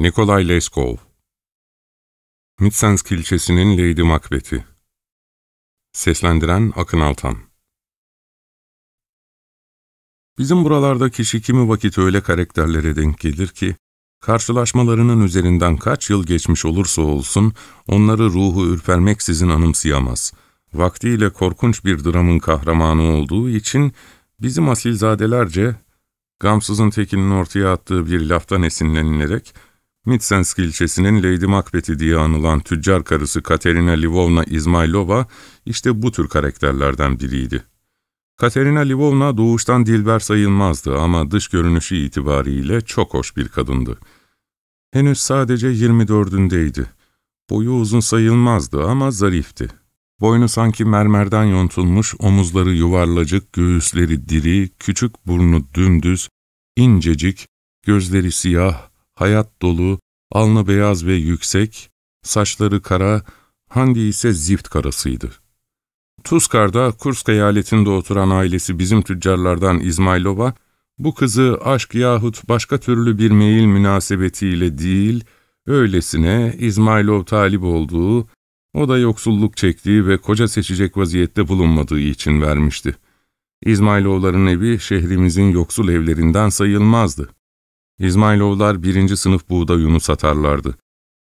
Nikolay Leskov. Mitsensk ilçesinin Lady Macbeth'i Seslendiren Akın Altan. Bizim buralarda kişi kimi vakit öyle karakterlere denk gelir ki, karşılaşmalarının üzerinden kaç yıl geçmiş olursa olsun, onları ruhu ürpermeksizin anımsayamaz. Vaktiyle korkunç bir dramın kahramanı olduğu için, bizim asilzadelerce, gamsızın tekinin ortaya attığı bir laftan esinlenilerek, Mitsensk ilçesinin Lady Macbeth'i diye anılan tüccar karısı Katerina Livovna Izmailova işte bu tür karakterlerden biriydi. Katerina Livovna doğuştan dilber sayılmazdı ama dış görünüşü itibariyle çok hoş bir kadındı. Henüz sadece 24'ündeydi. Boyu uzun sayılmazdı ama zarifti. Boynu sanki mermerden yontulmuş, omuzları yuvarlacık, göğüsleri diri, küçük burnu dümdüz, incecik, gözleri siyah, hayat dolu, alnı beyaz ve yüksek, saçları kara, Handi ise zift karasıydı. Tuzkar'da, Kursk eyaletinde oturan ailesi bizim tüccarlardan İzmailova, bu kızı aşk yahut başka türlü bir meyil münasebetiyle değil, öylesine İzmailov talip olduğu, o da yoksulluk çektiği ve koca seçecek vaziyette bulunmadığı için vermişti. İzmailovların evi şehrimizin yoksul evlerinden sayılmazdı. İzmailovlar birinci sınıf buğday unu satarlardı.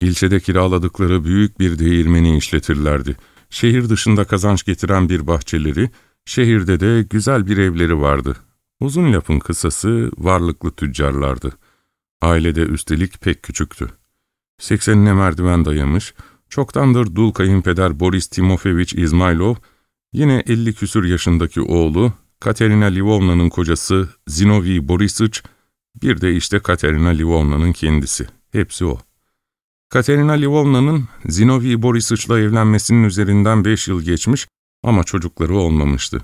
İlçede kiraladıkları büyük bir değirmeni işletirlerdi. Şehir dışında kazanç getiren bir bahçeleri, şehirde de güzel bir evleri vardı. Uzun lafın kısası varlıklı tüccarlardı. Ailede üstelik pek küçüktü. Seksenine merdiven dayamış, çoktandır dul kayınpeder Boris Timofevich İzmailov, yine elli küsür yaşındaki oğlu, Katerina Livovna'nın kocası Zinovi Borisich, bir de işte Katerina Livovna'nın kendisi. Hepsi o. Katerina Livovna'nın Zinovi Borisich'la evlenmesinin üzerinden beş yıl geçmiş ama çocukları olmamıştı.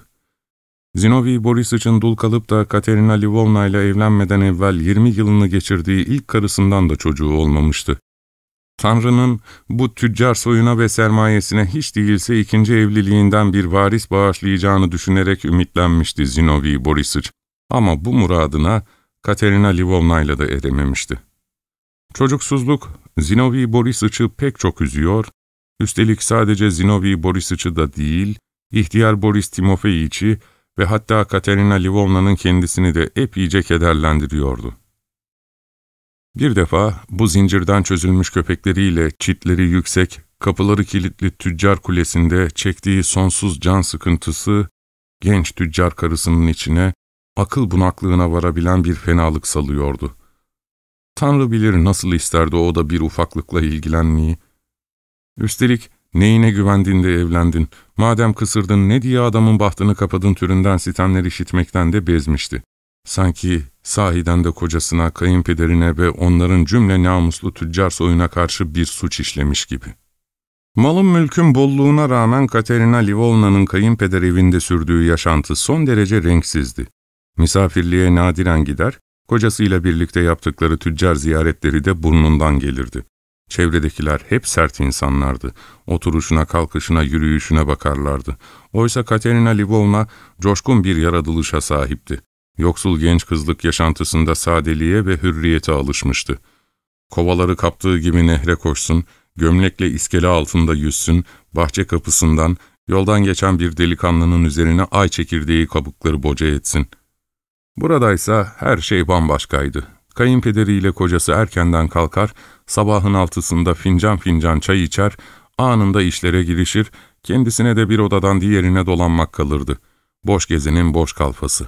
Zinovi Borisich'in dul kalıp da Katerina Livovna ile evlenmeden evvel 20 yılını geçirdiği ilk karısından da çocuğu olmamıştı. Tanrı'nın bu tüccar soyuna ve sermayesine hiç değilse ikinci evliliğinden bir varis bağışlayacağını düşünerek ümitlenmişti Zinovi Borisich. Ama bu muradına Katerina Livovna ile de erememişti. Çocuksuzluk Zinovi Borisich'ı pek çok üzüyor, üstelik sadece Zinovi Borisich'ı da değil, ihtiyar Boris Timofeyiç'i ve hatta Katerina Livovna'nın kendisini de epeyce kederlendiriyordu. Bir defa bu zincirden çözülmüş köpekleriyle çitleri yüksek, kapıları kilitli tüccar kulesinde çektiği sonsuz can sıkıntısı, genç tüccar karısının içine akıl bunaklığına varabilen bir fenalık salıyordu. Tanrı bilir nasıl isterdi o da bir ufaklıkla ilgilenmeyi. Üstelik neyine güvendiğinde evlendin, madem kısırdın ne diye adamın bahtını kapadın türünden sitemler işitmekten de bezmişti. Sanki sahiden de kocasına, kayınpederine ve onların cümle namuslu tüccar soyuna karşı bir suç işlemiş gibi. Malın mülkün bolluğuna rağmen Katerina Livovna'nın kayınpeder evinde sürdüğü yaşantı son derece renksizdi. Misafirliğe nadiren gider, kocasıyla birlikte yaptıkları tüccar ziyaretleri de burnundan gelirdi. Çevredekiler hep sert insanlardı. Oturuşuna, kalkışına, yürüyüşüne bakarlardı. Oysa Katerina Livovna coşkun bir yaratılışa sahipti. Yoksul genç kızlık yaşantısında sadeliğe ve hürriyete alışmıştı. Kovaları kaptığı gibi nehre koşsun, gömlekle iskele altında yüzsün, bahçe kapısından, yoldan geçen bir delikanlının üzerine ay çekirdeği kabukları boca etsin.'' Buradaysa her şey bambaşkaydı. Kayınpederiyle kocası erkenden kalkar, sabahın altısında fincan fincan çay içer, anında işlere girişir, kendisine de bir odadan diğerine dolanmak kalırdı. Boş gezenin boş kalfası.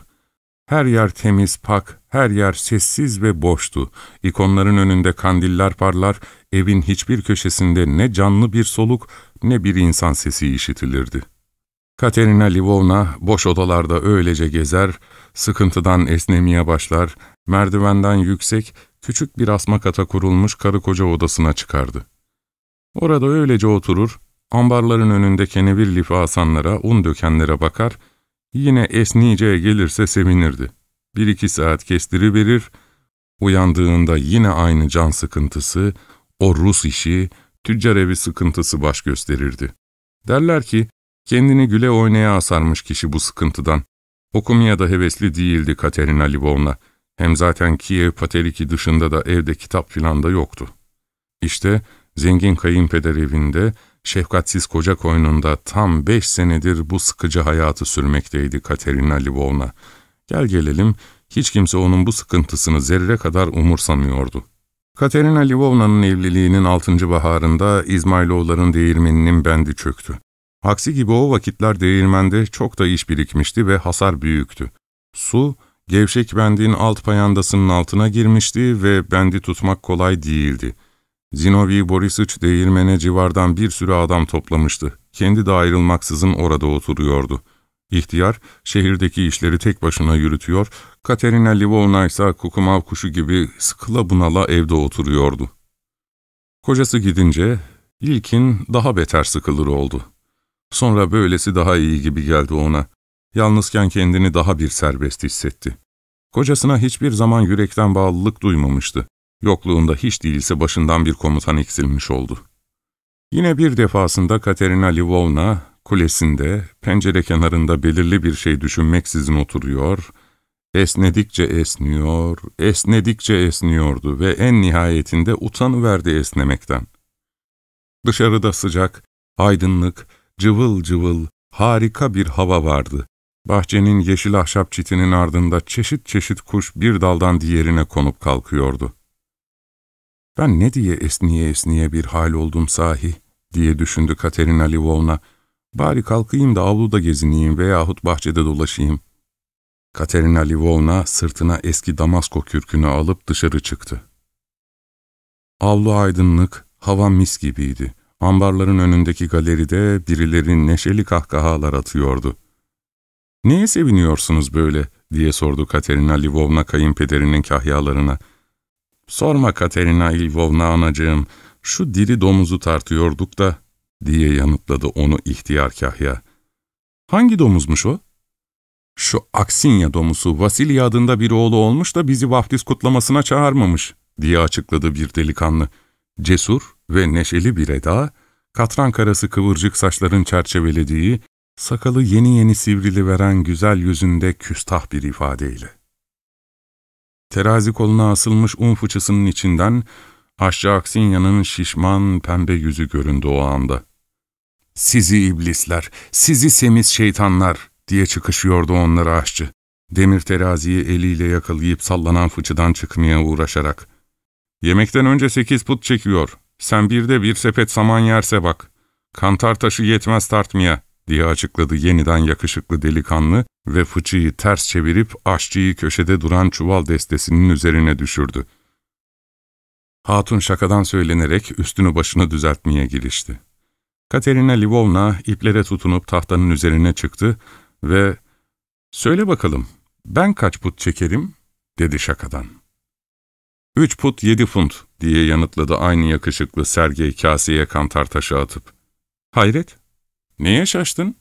Her yer temiz, pak, her yer sessiz ve boştu. İkonların önünde kandiller parlar, evin hiçbir köşesinde ne canlı bir soluk ne bir insan sesi işitilirdi. Katerina Livovna boş odalarda öylece gezer, sıkıntıdan esnemeye başlar, merdivenden yüksek, küçük bir asma kata kurulmuş karı koca odasına çıkardı. Orada öylece oturur, ambarların önünde kenevir lifi asanlara, un dökenlere bakar, yine esniyeceğe gelirse sevinirdi. Bir iki saat kestiri verir, uyandığında yine aynı can sıkıntısı, o Rus işi, tüccar evi sıkıntısı baş gösterirdi. Derler ki, kendini güle oynaya asarmış kişi bu sıkıntıdan. Okumaya da hevesli değildi Katerina Livovna. Hem zaten Kiev Pateriki dışında da evde kitap filan da yoktu. İşte zengin kayınpeder evinde, şefkatsiz koca koynunda tam beş senedir bu sıkıcı hayatı sürmekteydi Katerina Lvovna. Gel gelelim, hiç kimse onun bu sıkıntısını zerre kadar umursamıyordu. Katerina Lvovna'nın evliliğinin altıncı baharında İzmailoğulların değirmeninin bendi çöktü. Aksi gibi o vakitler değirmende çok da iş birikmişti ve hasar büyüktü. Su, gevşek bendin alt payandasının altına girmişti ve bendi tutmak kolay değildi. Zinovi Borisıç değirmene civardan bir sürü adam toplamıştı. Kendi de ayrılmaksızın orada oturuyordu. İhtiyar, şehirdeki işleri tek başına yürütüyor, Katerina Livovna ise kukumav kuşu gibi sıkıla bunala evde oturuyordu. Kocası gidince, ilkin daha beter sıkılır oldu. Sonra böylesi daha iyi gibi geldi ona. Yalnızken kendini daha bir serbest hissetti. Kocasına hiçbir zaman yürekten bağlılık duymamıştı. Yokluğunda hiç değilse başından bir komutan eksilmiş oldu. Yine bir defasında Katerina Livovna, kulesinde, pencere kenarında belirli bir şey düşünmeksizin oturuyor, esnedikçe esniyor, esnedikçe esniyordu ve en nihayetinde utanıverdi esnemekten. Dışarıda sıcak, aydınlık, cıvıl cıvıl, harika bir hava vardı. Bahçenin yeşil ahşap çitinin ardında çeşit çeşit kuş bir daldan diğerine konup kalkıyordu. Ben ne diye esniye esniye bir hal oldum sahi, diye düşündü Katerina Livovna. Bari kalkayım da avluda gezineyim veyahut bahçede dolaşayım. Katerina Livovna sırtına eski damasko kürkünü alıp dışarı çıktı. Avlu aydınlık, hava mis gibiydi. Ambarların önündeki galeride birileri neşeli kahkahalar atıyordu. ''Neye seviniyorsunuz böyle?'' diye sordu Katerina Livovna kayınpederinin kahyalarına. ''Sorma Katerina Lvovna anacığım, şu diri domuzu tartıyorduk da.'' diye yanıtladı onu ihtiyar kahya. ''Hangi domuzmuş o?'' ''Şu Aksinya domuzu Vasilya adında bir oğlu olmuş da bizi vaftiz kutlamasına çağırmamış.'' diye açıkladı bir delikanlı. Cesur ve neşeli bir eda, katran karası kıvırcık saçların çerçevelediği, sakalı yeni yeni sivrili veren güzel yüzünde küstah bir ifadeyle. Terazi koluna asılmış un fıçısının içinden, aşçı Aksinya'nın şişman pembe yüzü göründü o anda. ''Sizi iblisler, sizi semiz şeytanlar!'' diye çıkışıyordu onlara aşçı. Demir teraziyi eliyle yakalayıp sallanan fıçıdan çıkmaya uğraşarak. ''Yemekten önce sekiz put çekiyor. Sen bir de bir sepet saman yerse bak. Kantar taşı yetmez tartmaya.'' diye açıkladı yeniden yakışıklı delikanlı ve fıçıyı ters çevirip aşçıyı köşede duran çuval destesinin üzerine düşürdü. Hatun şakadan söylenerek üstünü başını düzeltmeye girişti. Katerina Livovna iplere tutunup tahtanın üzerine çıktı ve ''Söyle bakalım, ben kaç put çekerim?'' dedi şakadan. ''Üç put yedi funt.'' diye yanıtladı aynı yakışıklı Sergey kaseye kantar taşı atıp. ''Hayret, neye şaştın?''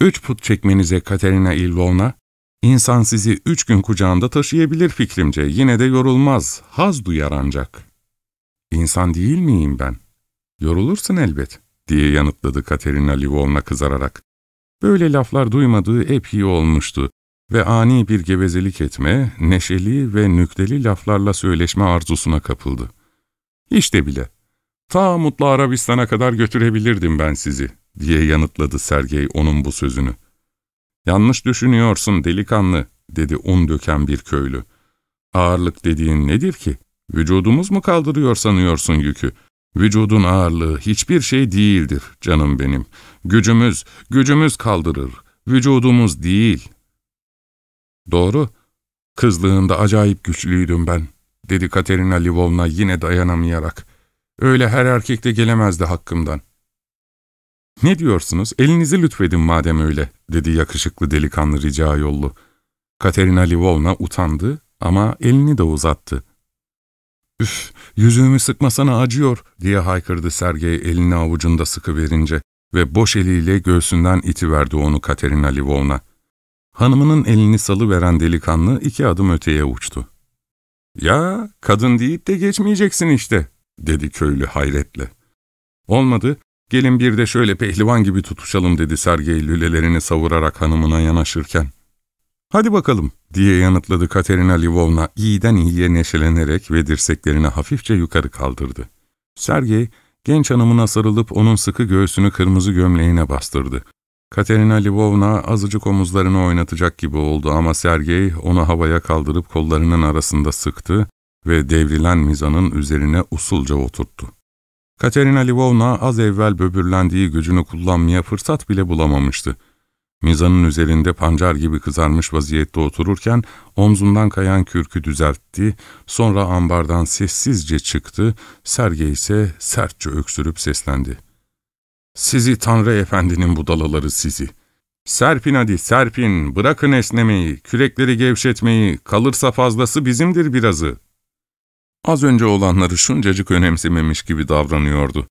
''Üç put çekmenize Katerina İlvovna, insan sizi üç gün kucağında taşıyabilir fikrimce, yine de yorulmaz, haz duyar ancak.'' ''İnsan değil miyim ben?'' ''Yorulursun elbet.'' diye yanıtladı Katerina Livovna kızararak. Böyle laflar duymadığı ep iyi olmuştu ve ani bir gevezelik etme, neşeli ve nükteli laflarla söyleşme arzusuna kapıldı. İşte bile, ta Mutlu Arabistan'a kadar götürebilirdim ben sizi, diye yanıtladı Sergey onun bu sözünü. Yanlış düşünüyorsun delikanlı, dedi un döken bir köylü. Ağırlık dediğin nedir ki? Vücudumuz mu kaldırıyor sanıyorsun yükü? Vücudun ağırlığı hiçbir şey değildir canım benim. Gücümüz, gücümüz kaldırır. Vücudumuz değil. Doğru. Kızlığında acayip güçlüydüm ben, dedi Katerina Livovna yine dayanamayarak. Öyle her erkek de gelemezdi hakkımdan. Ne diyorsunuz? Elinizi lütfedin madem öyle, dedi yakışıklı delikanlı rica yollu. Katerina Livovna utandı ama elini de uzattı. ''Üf, yüzümü sıkmasana acıyor.'' diye haykırdı Sergey elini avucunda sıkı verince ve boş eliyle göğsünden itiverdi onu Katerina Livovna. Hanımının elini salıveren delikanlı iki adım öteye uçtu. ''Ya, kadın deyip de geçmeyeceksin işte.'' dedi köylü hayretle. ''Olmadı, gelin bir de şöyle pehlivan gibi tutuşalım.'' dedi Sergey lülelerini savurarak hanımına yanaşırken. Hadi bakalım, diye yanıtladı Katerina Lvovna iyiden iyiye neşelenerek ve dirseklerini hafifçe yukarı kaldırdı. Sergey, genç hanımına sarılıp onun sıkı göğsünü kırmızı gömleğine bastırdı. Katerina Lvovna azıcık omuzlarını oynatacak gibi oldu ama Sergey onu havaya kaldırıp kollarının arasında sıktı ve devrilen mizanın üzerine usulca oturttu. Katerina Lvovna az evvel böbürlendiği gücünü kullanmaya fırsat bile bulamamıştı. Mizanın üzerinde pancar gibi kızarmış vaziyette otururken omzundan kayan kürkü düzeltti, sonra ambardan sessizce çıktı, Sergey ise sertçe öksürüp seslendi. ''Sizi Tanrı Efendi'nin budalaları sizi. Serpin hadi serpin, bırakın esnemeyi, kürekleri gevşetmeyi, kalırsa fazlası bizimdir birazı.'' Az önce olanları şuncacık önemsememiş gibi davranıyordu.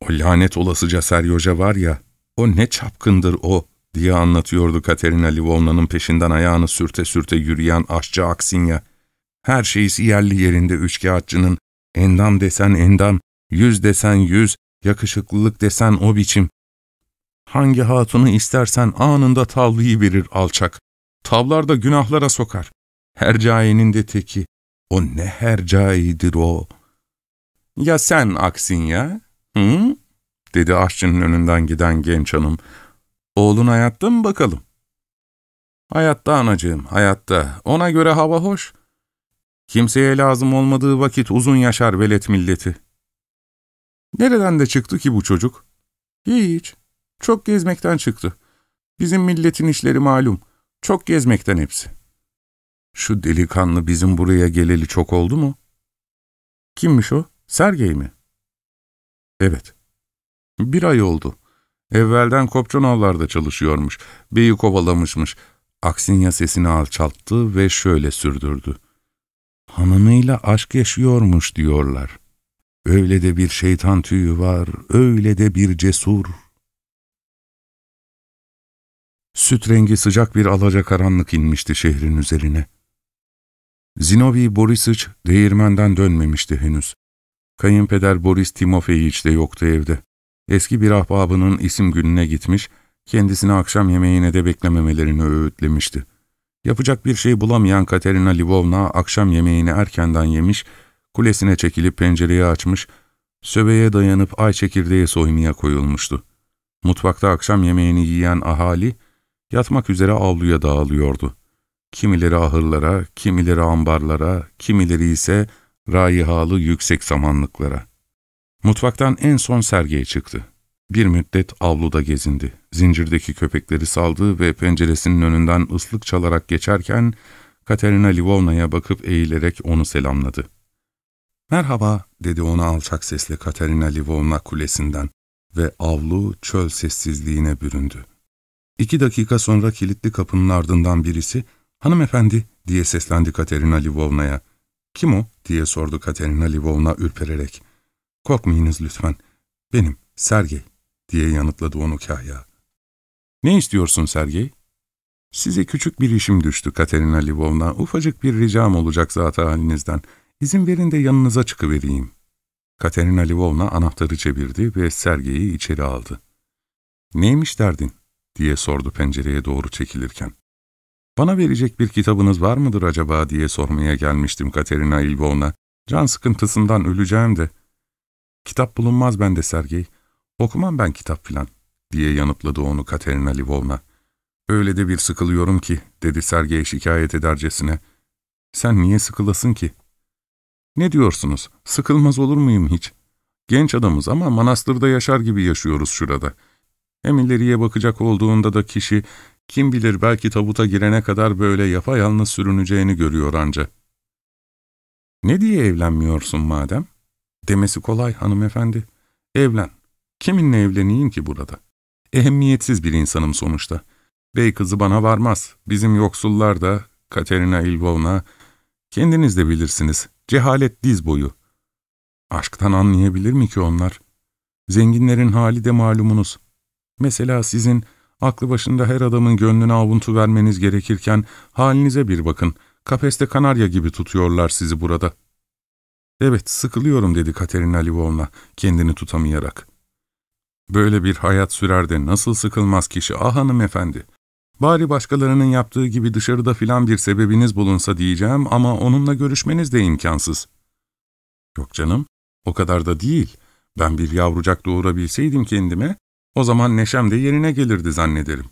O lanet olasıca Seryoja var ya, o ne çapkındır o, diye anlatıyordu Katerina Livovna'nın peşinden ayağını sürte sürte yürüyen aşçı Aksinya. Her şeysi yerli yerinde üçkağıtçının, endam desen endam, yüz desen yüz, yakışıklılık desen o biçim. Hangi hatunu istersen anında tavlayı verir alçak. Tavlar da günahlara sokar. Hercai'nin de teki. O ne hercaidir o. Ya sen Aksinya? Hı? dedi aşçının önünden giden genç hanım. Oğlun hayatta mı bakalım? Hayatta anacığım, hayatta. Ona göre hava hoş. Kimseye lazım olmadığı vakit uzun yaşar velet milleti. Nereden de çıktı ki bu çocuk? Hiç. Çok gezmekten çıktı. Bizim milletin işleri malum. Çok gezmekten hepsi. Şu delikanlı bizim buraya geleli çok oldu mu? Kimmiş o? Sergey mi? Evet. Bir ay oldu. Evvelden Kopçanovlar'da çalışıyormuş. Beyi kovalamışmış. Aksinya sesini alçalttı ve şöyle sürdürdü. Hanımıyla aşk yaşıyormuş diyorlar. Öyle de bir şeytan tüyü var, öyle de bir cesur. Süt rengi sıcak bir alacakaranlık inmişti şehrin üzerine. Zinovi Borisıç değirmenden dönmemişti henüz. Kayınpeder Boris Timofeyiç de yoktu evde. Eski bir ahbabının isim gününe gitmiş, kendisini akşam yemeğine de beklememelerini öğütlemişti. Yapacak bir şey bulamayan Katerina Livovna akşam yemeğini erkenden yemiş, kulesine çekilip pencereyi açmış, söbeye dayanıp ay çekirdeği soymaya koyulmuştu. Mutfakta akşam yemeğini yiyen ahali, yatmak üzere avluya dağılıyordu. Kimileri ahırlara, kimileri ambarlara, kimileri ise rayihalı yüksek samanlıklara. Mutfaktan en son sergiye çıktı. Bir müddet avluda gezindi. Zincirdeki köpekleri saldı ve penceresinin önünden ıslık çalarak geçerken Katerina Livovna'ya bakıp eğilerek onu selamladı. ''Merhaba'' dedi ona alçak sesle Katerina Livovna kulesinden ve avlu çöl sessizliğine büründü. İki dakika sonra kilitli kapının ardından birisi ''Hanımefendi'' diye seslendi Katerina Livovna'ya. ''Kim o?'' diye sordu Katerina Livovna ürpererek. ''Korkmayınız lütfen. Benim, Sergey.'' diye yanıtladı onu Kahya. ''Ne istiyorsun Sergey?'' ''Size küçük bir işim düştü Katerina Livovna. Ufacık bir ricam olacak zaten halinizden. İzin verin de yanınıza çıkıvereyim.'' Katerina Livovna anahtarı çevirdi ve Sergey'i içeri aldı. ''Neymiş derdin?'' diye sordu pencereye doğru çekilirken. ''Bana verecek bir kitabınız var mıdır acaba?'' diye sormaya gelmiştim Katerina Ilvovna. ''Can sıkıntısından öleceğim de.'' ''Kitap bulunmaz bende Sergey. Okumam ben kitap filan.'' diye yanıtladı onu Katerina Livovna. ''Öyle de bir sıkılıyorum ki.'' dedi Sergey şikayet edercesine. ''Sen niye sıkılasın ki?'' ''Ne diyorsunuz? Sıkılmaz olur muyum hiç? Genç adamız ama manastırda yaşar gibi yaşıyoruz şurada. Hem ileriye bakacak olduğunda da kişi kim bilir belki tabuta girene kadar böyle yapayalnız sürüneceğini görüyor anca. Ne diye evlenmiyorsun madem? Demesi kolay hanımefendi. Evlen. Kiminle evleneyim ki burada? Ehemmiyetsiz bir insanım sonuçta. Bey kızı bana varmaz. Bizim yoksullar da, Katerina Ilvovna, kendiniz de bilirsiniz. Cehalet diz boyu. Aşktan anlayabilir mi ki onlar? Zenginlerin hali de malumunuz. Mesela sizin Aklı başında her adamın gönlüne avuntu vermeniz gerekirken halinize bir bakın. Kafeste kanarya gibi tutuyorlar sizi burada. Evet, sıkılıyorum dedi Katerina Lvovna kendini tutamayarak. Böyle bir hayat sürer de nasıl sıkılmaz kişi ah hanımefendi. Bari başkalarının yaptığı gibi dışarıda filan bir sebebiniz bulunsa diyeceğim ama onunla görüşmeniz de imkansız. Yok canım, o kadar da değil. Ben bir yavrucak doğurabilseydim kendime, o zaman neşem de yerine gelirdi zannederim.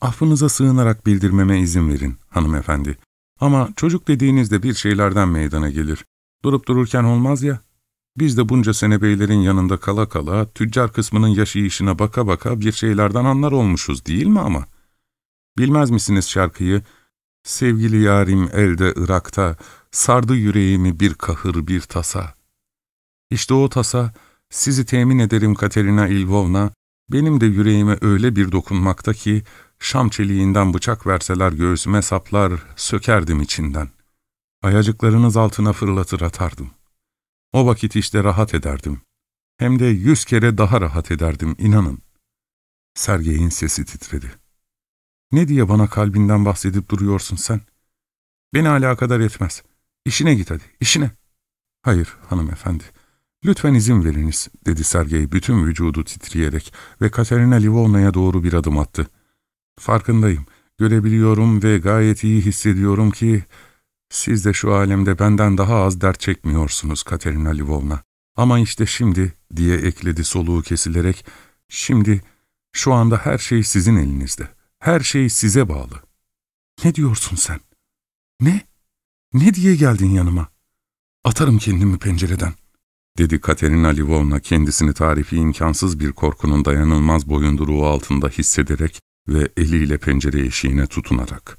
Affınıza sığınarak bildirmeme izin verin hanımefendi. Ama çocuk dediğinizde bir şeylerden meydana gelir. Durup dururken olmaz ya. Biz de bunca sene beylerin yanında kala kala, tüccar kısmının yaşayışına baka baka bir şeylerden anlar olmuşuz değil mi ama? Bilmez misiniz şarkıyı? Sevgili yarim elde Irak'ta, sardı yüreğimi bir kahır bir tasa. İşte o tasa, sizi temin ederim Katerina İlvovna, benim de yüreğime öyle bir dokunmakta ki, Şam çeliğinden bıçak verseler göğsüme saplar, sökerdim içinden. Ayacıklarınız altına fırlatır atardım. O vakit işte rahat ederdim. Hem de yüz kere daha rahat ederdim, inanın. Sergey'in sesi titredi. Ne diye bana kalbinden bahsedip duruyorsun sen? Beni alakadar etmez. İşine git hadi, işine. Hayır hanımefendi, lütfen izin veriniz, dedi Sergey bütün vücudu titreyerek ve Katerina Livona'ya doğru bir adım attı. Farkındayım, görebiliyorum ve gayet iyi hissediyorum ki siz de şu alemde benden daha az dert çekmiyorsunuz Katerina Livovna. Ama işte şimdi, diye ekledi soluğu kesilerek, şimdi, şu anda her şey sizin elinizde. Her şey size bağlı. Ne diyorsun sen? Ne? Ne diye geldin yanıma? Atarım kendimi pencereden, dedi Katerina Livovna kendisini tarifi imkansız bir korkunun dayanılmaz boyunduruğu altında hissederek ve eliyle pencere eşiğine tutunarak.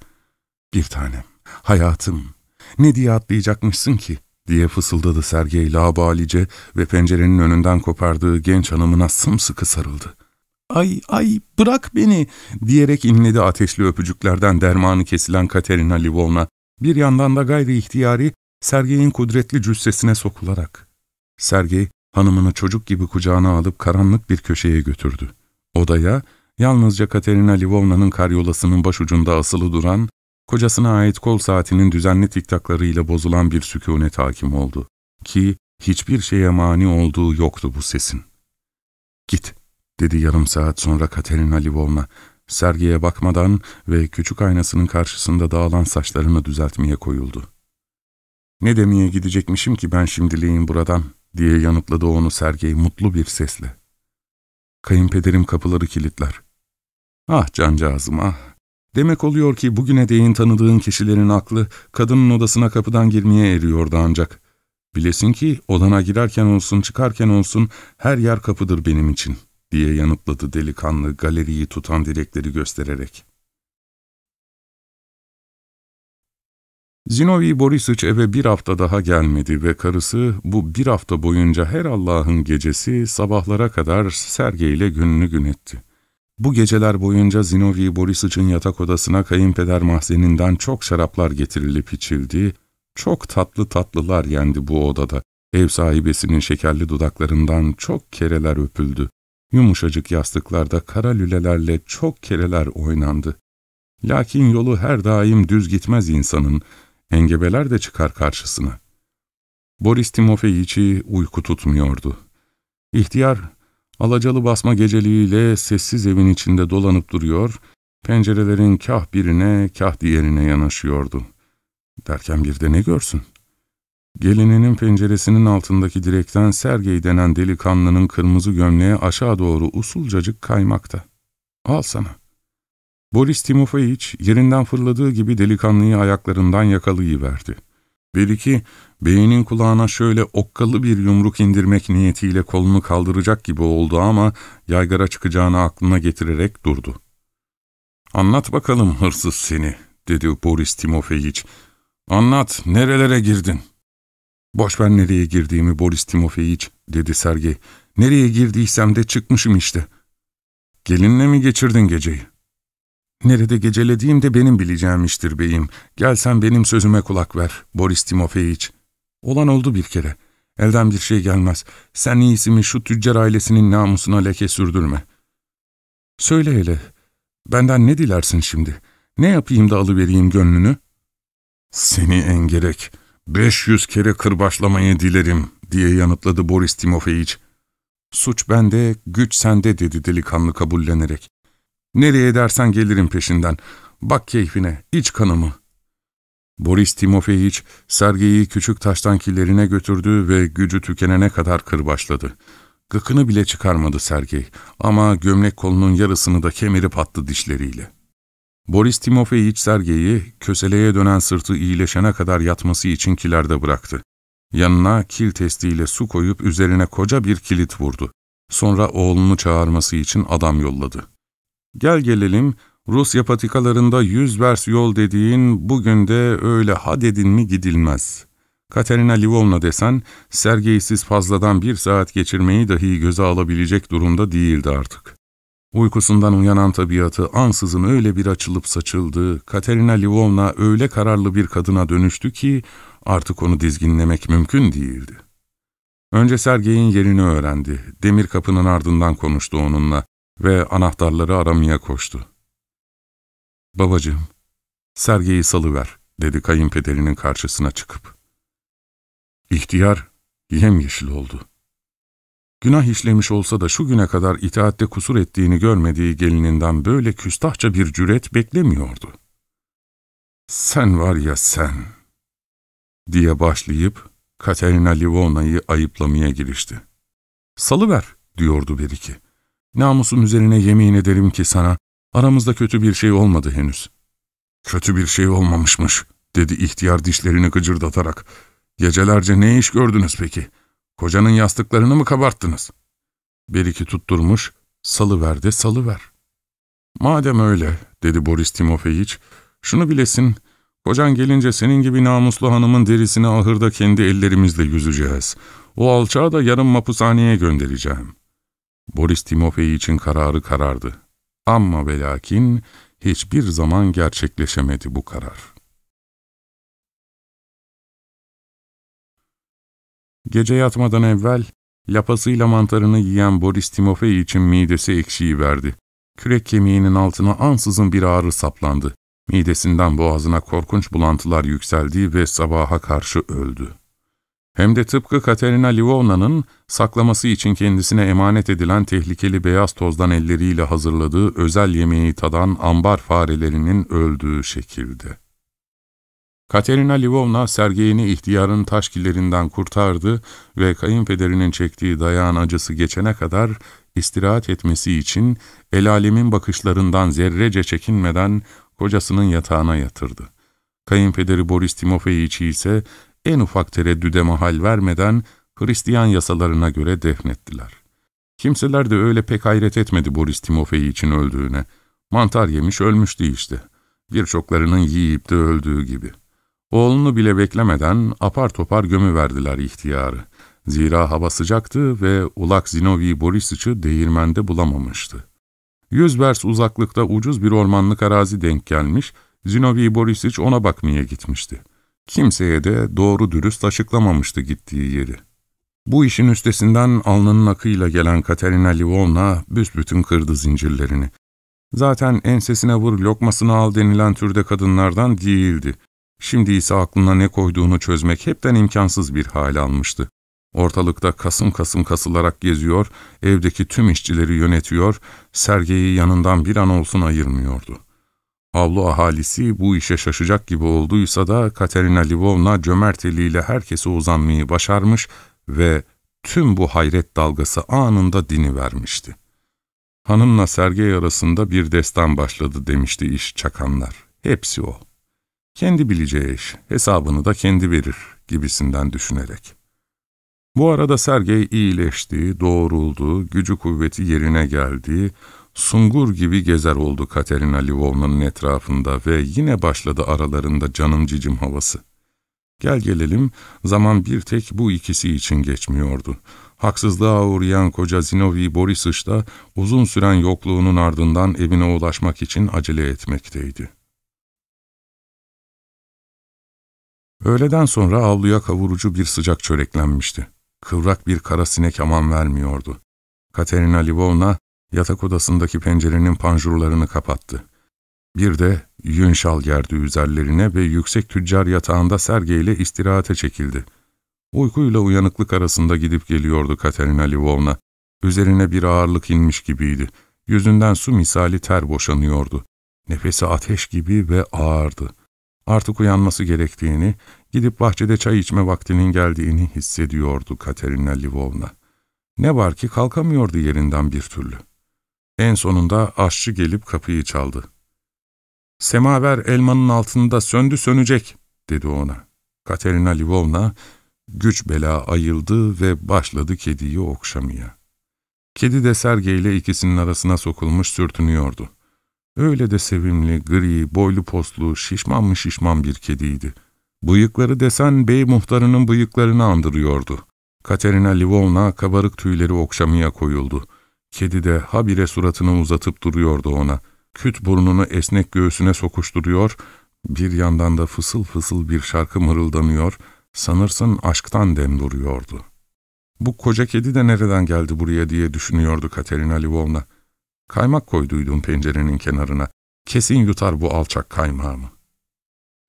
Bir tanem, hayatım, ne diye atlayacakmışsın ki? diye fısıldadı Sergey labalice ve pencerenin önünden kopardığı genç hanımına sımsıkı sarıldı. Ay ay bırak beni diyerek inledi ateşli öpücüklerden dermanı kesilen Katerina Livovna, bir yandan da gayri ihtiyari Sergey'in kudretli cüssesine sokularak. Sergey, hanımını çocuk gibi kucağına alıp karanlık bir köşeye götürdü. Odaya, yalnızca Katerina Livovna'nın karyolasının başucunda asılı duran, kocasına ait kol saatinin düzenli tiktaklarıyla bozulan bir sükunet hakim oldu. Ki hiçbir şeye mani olduğu yoktu bu sesin. ''Git'' dedi yarım saat sonra Katerina Livovna, sergiye bakmadan ve küçük aynasının karşısında dağılan saçlarını düzeltmeye koyuldu. ''Ne demeye gidecekmişim ki ben şimdileyin buradan?'' diye yanıtladı onu Sergey mutlu bir sesle. Kayınpederim kapıları kilitler. Ah cancağızım ah! Demek oluyor ki bugüne değin tanıdığın kişilerin aklı kadının odasına kapıdan girmeye eriyordu ancak. Bilesin ki odana girerken olsun çıkarken olsun her yer kapıdır benim için.'' Diye yanıtladı delikanlı galeriyi tutan direkleri göstererek. Zinovi Borisıç eve bir hafta daha gelmedi ve karısı bu bir hafta boyunca her Allah'ın gecesi sabahlara kadar Sergey ile gününü gün etti. Bu geceler boyunca Zinovi Borisıç'ın yatak odasına kayınpeder mahzeninden çok şaraplar getirilip içildi, çok tatlı tatlılar yendi bu odada. Ev sahibesinin şekerli dudaklarından çok kereler öpüldü. Yumuşacık yastıklarda kara lülelerle çok kereler oynandı. Lakin yolu her daim düz gitmez insanın, engebeler de çıkar karşısına. Boris Timofeyiç'i uyku tutmuyordu. İhtiyar, alacalı basma geceliğiyle sessiz evin içinde dolanıp duruyor, pencerelerin kah birine kah diğerine yanaşıyordu. Derken bir de ne görsün? Gelininin penceresinin altındaki direkten Sergey denen delikanlının kırmızı gömleği aşağı doğru usulcacık kaymakta. Al sana. Boris Timofeyiç yerinden fırladığı gibi delikanlıyı ayaklarından yakalayıverdi. Belki beynin kulağına şöyle okkalı bir yumruk indirmek niyetiyle kolunu kaldıracak gibi oldu ama yaygara çıkacağını aklına getirerek durdu. ''Anlat bakalım hırsız seni.'' dedi Boris Timofeyiç. ''Anlat, nerelere girdin?'' ''Boş ver nereye girdiğimi Boris Timofeyiç'' dedi Sergey. ''Nereye girdiysem de çıkmışım işte.'' ''Gelinle mi geçirdin geceyi?'' ''Nerede gecelediğim de benim bileceğim iştir beyim. Gel sen benim sözüme kulak ver Boris Timofeyiç. Olan oldu bir kere. Elden bir şey gelmez. Sen iyisi mi şu tüccar ailesinin namusuna leke sürdürme.'' ''Söyle hele, benden ne dilersin şimdi? Ne yapayım da alıvereyim gönlünü?'' ''Seni engerek.'' ''Beş yüz kere kırbaçlamayı dilerim.'' diye yanıtladı Boris Timofeyiç. ''Suç bende, güç sende.'' dedi delikanlı kabullenerek. Nereye dersen gelirim peşinden. Bak keyfine, iç kanımı. Boris Timofeyiç, Sergey'i küçük taştan killerine götürdü ve gücü tükenene kadar kırbaçladı. Gıkını bile çıkarmadı Sergey ama gömlek kolunun yarısını da kemirip attı dişleriyle. Boris Timofeyiç Sergey'i köseleye dönen sırtı iyileşene kadar yatması için kilerde bıraktı. Yanına kil testiyle su koyup üzerine koca bir kilit vurdu. Sonra oğlunu çağırması için adam yolladı. Gel gelelim, Rusya patikalarında yüz vers yol dediğin bugün de öyle ha dedin mi gidilmez. Katerina Livovna desen, Sergey'siz fazladan bir saat geçirmeyi dahi göze alabilecek durumda değildi artık. Uykusundan uyanan tabiatı ansızın öyle bir açılıp saçıldı, Katerina Livovna öyle kararlı bir kadına dönüştü ki artık onu dizginlemek mümkün değildi. Önce Sergey'in yerini öğrendi, demir kapının ardından konuştu onunla ve anahtarları aramaya koştu. ''Babacığım, Sergey'i salıver.'' dedi kayınpederinin karşısına çıkıp. İhtiyar yemyeşil oldu. Günah işlemiş olsa da şu güne kadar itaatte kusur ettiğini görmediği gelininden böyle küstahça bir cüret beklemiyordu. ''Sen var ya sen!'' diye başlayıp Katerina Livona'yı ayıplamaya girişti. ''Salıver!'' diyordu Beriki. ''Namusun üzerine yemin ederim ki sana, aramızda kötü bir şey olmadı henüz.'' ''Kötü bir şey olmamışmış.'' dedi ihtiyar dişlerini gıcırdatarak. ''Gecelerce ne iş gördünüz peki? Kocanın yastıklarını mı kabarttınız?'' Beriki tutturmuş, ''Salıver de salıver.'' ''Madem öyle'' dedi Boris Timofeyiç, ''şunu bilesin, kocan gelince senin gibi namuslu hanımın derisini ahırda kendi ellerimizle yüzeceğiz. O alçağı da yarın mapushaneye göndereceğim.'' Boris Timofeyiç'in kararı karardı. Ama ve lakin hiçbir zaman gerçekleşemedi bu karar. Gece yatmadan evvel lapasıyla mantarını yiyen Boris Timofeyiç'in midesi ekşiyi verdi. Kürek kemiğinin altına ansızın bir ağrı saplandı. Midesinden boğazına korkunç bulantılar yükseldi ve sabaha karşı öldü. Hem de tıpkı Katerina Livovna'nın saklaması için kendisine emanet edilen tehlikeli beyaz tozdan elleriyle hazırladığı özel yemeği tadan ambar farelerinin öldüğü şekilde. Katerina Livovna, Sergey'ini ihtiyarın taşkillerinden kurtardı ve kayınpederinin çektiği dayağın acısı geçene kadar istirahat etmesi için el alemin bakışlarından zerrece çekinmeden kocasının yatağına yatırdı. Kayınpederi Boris Timofeyiç'i ise en ufak tereddüde mahal vermeden Hristiyan yasalarına göre defnettiler. Kimseler de öyle pek hayret etmedi Boris Timofeyiç'in öldüğüne. Mantar yemiş ölmüştü işte. Birçoklarının yiyip de öldüğü gibi. Oğlunu bile beklemeden apar topar gömü verdiler ihtiyarı. Zira hava sıcaktı ve Ulak Zinovi Borisic'i değirmende bulamamıştı. Yüz vers uzaklıkta ucuz bir ormanlık arazi denk gelmiş, Zinovi Borisic ona bakmaya gitmişti. Kimseye de doğru dürüst açıklamamıştı gittiği yeri. Bu işin üstesinden alnının akıyla gelen Katerina Livovna büsbütün kırdı zincirlerini. Zaten ensesine vur lokmasını al denilen türde kadınlardan değildi. Şimdi ise aklına ne koyduğunu çözmek hepten imkansız bir hal almıştı. Ortalıkta kasım kasım kasılarak geziyor, evdeki tüm işçileri yönetiyor, Sergey'i yanından bir an olsun ayırmıyordu. Avlu ahalisi bu işe şaşacak gibi olduysa da Katerina Livovna cömert eliyle herkese uzanmayı başarmış ve tüm bu hayret dalgası anında dini vermişti. Hanımla Sergey arasında bir destan başladı demişti iş çakanlar. Hepsi o. Kendi bileceği iş, hesabını da kendi verir gibisinden düşünerek. Bu arada Sergey iyileşti, doğruldu, gücü kuvveti yerine geldi, sungur gibi gezer oldu Katerina Livovna'nın etrafında ve yine başladı aralarında canım cicim havası. Gel gelelim, zaman bir tek bu ikisi için geçmiyordu. Haksızlığa uğrayan koca Zinovi Borisıç da uzun süren yokluğunun ardından evine ulaşmak için acele etmekteydi. Öğleden sonra avluya kavurucu bir sıcak çöreklenmişti. Kıvrak bir kara sinek aman vermiyordu. Katerina Livovna yatak odasındaki pencerenin panjurlarını kapattı. Bir de yün şal gerdi üzerlerine ve yüksek tüccar yatağında Sergey ile istirahate çekildi. Uykuyla uyanıklık arasında gidip geliyordu Katerina Livovna. Üzerine bir ağırlık inmiş gibiydi. Yüzünden su misali ter boşanıyordu. Nefesi ateş gibi ve ağırdı. Artık uyanması gerektiğini, gidip bahçede çay içme vaktinin geldiğini hissediyordu Katerina Lvovna. Ne var ki kalkamıyordu yerinden bir türlü. En sonunda aşçı gelip kapıyı çaldı. ''Semaver elmanın altında söndü sönecek.'' dedi ona. Katerina Lvovna güç bela ayıldı ve başladı kediyi okşamaya. Kedi de Sergey ile ikisinin arasına sokulmuş sürtünüyordu. Öyle de sevimli, gri, boylu postlu, şişman mı şişman bir kediydi. Bıyıkları desen bey muhtarının bıyıklarını andırıyordu. Katerina Livovna kabarık tüyleri okşamaya koyuldu. Kedi de habire suratını uzatıp duruyordu ona. Küt burnunu esnek göğsüne sokuşturuyor, bir yandan da fısıl fısıl bir şarkı mırıldanıyor, sanırsın aşktan dem duruyordu. Bu koca kedi de nereden geldi buraya diye düşünüyordu Katerina Livovna. Kaymak koyduydum pencerenin kenarına. Kesin yutar bu alçak kaymağımı.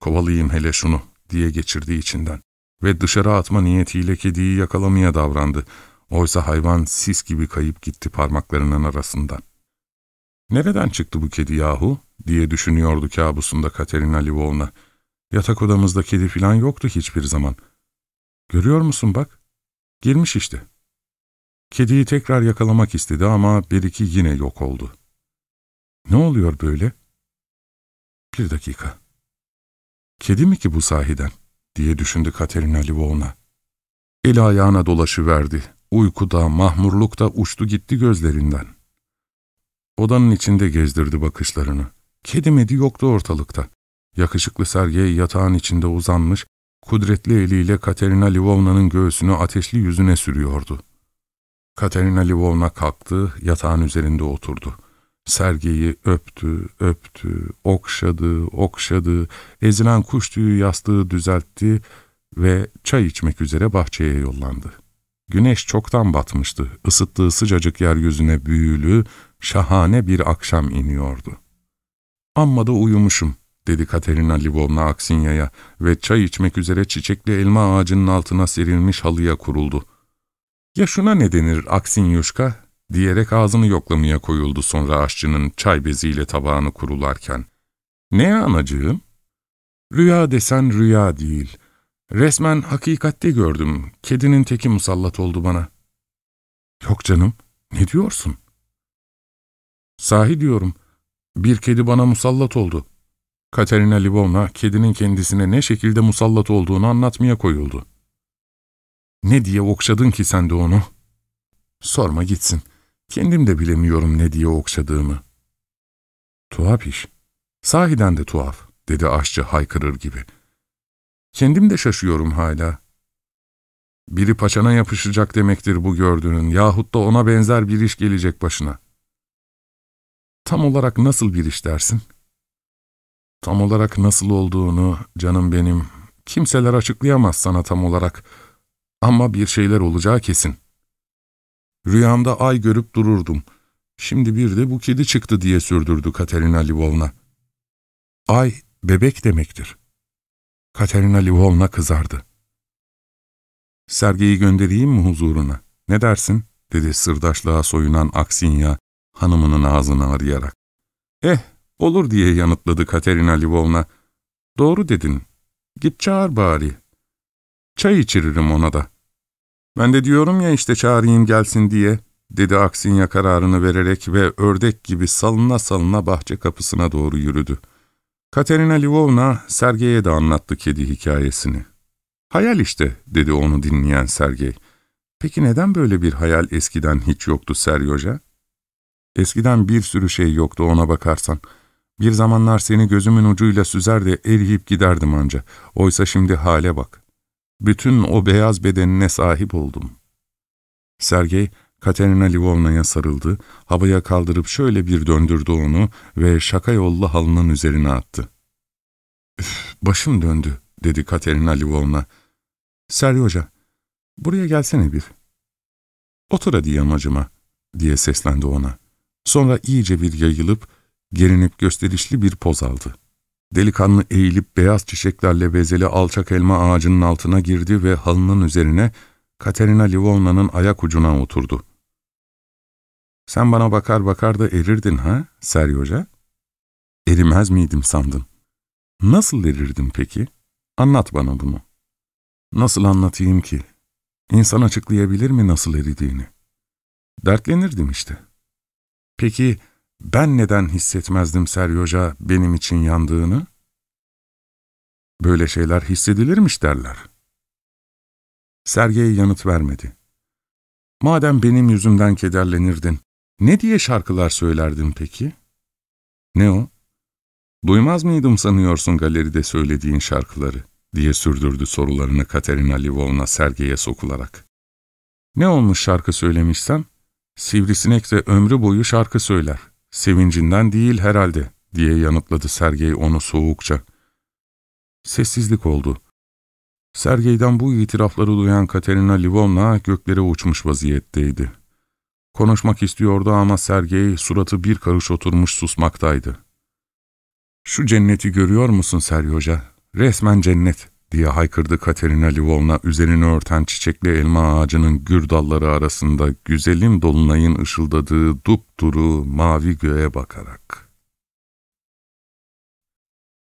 Kovalayayım hele şunu diye geçirdi içinden. Ve dışarı atma niyetiyle kediyi yakalamaya davrandı. Oysa hayvan sis gibi kayıp gitti parmaklarının arasından. Nereden çıktı bu kedi yahu diye düşünüyordu kabusunda Katerina Livovna. Yatak odamızda kedi filan yoktu hiçbir zaman. Görüyor musun bak? Girmiş işte. Kediyi tekrar yakalamak istedi ama bir iki yine yok oldu. Ne oluyor böyle? Bir dakika. Kedi mi ki bu sahiden? diye düşündü Katerina Lvovna. Eli ayağına dolaşıverdi. Uykuda, mahmurlukta uçtu gitti gözlerinden. Odanın içinde gezdirdi bakışlarını. Kedi medi yoktu ortalıkta. Yakışıklı Sergey yatağın içinde uzanmış, kudretli eliyle Katerina Lvovna'nın göğsünü ateşli yüzüne sürüyordu. Katerina Lvovna kalktı, yatağın üzerinde oturdu. Sergeyi öptü, öptü, okşadı, okşadı, ezilen kuş tüyü yastığı düzeltti ve çay içmek üzere bahçeye yollandı. Güneş çoktan batmıştı, ısıttığı sıcacık yeryüzüne büyülü, şahane bir akşam iniyordu. ''Amma da uyumuşum.'' dedi Katerina Lvovna Aksinya'ya ve çay içmek üzere çiçekli elma ağacının altına serilmiş halıya kuruldu. ''Ya şuna ne denir Aksinyuşka?'' diyerek ağzını yoklamaya koyuldu sonra aşçının çay beziyle tabağını kurularken. ''Ne anacığım?'' ''Rüya desen rüya değil. Resmen hakikatte gördüm. Kedinin teki musallat oldu bana.'' ''Yok canım, ne diyorsun?'' ''Sahi diyorum, bir kedi bana musallat oldu.'' Katerina Livovna, kedinin kendisine ne şekilde musallat olduğunu anlatmaya koyuldu. ''Ne diye okşadın ki sen de onu?'' ''Sorma gitsin. Kendim de bilemiyorum ne diye okşadığımı. Tuhaf iş. Sahiden de tuhaf, dedi aşçı haykırır gibi. Kendim de şaşıyorum hala. Biri paçana yapışacak demektir bu gördüğünün yahut da ona benzer bir iş gelecek başına. Tam olarak nasıl bir iş dersin? Tam olarak nasıl olduğunu canım benim, kimseler açıklayamaz sana tam olarak. Ama bir şeyler olacağı kesin. Rüyamda ay görüp dururdum. Şimdi bir de bu kedi çıktı diye sürdürdü Katerina Lvovna. Ay, bebek demektir. Katerina Lvovna kızardı. Sergeyi göndereyim mi huzuruna? Ne dersin? dedi sırdaşlığa soyunan Aksinya, hanımının ağzını arayarak. Eh, olur diye yanıtladı Katerina Lvovna. Doğru dedin. Git çağır bari. Çay içiririm ona da. Ben de diyorum ya işte çağırayım gelsin diye, dedi Aksinya kararını vererek ve ördek gibi salına salına bahçe kapısına doğru yürüdü. Katerina Lvovna, Sergey'e de anlattı kedi hikayesini. Hayal işte, dedi onu dinleyen Sergey. Peki neden böyle bir hayal eskiden hiç yoktu Seryoja? Eskiden bir sürü şey yoktu ona bakarsan. Bir zamanlar seni gözümün ucuyla süzer de eriyip giderdim anca. Oysa şimdi hale bak. Bütün o beyaz bedenine sahip oldum. Sergey, Katerina Lvovna'ya sarıldı, havaya kaldırıp şöyle bir döndürdü onu ve şaka yolla halının üzerine attı. ''Üf, başım döndü.'' dedi Katerina Lvovna. ''Seryoja, buraya gelsene bir.'' ''Otur hadi yamacıma.'' diye seslendi ona. Sonra iyice bir yayılıp, gerinip gösterişli bir poz aldı. Delikanlı eğilip beyaz çiçeklerle bezeli alçak elma ağacının altına girdi ve halının üzerine Katerina Livona'nın ayak ucuna oturdu. Sen bana bakar bakar da erirdin ha, Seryoca? Erimez miydim sandın? Nasıl erirdim peki? Anlat bana bunu. Nasıl anlatayım ki? İnsan açıklayabilir mi nasıl eridiğini? Dertlenirdim işte. Peki ben neden hissetmezdim Seryoca benim için yandığını? Böyle şeyler hissedilirmiş derler. Sergey yanıt vermedi. Madem benim yüzümden kederlenirdin, ne diye şarkılar söylerdin peki? Ne o? Duymaz mıydım sanıyorsun galeride söylediğin şarkıları? diye sürdürdü sorularını Katerina Lvovna Sergey'e sokularak. Ne olmuş şarkı söylemişsem? Sivrisinek de ömrü boyu şarkı söyler. Sevincinden değil herhalde, diye yanıtladı Sergey onu soğukça. Sessizlik oldu. Sergey'den bu itirafları duyan Katerina Lvovna göklere uçmuş vaziyetteydi. Konuşmak istiyordu ama Sergey suratı bir karış oturmuş susmaktaydı. ''Şu cenneti görüyor musun Seryoca? Resmen cennet.'' Diye haykırdı Katerina Lvovna üzerini örten çiçekli elma ağacının gür dalları arasında güzelim dolunayın ışıldadığı dupduru mavi göğe bakarak.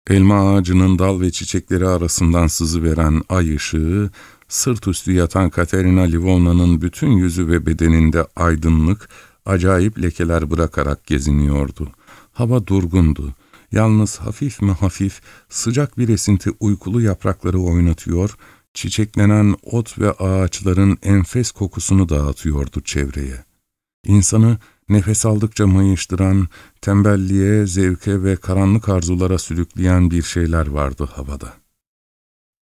Elma ağacının dal ve çiçekleri arasından sızı veren ay ışığı, sırt üstü yatan Katerina Livona'nın bütün yüzü ve bedeninde aydınlık, acayip lekeler bırakarak geziniyordu. Hava durgundu. Yalnız hafif mi hafif, sıcak bir esinti uykulu yaprakları oynatıyor, çiçeklenen ot ve ağaçların enfes kokusunu dağıtıyordu çevreye. İnsanı nefes aldıkça mayıştıran, tembelliğe, zevke ve karanlık arzulara sürükleyen bir şeyler vardı havada.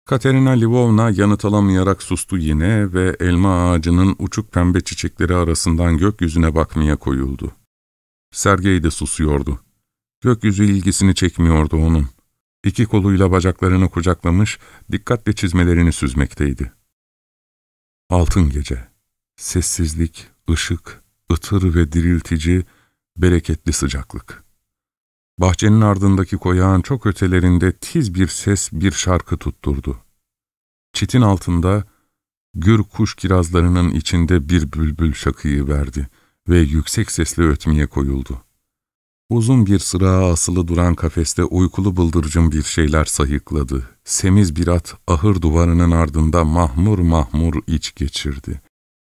Katerina Livovna yanıt alamayarak sustu yine ve elma ağacının uçuk pembe çiçekleri arasından gökyüzüne bakmaya koyuldu. Sergey de susuyordu. Gökyüzü ilgisini çekmiyordu onun. İki koluyla bacaklarını kucaklamış, dikkatle çizmelerini süzmekteydi. Altın gece, sessizlik, ışık, ıtır ve diriltici, bereketli sıcaklık. Bahçenin ardındaki koyağın çok ötelerinde tiz bir ses bir şarkı tutturdu. Çitin altında gür kuş kirazlarının içinde bir bülbül şakıyı verdi ve yüksek sesle ötmeye koyuldu. Uzun bir sırağa asılı duran kafeste uykulu bıldırcın bir şeyler sayıkladı. Semiz bir at ahır duvarının ardında mahmur mahmur iç geçirdi.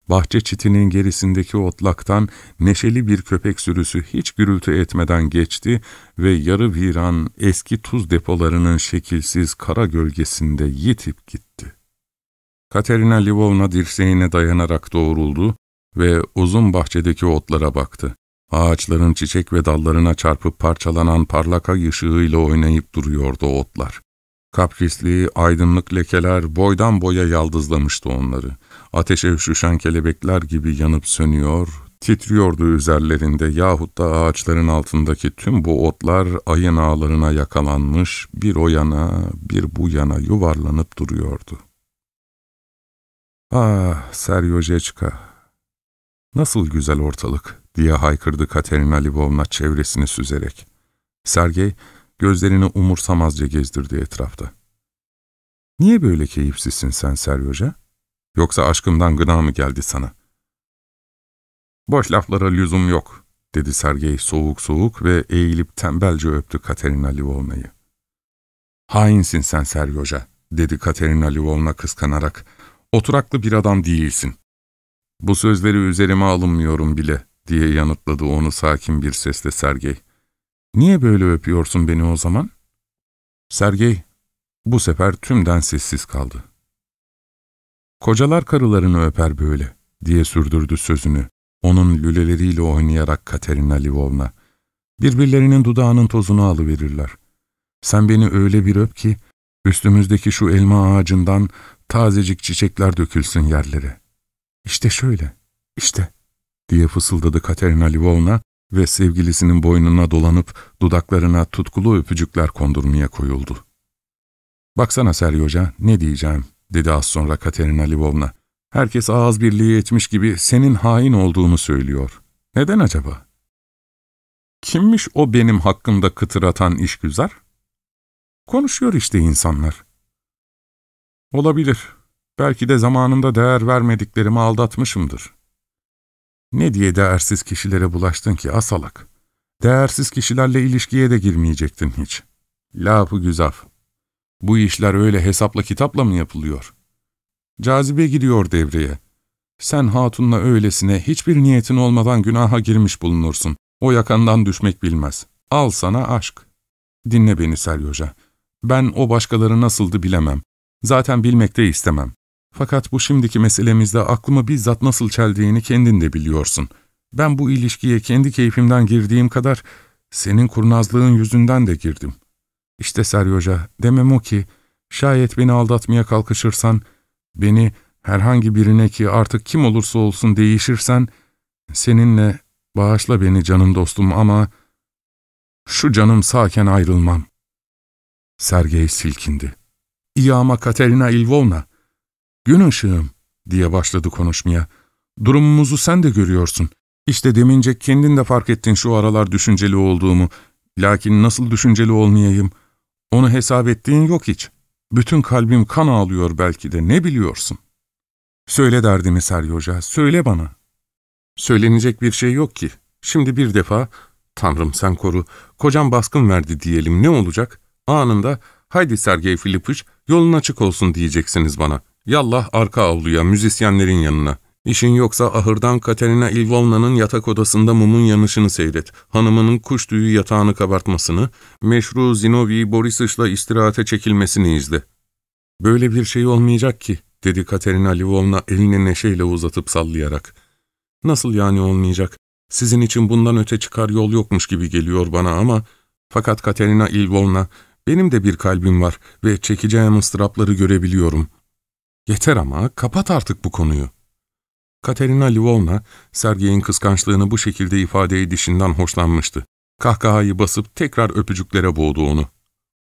Bahçe çitinin gerisindeki otlaktan neşeli bir köpek sürüsü hiç gürültü etmeden geçti ve yarı viran eski tuz depolarının şekilsiz kara gölgesinde yitip gitti. Katerina Livovna dirseğine dayanarak doğruldu ve uzun bahçedeki otlara baktı. Ağaçların çiçek ve dallarına çarpıp parçalanan parlak ay ışığıyla oynayıp duruyordu otlar. Kaprisli, aydınlık lekeler boydan boya yaldızlamıştı onları. Ateşe üşüşen kelebekler gibi yanıp sönüyor, titriyordu üzerlerinde yahut da ağaçların altındaki tüm bu otlar ayın ağlarına yakalanmış, bir o yana, bir bu yana yuvarlanıp duruyordu. Ah, Seryojeçka, nasıl güzel ortalık, diye haykırdı Katerina Livovna çevresini süzerek. Sergey, gözlerini umursamazca gezdirdi etrafta. Niye böyle keyifsizsin sen Seryoja? Yoksa aşkımdan gına mı geldi sana? Boş laflara lüzum yok, dedi Sergey soğuk soğuk ve eğilip tembelce öptü Katerina Livovna'yı. Hainsin sen Seryoja, dedi Katerina Livovna kıskanarak. Oturaklı bir adam değilsin. Bu sözleri üzerime alınmıyorum bile, diye yanıtladı onu sakin bir sesle Sergey. Niye böyle öpüyorsun beni o zaman? Sergey, bu sefer tümden sessiz kaldı. Kocalar karılarını öper böyle, diye sürdürdü sözünü. Onun lüleleriyle oynayarak Katerina Livovna. Birbirlerinin dudağının tozunu alıverirler. Sen beni öyle bir öp ki, üstümüzdeki şu elma ağacından tazecik çiçekler dökülsün yerlere. İşte şöyle, işte, diye fısıldadı Katerina Livovna ve sevgilisinin boynuna dolanıp dudaklarına tutkulu öpücükler kondurmaya koyuldu. Baksana Seryoca, ne diyeceğim, dedi az sonra Katerina Livovna. Herkes ağız birliği etmiş gibi senin hain olduğunu söylüyor. Neden acaba? Kimmiş o benim hakkımda kıtır atan işgüzar? Konuşuyor işte insanlar. Olabilir. Belki de zamanında değer vermediklerimi aldatmışımdır. Ne diye değersiz kişilere bulaştın ki asalak? Değersiz kişilerle ilişkiye de girmeyecektin hiç. Lafı güzaf. Bu işler öyle hesapla kitapla mı yapılıyor? Cazibe giriyor devreye. Sen hatunla öylesine hiçbir niyetin olmadan günaha girmiş bulunursun. O yakandan düşmek bilmez. Al sana aşk. Dinle beni Seryoja. Ben o başkaları nasıldı bilemem. Zaten bilmek de istemem. Fakat bu şimdiki meselemizde aklımı bizzat nasıl çeldiğini kendin de biliyorsun. Ben bu ilişkiye kendi keyfimden girdiğim kadar senin kurnazlığın yüzünden de girdim. İşte Seryoja, demem o ki, şayet beni aldatmaya kalkışırsan, beni herhangi birine ki artık kim olursa olsun değişirsen, seninle bağışla beni canım dostum ama şu canım sağken ayrılmam. Sergey silkindi. İyi ama Katerina Ilvovna, gün ışığım diye başladı konuşmaya. Durumumuzu sen de görüyorsun. İşte demince kendin de fark ettin şu aralar düşünceli olduğumu. Lakin nasıl düşünceli olmayayım? Onu hesap ettiğin yok hiç. Bütün kalbim kan ağlıyor belki de, ne biliyorsun? Söyle derdimi Seryoja, söyle bana. Söylenecek bir şey yok ki. Şimdi bir defa, Tanrım sen koru, kocam baskın verdi diyelim ne olacak? Anında, haydi Sergey Filipiç, yolun açık olsun diyeceksiniz bana. Yallah arka avluya, müzisyenlerin yanına. İşin yoksa ahırdan Katerina Ilvovna'nın yatak odasında mumun yanışını seyret, hanımının kuş tüyü yatağını kabartmasını, meşru Zinovi Borisış'la istirahate çekilmesini izle. Böyle bir şey olmayacak ki, dedi Katerina Lvovna elini neşeyle uzatıp sallayarak. Nasıl yani olmayacak? Sizin için bundan öte çıkar yol yokmuş gibi geliyor bana ama, fakat Katerina Lvovna, benim de bir kalbim var ve çekeceğim ıstırapları görebiliyorum. Yeter ama, kapat artık bu konuyu.'' Katerina Lvovna, Sergey'in kıskançlığını bu şekilde ifade edişinden hoşlanmıştı. Kahkahayı basıp tekrar öpücüklere boğdu onu.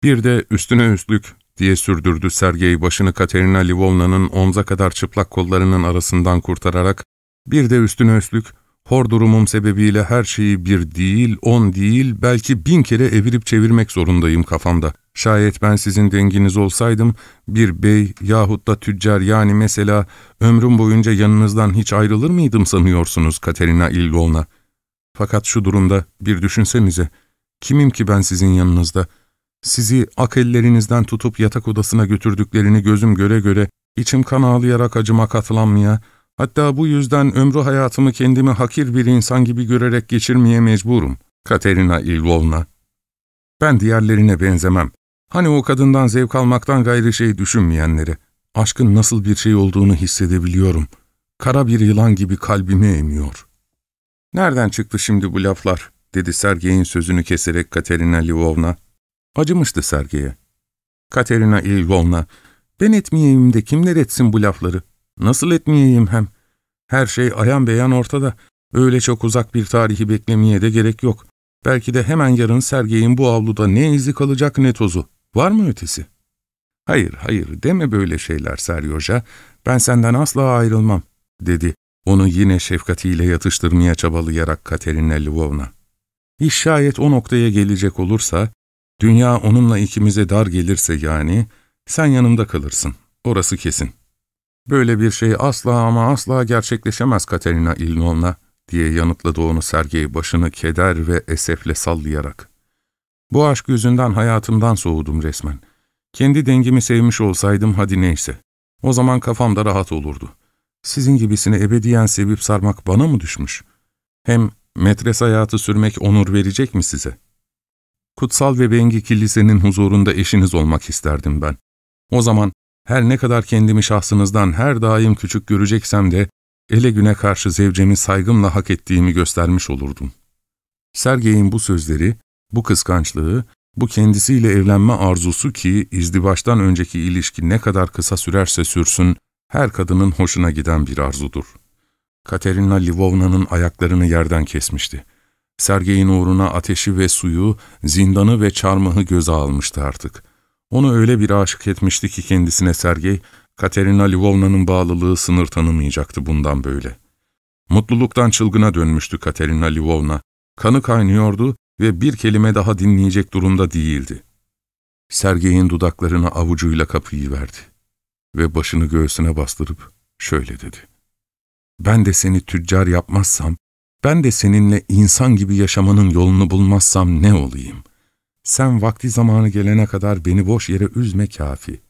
Bir de üstüne üstlük diye sürdürdü Sergey başını Katerina Lvovna'nın omza kadar çıplak kollarının arasından kurtararak, bir de üstüne üstlük, hor durumum sebebiyle her şeyi bir değil, on değil, belki bin kere evirip çevirmek zorundayım kafamda. Şayet ben sizin denginiz olsaydım, bir bey yahut da tüccar yani mesela ömrüm boyunca yanınızdan hiç ayrılır mıydım sanıyorsunuz Katerina İlvovna? Fakat şu durumda bir düşünsenize, kimim ki ben sizin yanınızda? Sizi ak ellerinizden tutup yatak odasına götürdüklerini gözüm göre göre, içim kan ağlayarak acıma katlanmaya, hatta bu yüzden ömrü hayatımı kendimi hakir bir insan gibi görerek geçirmeye mecburum. Katerina İlvovna. Ben diğerlerine benzemem. Hani o kadından zevk almaktan gayrı şey düşünmeyenleri, aşkın nasıl bir şey olduğunu hissedebiliyorum. Kara bir yılan gibi kalbimi emiyor. Nereden çıktı şimdi bu laflar? dedi Sergey'in sözünü keserek Katerina Lvovna. Acımıştı Sergey'e. Katerina Lvovna, ben etmeyeyim de kimler etsin bu lafları? Nasıl etmeyeyim hem? Her şey ayan beyan ortada. Öyle çok uzak bir tarihi beklemeye de gerek yok. Belki de hemen yarın Sergey'in bu avluda ne izi kalacak ne tozu. Var mı ötesi? Hayır, hayır deme böyle şeyler Seryoja. Ben senden asla ayrılmam, dedi. Onu yine şefkatiyle yatıştırmaya çabalayarak Katerina Lvovna. İş şayet o noktaya gelecek olursa, dünya onunla ikimize dar gelirse yani, sen yanımda kalırsın. Orası kesin. Böyle bir şey asla ama asla gerçekleşemez Katerina İlnovna, diye yanıtladı onu Sergey başını keder ve esefle sallayarak. Bu aşk yüzünden hayatımdan soğudum resmen. Kendi dengimi sevmiş olsaydım hadi neyse. O zaman kafam da rahat olurdu. Sizin gibisini ebediyen sevip sarmak bana mı düşmüş? Hem metres hayatı sürmek onur verecek mi size? Kutsal ve Bengi Kilisenin huzurunda eşiniz olmak isterdim ben. O zaman her ne kadar kendimi şahsınızdan her daim küçük göreceksem de ele güne karşı zevcemi saygımla hak ettiğimi göstermiş olurdum. Sergey'in bu sözleri bu kıskançlığı, bu kendisiyle evlenme arzusu ki izdivaçtan önceki ilişki ne kadar kısa sürerse sürsün, her kadının hoşuna giden bir arzudur. Katerina Livovna'nın ayaklarını yerden kesmişti. Sergey'in uğruna ateşi ve suyu, zindanı ve çarmıhı göze almıştı artık. Onu öyle bir aşık etmişti ki kendisine Sergey, Katerina Livovna'nın bağlılığı sınır tanımayacaktı bundan böyle. Mutluluktan çılgına dönmüştü Katerina Livovna. Kanı kaynıyordu ve bir kelime daha dinleyecek durumda değildi. Sergey'in dudaklarını avucuyla kapıyı verdi ve başını göğsüne bastırıp şöyle dedi. Ben de seni tüccar yapmazsam, ben de seninle insan gibi yaşamanın yolunu bulmazsam ne olayım? Sen vakti zamanı gelene kadar beni boş yere üzme kafi.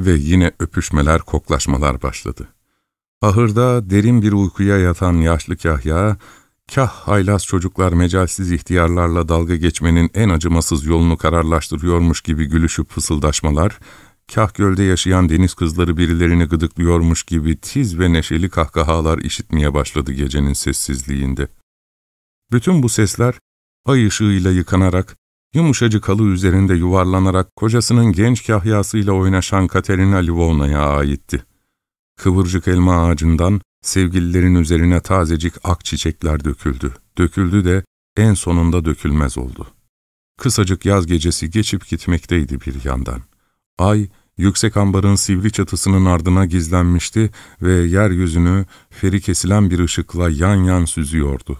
Ve yine öpüşmeler, koklaşmalar başladı. Ahırda derin bir uykuya yatan yaşlı kahya, kah haylaz çocuklar mecalsiz ihtiyarlarla dalga geçmenin en acımasız yolunu kararlaştırıyormuş gibi gülüşüp fısıldaşmalar, kah gölde yaşayan deniz kızları birilerini gıdıklıyormuş gibi tiz ve neşeli kahkahalar işitmeye başladı gecenin sessizliğinde. Bütün bu sesler, ay ışığıyla yıkanarak, yumuşacık halı üzerinde yuvarlanarak kocasının genç kahyasıyla oynaşan Katerina Livona'ya aitti. Kıvırcık elma ağacından sevgililerin üzerine tazecik ak çiçekler döküldü. Döküldü de en sonunda dökülmez oldu. Kısacık yaz gecesi geçip gitmekteydi bir yandan. Ay, yüksek ambarın sivri çatısının ardına gizlenmişti ve yeryüzünü feri kesilen bir ışıkla yan yan süzüyordu.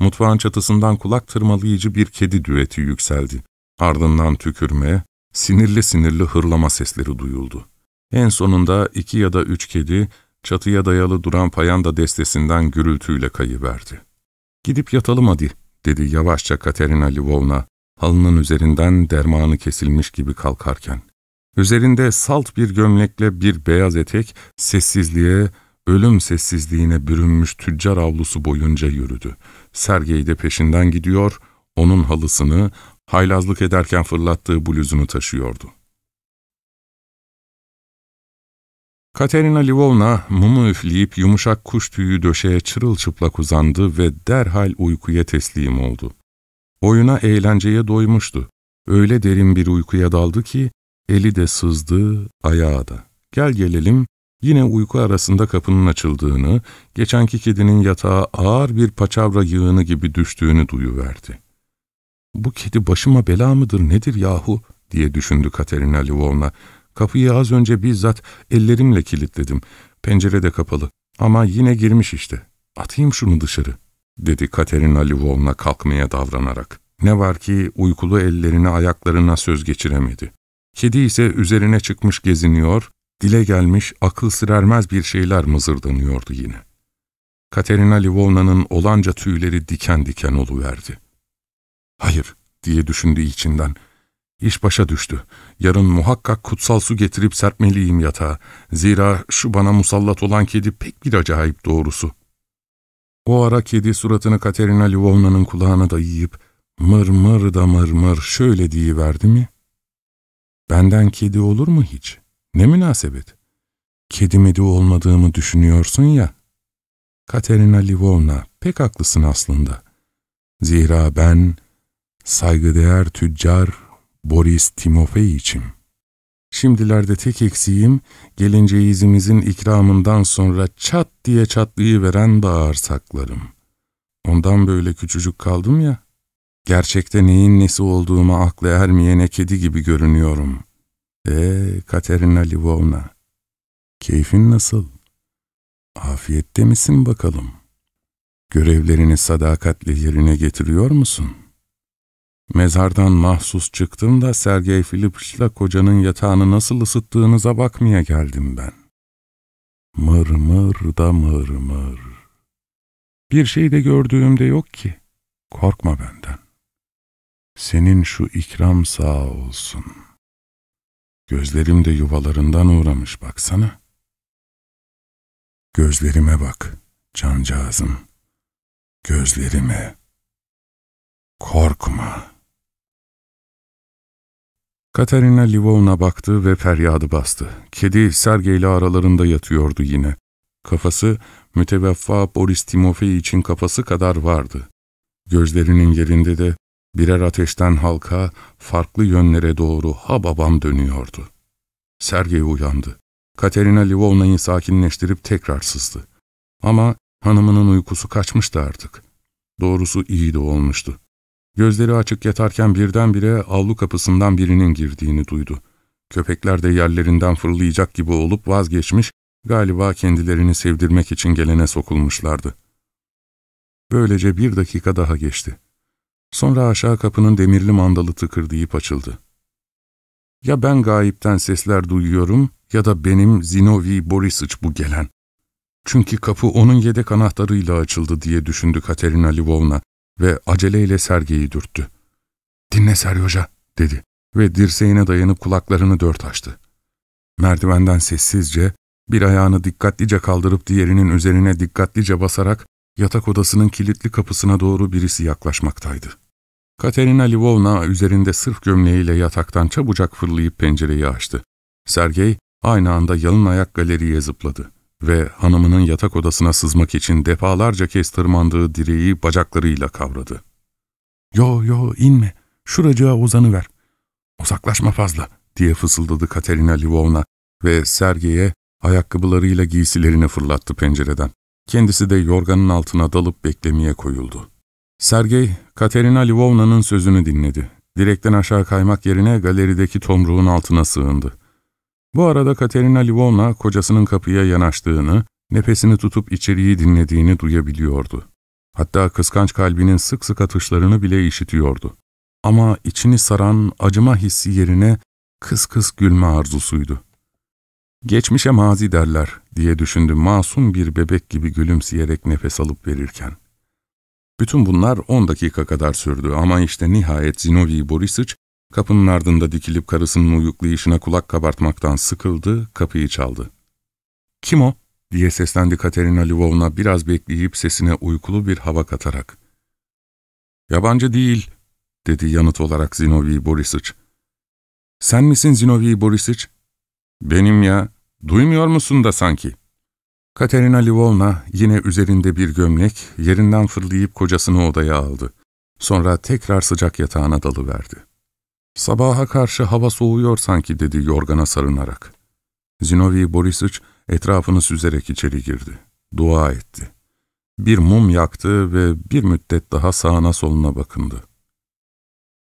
Mutfağın çatısından kulak tırmalayıcı bir kedi düeti yükseldi. Ardından tükürme, sinirli sinirli hırlama sesleri duyuldu. En sonunda iki ya da üç kedi, çatıya dayalı duran payanda destesinden gürültüyle kayıverdi. ''Gidip yatalım hadi.'' dedi yavaşça Katerina Lvovna, halının üzerinden dermanı kesilmiş gibi kalkarken. Üzerinde salt bir gömlekle bir beyaz etek, sessizliğe, ölüm sessizliğine bürünmüş tüccar avlusu boyunca yürüdü. Sergey de peşinden gidiyor, onun halısını, haylazlık ederken fırlattığı bluzunu taşıyordu. Katerina Livovna mumu üfleyip yumuşak kuş tüyü döşeye çırılçıplak uzandı ve derhal uykuya teslim oldu. Oyuna eğlenceye doymuştu. Öyle derin bir uykuya daldı ki eli de sızdı, ayağı da. Gel gelelim, yine uyku arasında kapının açıldığını, geçenki kedinin yatağa ağır bir paçavra yığını gibi düştüğünü duyuverdi. ''Bu kedi başıma bela mıdır nedir yahu?'' diye düşündü Katerina Livovna. Kapıyı az önce bizzat ellerimle kilitledim. Pencere de kapalı. Ama yine girmiş işte. Atayım şunu dışarı, dedi Katerina Lvovna kalkmaya davranarak. Ne var ki uykulu ellerini ayaklarına söz geçiremedi. Kedi ise üzerine çıkmış geziniyor, dile gelmiş akıl sırermez bir şeyler mızırdanıyordu yine. Katerina Lvovna'nın olanca tüyleri diken diken oluverdi. Hayır, diye düşündü içinden. İş başa düştü. Yarın muhakkak kutsal su getirip serpmeliyim yatağa. Zira şu bana musallat olan kedi pek bir acayip doğrusu. O ara kedi suratını Katerina Lvovna'nın kulağına dayayıp mır mır da mır mır şöyle diyiverdi mi? Benden kedi olur mu hiç? Ne münasebet? Kedi medi olmadığımı düşünüyorsun ya. Katerina Livovna pek haklısın aslında. Zira ben saygıdeğer tüccar Boris Timofeyiç'im. Şimdilerde tek eksiğim, gelinceyizimizin ikramından sonra çat diye çatlayıveren bağırsaklarım. Ondan böyle küçücük kaldım ya, gerçekte neyin nesi olduğuma aklı ermeyene kedi gibi görünüyorum. Eee Katerina Livovna, keyfin nasıl? Afiyette misin bakalım? Görevlerini sadakatle yerine getiriyor musun?'' Mezardan mahsus çıktım da Sergey Filipiç'le kocanın yatağını nasıl ısıttığınıza bakmaya geldim ben. Mır mır da mır mır. Bir şey de gördüğümde yok ki. Korkma benden. Senin şu ikram sağ olsun. Gözlerim de yuvalarından uğramış baksana. Gözlerime bak, cancağızım. Gözlerime. Korkma. Katerina Livovna baktı ve feryadı bastı. Kedi Sergey ile aralarında yatıyordu yine. Kafası müteveffa Boris Timofey için kafası kadar vardı. Gözlerinin yerinde de birer ateşten halka farklı yönlere doğru ha babam dönüyordu. Sergey uyandı. Katerina Livovna'yı sakinleştirip tekrar sızdı. Ama hanımının uykusu kaçmıştı artık. Doğrusu iyi de olmuştu. Gözleri açık yatarken birdenbire avlu kapısından birinin girdiğini duydu. Köpekler de yerlerinden fırlayacak gibi olup vazgeçmiş, galiba kendilerini sevdirmek için gelene sokulmuşlardı. Böylece bir dakika daha geçti. Sonra aşağı kapının demirli mandalı tıkırdayıp açıldı. Ya ben gayipten sesler duyuyorum ya da benim Zinovi Borisıç bu gelen. Çünkü kapı onun yedek anahtarıyla açıldı diye düşündü Katerina Lvovna ve aceleyle Sergey'i dürttü. ''Dinle Seryoja'' dedi ve dirseğine dayanıp kulaklarını dört açtı. Merdivenden sessizce, bir ayağını dikkatlice kaldırıp diğerinin üzerine dikkatlice basarak yatak odasının kilitli kapısına doğru birisi yaklaşmaktaydı. Katerina Lvovna üzerinde sırf gömleğiyle yataktan çabucak fırlayıp pencereyi açtı. Sergey aynı anda yalın ayak galeriye zıpladı ve hanımının yatak odasına sızmak için defalarca kez tırmandığı direği bacaklarıyla kavradı. ''Yo yo inme, şuracığa uzanıver. Uzaklaşma fazla.'' diye fısıldadı Katerina Lvovna ve Sergey'e ayakkabılarıyla giysilerini fırlattı pencereden. Kendisi de yorganın altına dalıp beklemeye koyuldu. Sergey, Katerina Lvovna'nın sözünü dinledi. Direkten aşağı kaymak yerine galerideki tomruğun altına sığındı. Bu arada Katerina Lvovna kocasının kapıya yanaştığını, nefesini tutup içeriği dinlediğini duyabiliyordu. Hatta kıskanç kalbinin sık sık atışlarını bile işitiyordu. Ama içini saran acıma hissi yerine kıs kıs gülme arzusuydu. Geçmişe mazi derler diye düşündü masum bir bebek gibi gülümseyerek nefes alıp verirken. Bütün bunlar on dakika kadar sürdü ama işte nihayet Zinoviy Borisıç kapının ardında dikilip karısının uyuklayışına kulak kabartmaktan sıkıldı, kapıyı çaldı. ''Kim o?'' diye seslendi Katerina Lvovna biraz bekleyip sesine uykulu bir hava katarak. ''Yabancı değil'' dedi yanıt olarak Zinoviy Borisıç. ''Sen misin Zinoviy Borisıç?'' ''Benim ya, duymuyor musun da sanki?'' Katerina Lvovna yine üzerinde bir gömlek, yerinden fırlayıp kocasını odaya aldı. Sonra tekrar sıcak yatağına dalıverdi. Sabaha karşı hava soğuyor sanki dedi yorgana sarınarak. Zinoviy Borisıç etrafını süzerek içeri girdi. Dua etti. Bir mum yaktı ve bir müddet daha sağına soluna bakındı.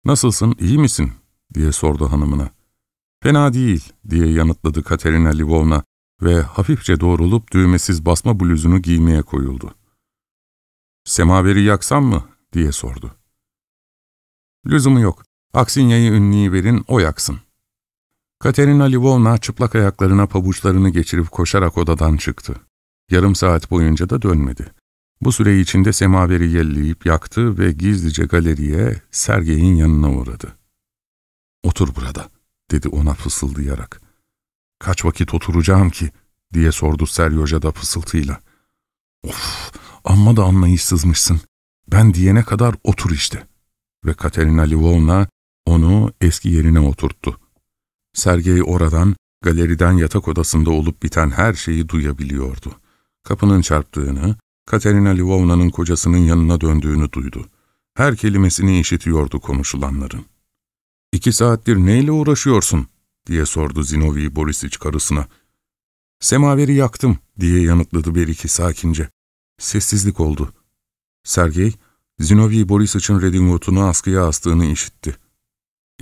''Nasılsın, iyi misin?'' diye sordu hanımına. ''Fena değil.'' diye yanıtladı Katerina Lvovna ve hafifçe doğrulup düğmesiz basma bluzunu giymeye koyuldu. ''Semaveri yaksam mı?'' diye sordu. ''Lüzumu yok. Aksinya'yı ünlüyü verin, o yaksın.'' Katerina Lvovna çıplak ayaklarına pabuçlarını geçirip koşarak odadan çıktı. Yarım saat boyunca da dönmedi. Bu süre içinde semaveri yelleyip yaktı ve gizlice galeriye Sergey'in yanına uğradı. ''Otur burada.'' dedi ona fısıldayarak. ''Kaç vakit oturacağım ki?'' diye sordu Seryoja da fısıltıyla. ''Of, amma da anlayışsızmışsın. Ben diyene kadar otur işte.'' Ve Katerina Lvovna onu eski yerine oturttu. Sergey oradan, galeriden yatak odasında olup biten her şeyi duyabiliyordu. Kapının çarptığını, Katerina Lvovna'nın kocasının yanına döndüğünü duydu. Her kelimesini işitiyordu konuşulanların. ''İki saattir neyle uğraşıyorsun?'' diye sordu Zinoviy Borisic karısına. ''Semaveri yaktım.'' diye yanıtladı Beriki sakince. Sessizlik oldu. Sergey, Zinoviy Borisic'in redingotunu askıya astığını işitti.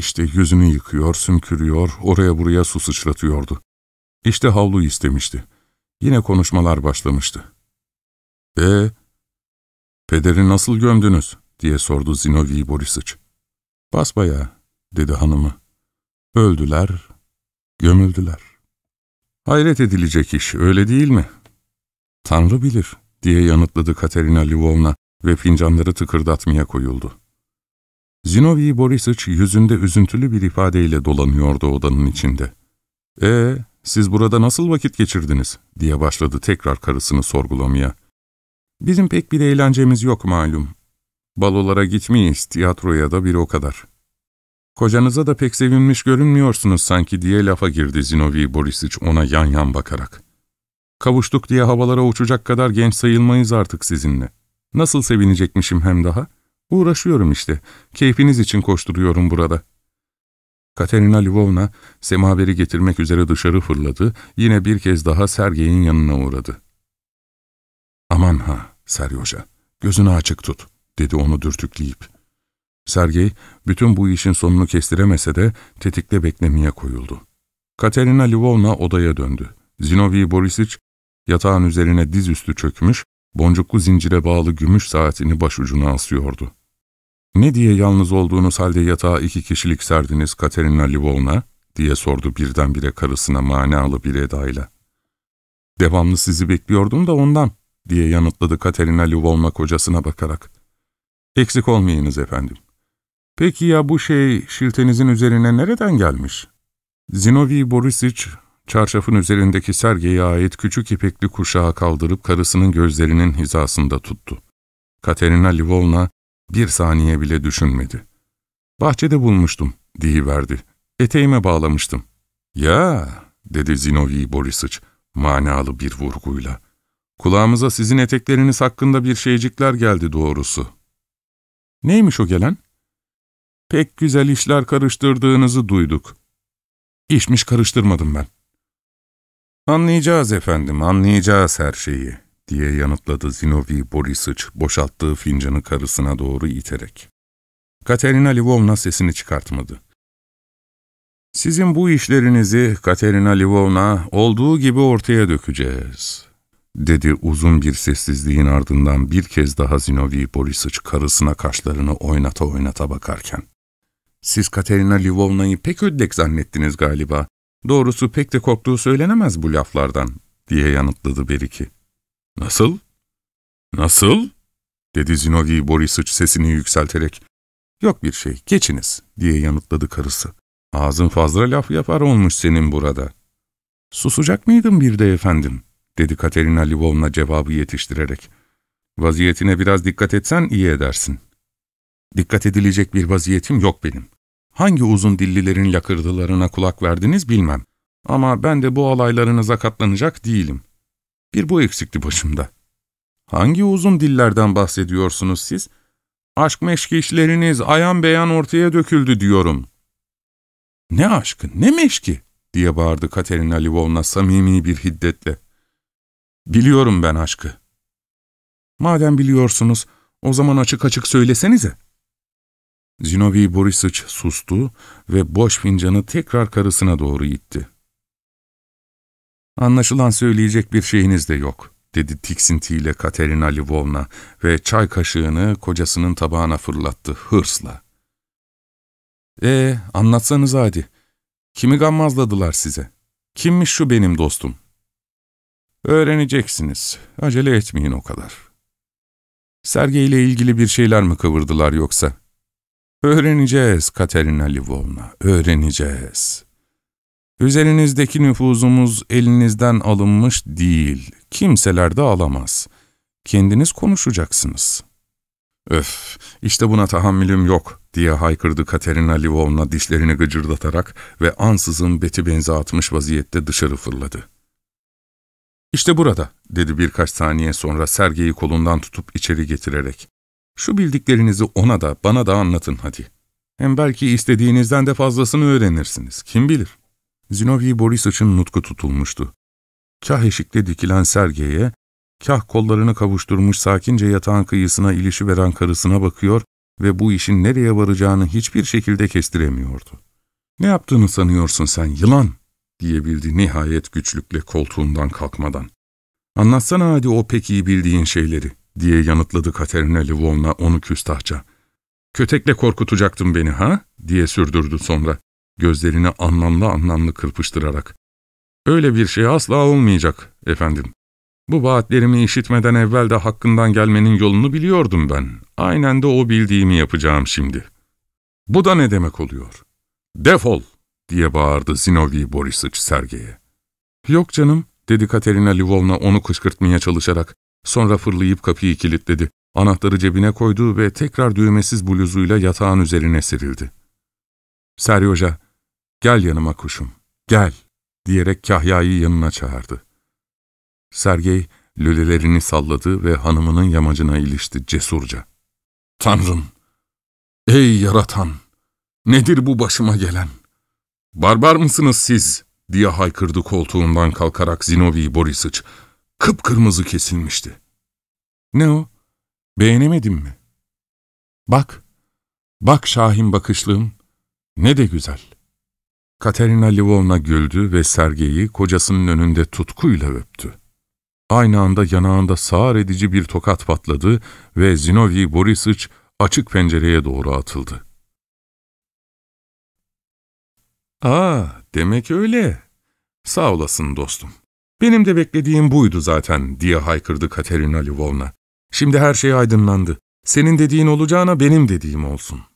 İşte yüzünü yıkıyor, sümkürüyor, oraya buraya su sıçratıyordu. İşte havlu istemişti. Yine konuşmalar başlamıştı. ''E, pederi nasıl gömdünüz?'' diye sordu Zinoviy Borisic. ''Basbayağı'' dedi hanımı. ''Öldüler, gömüldüler.'' ''Hayret edilecek iş, öyle değil mi?'' ''Tanrı bilir.'' diye yanıtladı Katerina Lvovna ve fincanları tıkırdatmaya koyuldu. Zinoviy Borisic yüzünde üzüntülü bir ifadeyle dolanıyordu odanın içinde. ''Ee, siz burada nasıl vakit geçirdiniz?'' diye başladı tekrar karısını sorgulamaya. ''Bizim pek bir eğlencemiz yok malum. Balolara gitmeyiz, tiyatroya da bir o kadar. Kocanıza da pek sevinmiş görünmüyorsunuz sanki diye lafa girdi Zinoviy Borisic ona yan yan bakarak. Kavuştuk diye havalara uçacak kadar genç sayılmayız artık sizinle. Nasıl sevinecekmişim hem daha? Uğraşıyorum işte. Keyfiniz için koşturuyorum burada. Katerina Lvovna semaveri getirmek üzere dışarı fırladı, yine bir kez daha Sergey'in yanına uğradı. ''Aman ha, Seryoja, gözünü açık tut.'' dedi onu dürtükleyip. Sergey, bütün bu işin sonunu kestiremese de tetikte beklemeye koyuldu. Katerina Lvovna odaya döndü. Zinoviy Borisic, yatağın üzerine dizüstü çökmüş, boncuklu zincire bağlı gümüş saatini başucuna asıyordu. ''Ne diye yalnız olduğunuz halde yatağa iki kişilik serdiniz Katerina Lvovna?'' diye sordu birdenbire karısına manalı bir edayla. Devamlı sizi bekliyordum da ondan, diye yanıtladı Katerina Lvovna kocasına bakarak. Eksik olmayınız efendim. Peki ya bu şey şiltenizin üzerine nereden gelmiş? Zinovi Borisic, çarşafın üzerindeki sergeye ait küçük ipekli kuşağı kaldırıp karısının gözlerinin hizasında tuttu. Katerina Lvovna bir saniye bile düşünmedi. Bahçede bulmuştum, diyiverdi. Eteğime bağlamıştım. Ya, dedi Zinovi Borisic, manalı bir vurguyla. Kulağımıza sizin etekleriniz hakkında bir şeycikler geldi doğrusu. Neymiş o gelen? Pek güzel işler karıştırdığınızı duyduk. İşmiş karıştırmadım ben. Anlayacağız efendim, anlayacağız her şeyi, diye yanıtladı Zinovi Borisic boşalttığı fincanı karısına doğru iterek. Katerina Lvovna sesini çıkartmadı. Sizin bu işlerinizi Katerina Lvovna olduğu gibi ortaya dökeceğiz, dedi uzun bir sessizliğin ardından bir kez daha Zinovi Borisic karısına kaşlarını oynata oynata bakarken. Siz Katerina Lvovna'yı pek ödlek zannettiniz galiba. Doğrusu pek de korktuğu söylenemez bu laflardan, diye yanıtladı Beriki. Nasıl? Nasıl? dedi Zinovi Borisic sesini yükselterek. Yok bir şey, geçiniz, diye yanıtladı karısı. Ağzın fazla laf yapar olmuş senin burada. Susacak mıydın bir de efendim, dedi Katerina Lvovna cevabı yetiştirerek. Vaziyetine biraz dikkat etsen iyi edersin. Dikkat edilecek bir vaziyetim yok benim. Hangi uzun dillilerin lakırdılarına kulak verdiniz bilmem. Ama ben de bu alaylarınıza katlanacak değilim. Bir bu eksikti başımda. Hangi uzun dillerden bahsediyorsunuz siz? Aşk meşki işleriniz ayan beyan ortaya döküldü diyorum. Ne aşkı, ne meşki? diye bağırdı Katerina Lvovna samimi bir hiddetle. Biliyorum ben aşkı. Madem biliyorsunuz, o zaman açık açık söylesenize. Zinovi Borisic sustu ve boş fincanı tekrar karısına doğru itti. Anlaşılan söyleyecek bir şeyiniz de yok, dedi tiksintiyle Katerina Lvovna ve çay kaşığını kocasının tabağına fırlattı hırsla. Ee, anlatsanız hadi. Kimi gammazladılar size? Kimmiş şu benim dostum? Öğreneceksiniz. Acele etmeyin o kadar. Sergey ile ilgili bir şeyler mi kıvırdılar yoksa? Öğreneceğiz Katerina Lvovna, öğreneceğiz. Üzerinizdeki nüfuzumuz elinizden alınmış değil, kimseler de alamaz. Kendiniz konuşacaksınız. Öf, işte buna tahammülüm yok, diye haykırdı Katerina Lvovna dişlerini gıcırdatarak ve ansızın beti benze atmış vaziyette dışarı fırladı. İşte burada, dedi birkaç saniye sonra Sergey'i kolundan tutup içeri getirerek. Şu bildiklerinizi ona da, bana da anlatın hadi. Hem belki istediğinizden de fazlasını öğrenirsiniz, kim bilir. Zinovi Borisic'in nutku tutulmuştu. Kah eşikte dikilen Sergey'e, kah kollarını kavuşturmuş sakince yatağın kıyısına ilişiveren karısına bakıyor ve bu işin nereye varacağını hiçbir şekilde kestiremiyordu. ''Ne yaptığını sanıyorsun sen, yılan?'' diyebildi nihayet güçlükle koltuğundan kalkmadan. ''Anlatsana hadi o pek iyi bildiğin şeyleri.'' diye yanıtladı Katerina Lvovna onu küstahça. ''Kötekle korkutacaktın beni ha?'' diye sürdürdü sonra, gözlerini anlamlı anlamlı kırpıştırarak. ''Öyle bir şey asla olmayacak, efendim. Bu vaatlerimi işitmeden evvel de hakkından gelmenin yolunu biliyordum ben. Aynen de o bildiğimi yapacağım şimdi.'' ''Bu da ne demek oluyor?'' ''Defol!'' diye bağırdı Zinovi Borisic Sergey'e. ''Yok canım'' dedi Katerina Lvovna onu kışkırtmaya çalışarak. Sonra fırlayıp kapıyı kilitledi. Anahtarı cebine koydu ve tekrar düğmesiz bluzuyla yatağın üzerine serildi. Seryoja, gel yanıma kuşum, gel diyerek Kahya'yı yanına çağırdı. Sergey lülelerini salladı ve hanımının yamacına ilişti cesurca. Tanrım! Ey yaratan! Nedir bu başıma gelen? Barbar mısınız siz? diye haykırdı koltuğundan kalkarak Zinovi Borisic. Kıpkırmızı kesilmişti. Ne o? Beğenemedin mi? Bak, bak Şahin bakışlığım, ne de güzel. Katerina Lvovna güldü ve Sergey'i kocasının önünde tutkuyla öptü. Aynı anda yanağında sağır edici bir tokat patladı ve Zinovi Borisic açık pencereye doğru atıldı. ''Aa, demek öyle. Sağ olasın dostum. Benim de beklediğim buydu zaten, diye haykırdı Katerina Lvovna. Şimdi her şey aydınlandı. Senin dediğin olacağına benim dediğim olsun.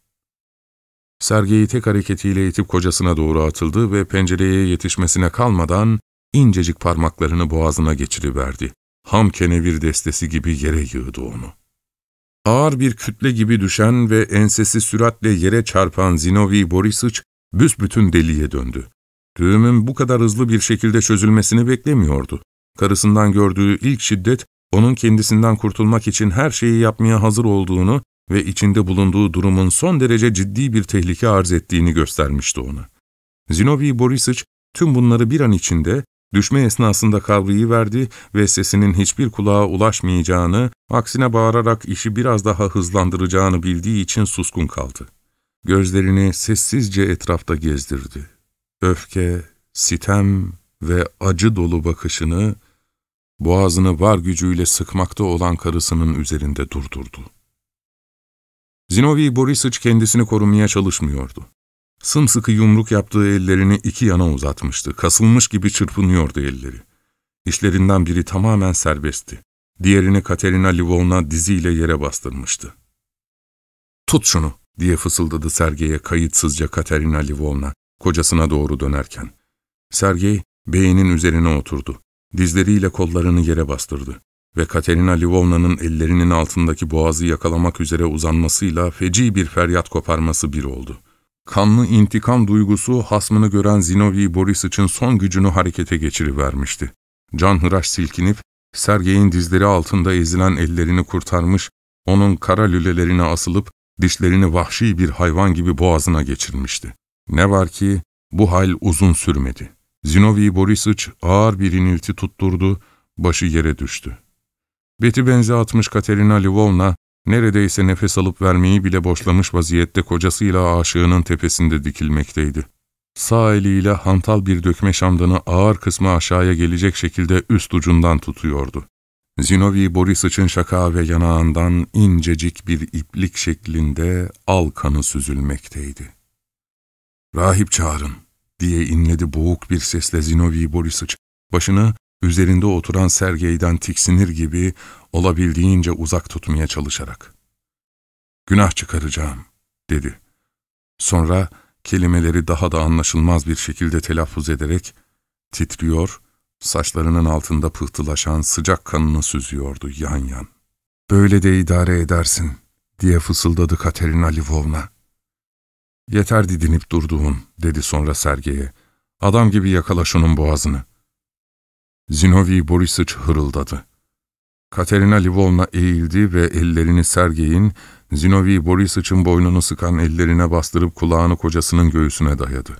Sergeyi tek hareketiyle itip kocasına doğru atıldı ve pencereye yetişmesine kalmadan incecik parmaklarını boğazına geçiriverdi. Ham kenevir destesi gibi yere yığdı onu. Ağır bir kütle gibi düşen ve ensesi süratle yere çarpan Zinovi Borisıç büsbütün deliye döndü. Düğümün bu kadar hızlı bir şekilde çözülmesini beklemiyordu. Karısından gördüğü ilk şiddet, onun kendisinden kurtulmak için her şeyi yapmaya hazır olduğunu ve içinde bulunduğu durumun son derece ciddi bir tehlike arz ettiğini göstermişti ona. Zinovi Borisıç tüm bunları bir an içinde düşme esnasında kavrayıverdi ve sesinin hiçbir kulağa ulaşmayacağını, aksine bağırarak işi biraz daha hızlandıracağını bildiği için suskun kaldı. Gözlerini sessizce etrafta gezdirdi. Öfke, sitem ve acı dolu bakışını, boğazını var gücüyle sıkmakta olan karısının üzerinde durdurdu. Zinovi Borisıç kendisini korumaya çalışmıyordu. Sımsıkı yumruk yaptığı ellerini iki yana uzatmıştı. Kasılmış gibi çırpınıyordu elleri. İşlerinden biri tamamen serbestti. Diğerini Katerina Lvovna diziyle yere bastırmıştı. ''Tut şunu!'' diye fısıldadı Sergey'e kayıtsızca Katerina Lvovna, kocasına doğru dönerken. Sergey, beynin üzerine oturdu. Dizleriyle kollarını yere bastırdı ve Katerina Lvovna'nın ellerinin altındaki boğazı yakalamak üzere uzanmasıyla feci bir feryat koparması bir oldu. Kanlı intikam duygusu hasmını gören Zinovi Borisic'in son gücünü harekete geçirivermişti. Canhıraş silkinip, Sergey'in dizleri altında ezilen ellerini kurtarmış, onun kara lülelerine asılıp dişlerini vahşi bir hayvan gibi boğazına geçirmişti. Ne var ki bu hal uzun sürmedi. Zinovi Borisic ağır bir inilti tutturdu, başı yere düştü. Beti benze atmış Katerina Lvovna, neredeyse nefes alıp vermeyi bile boşlamış vaziyette kocasıyla aşığının tepesinde dikilmekteydi. Sağ eliyle hantal bir dökme şamdanı ağır kısmı aşağıya gelecek şekilde üst ucundan tutuyordu. Zinovi Borisic'in şaka ve yanağından incecik bir iplik şeklinde al kanı süzülmekteydi. ''Rahip çağırın.'' diye inledi boğuk bir sesle Zinovi Borisic, başını üzerinde oturan Sergey'den tiksinir gibi olabildiğince uzak tutmaya çalışarak. ''Günah çıkaracağım.'' dedi. Sonra kelimeleri daha da anlaşılmaz bir şekilde telaffuz ederek titriyor, saçlarının altında pıhtılaşan sıcak kanını süzüyordu yan yan. ''Böyle de idare edersin.'' diye fısıldadı Katerina Lvovna. ''Yeter didinip durduğun.'' dedi sonra Sergey'e. ''Adam gibi yakala şunun boğazını.'' Zinovi Borisıç hırıldadı. Katerina Lvovna eğildi ve ellerini Sergey'in, Zinovi Borisıç'ın boynunu sıkan ellerine bastırıp kulağını kocasının göğsüne dayadı.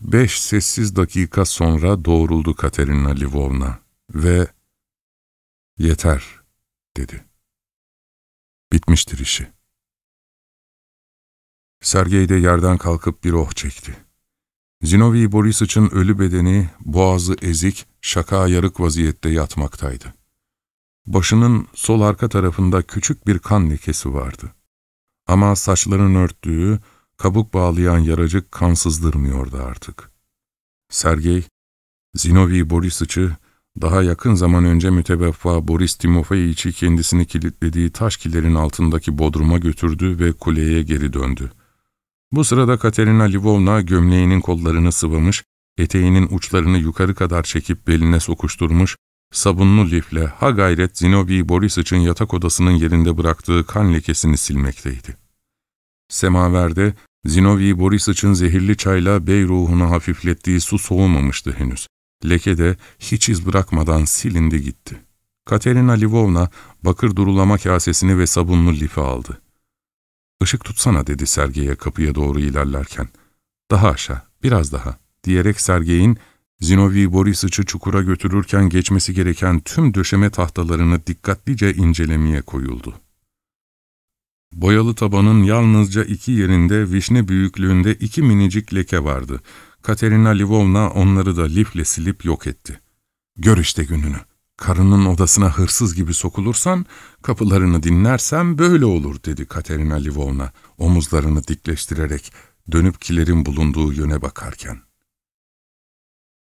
Beş sessiz dakika sonra doğruldu Katerina Lvovna ve ''Yeter'' dedi. Bitmiştir işi. Sergey de yerden kalkıp bir oh çekti. Zinovi Borisic'in ölü bedeni, boğazı ezik, şaka yarık vaziyette yatmaktaydı. Başının sol arka tarafında küçük bir kan lekesi vardı. Ama saçların örttüğü, kabuk bağlayan yaracık kansızdırmıyordu artık. Sergey, Zinovi Borisic'i daha yakın zaman önce müteveffa Boris Timofeyiç'i kendisini kilitlediği taş kilerin altındaki bodruma götürdü ve kuleye geri döndü. Bu sırada Katerina Lvovna gömleğinin kollarını sıvamış, eteğinin uçlarını yukarı kadar çekip beline sokuşturmuş, sabunlu lifle ha gayret Zinovi Borisic'in yatak odasının yerinde bıraktığı kan lekesini silmekteydi. Semaverde Zinovi Borisic'in zehirli çayla bey ruhunu hafiflettiği su soğumamıştı henüz. Leke de hiç iz bırakmadan silindi gitti. Katerina Lvovna bakır durulama kasesini ve sabunlu lifi aldı. ''Işık tutsana'' dedi Sergey'e kapıya doğru ilerlerken. ''Daha aşağı, biraz daha.'' diyerek Sergey'in Zinovi Borisic'i çukura götürürken geçmesi gereken tüm döşeme tahtalarını dikkatlice incelemeye koyuldu. Boyalı tabanın yalnızca iki yerinde vişne büyüklüğünde iki minicik leke vardı. Katerina Lvovna onları da lifle silip yok etti. ''Gör işte gününü. Karının odasına hırsız gibi sokulursan, kapılarını dinlersen böyle olur.'' dedi Katerina Lvovna, omuzlarını dikleştirerek dönüp kilerin bulunduğu yöne bakarken.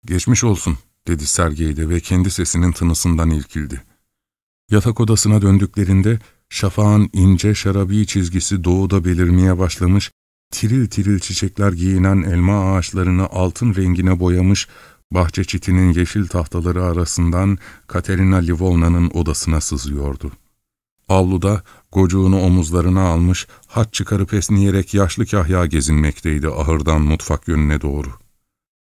''Geçmiş olsun.'' dedi Sergey de ve kendi sesinin tınısından irkildi. Yatak odasına döndüklerinde şafağın ince şarabi çizgisi doğuda belirmeye başlamış, tiril tiril çiçekler giyinen elma ağaçlarını altın rengine boyamış, bahçe çitinin yeşil tahtaları arasından Katerina Livovna'nın odasına sızıyordu. Avluda gocuğunu omuzlarına almış, hat çıkarıp esniyerek yaşlı kahya gezinmekteydi ahırdan mutfak yönüne doğru.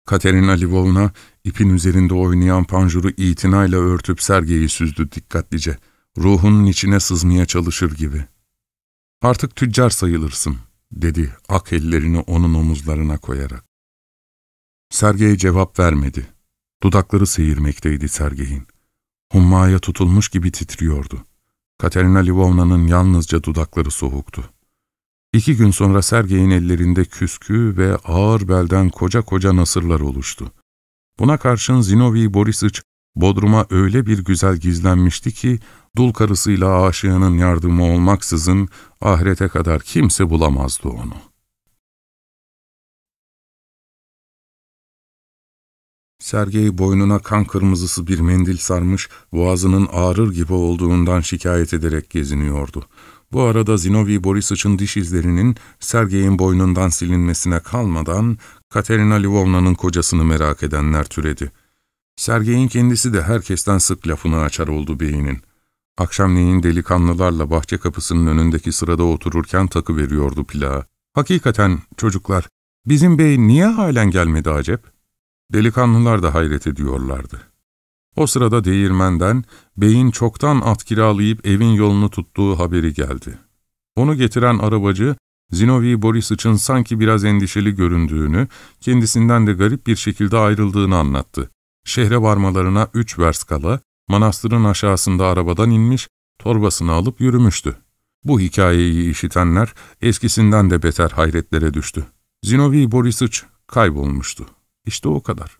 Katerina Livovna, ipin üzerinde oynayan panjuru itinayla örtüp sergeyi süzdü dikkatlice. Ruhunun içine sızmaya çalışır gibi. ''Artık tüccar sayılırsın.'' dedi ak ellerini onun omuzlarına koyarak. Sergey cevap vermedi. Dudakları seyirmekteydi Sergey'in. Hummaya tutulmuş gibi titriyordu. Katerina Livovna'nın yalnızca dudakları soğuktu. İki gün sonra Sergey'in ellerinde küskü ve ağır belden koca koca nasırlar oluştu. Buna karşın Zinovi Borisıç, Bodrum'a öyle bir güzel gizlenmişti ki, dul karısıyla aşığının yardımı olmaksızın ahirete kadar kimse bulamazdı onu. Sergey boynuna kan kırmızısı bir mendil sarmış, boğazının ağrır gibi olduğundan şikayet ederek geziniyordu. Bu arada Zinovi Borisic'in diş izlerinin Sergey'in boynundan silinmesine kalmadan Katerina Lvovna'nın kocasını merak edenler türedi. Sergey'in kendisi de herkesten sık lafını açar oldu beyinin. Akşamleyin delikanlılarla bahçe kapısının önündeki sırada otururken takı veriyordu plağa. Hakikaten çocuklar, bizim bey niye halen gelmedi acep? Delikanlılar da hayret ediyorlardı. O sırada değirmenden, beyin çoktan at kiralayıp evin yolunu tuttuğu haberi geldi. Onu getiren arabacı, Zinovi Borisic'in sanki biraz endişeli göründüğünü, kendisinden de garip bir şekilde ayrıldığını anlattı. Şehre varmalarına üç vers kala, manastırın aşağısında arabadan inmiş, torbasını alıp yürümüştü. Bu hikayeyi işitenler eskisinden de beter hayretlere düştü. Zinovi Borisic kaybolmuştu. İşte o kadar.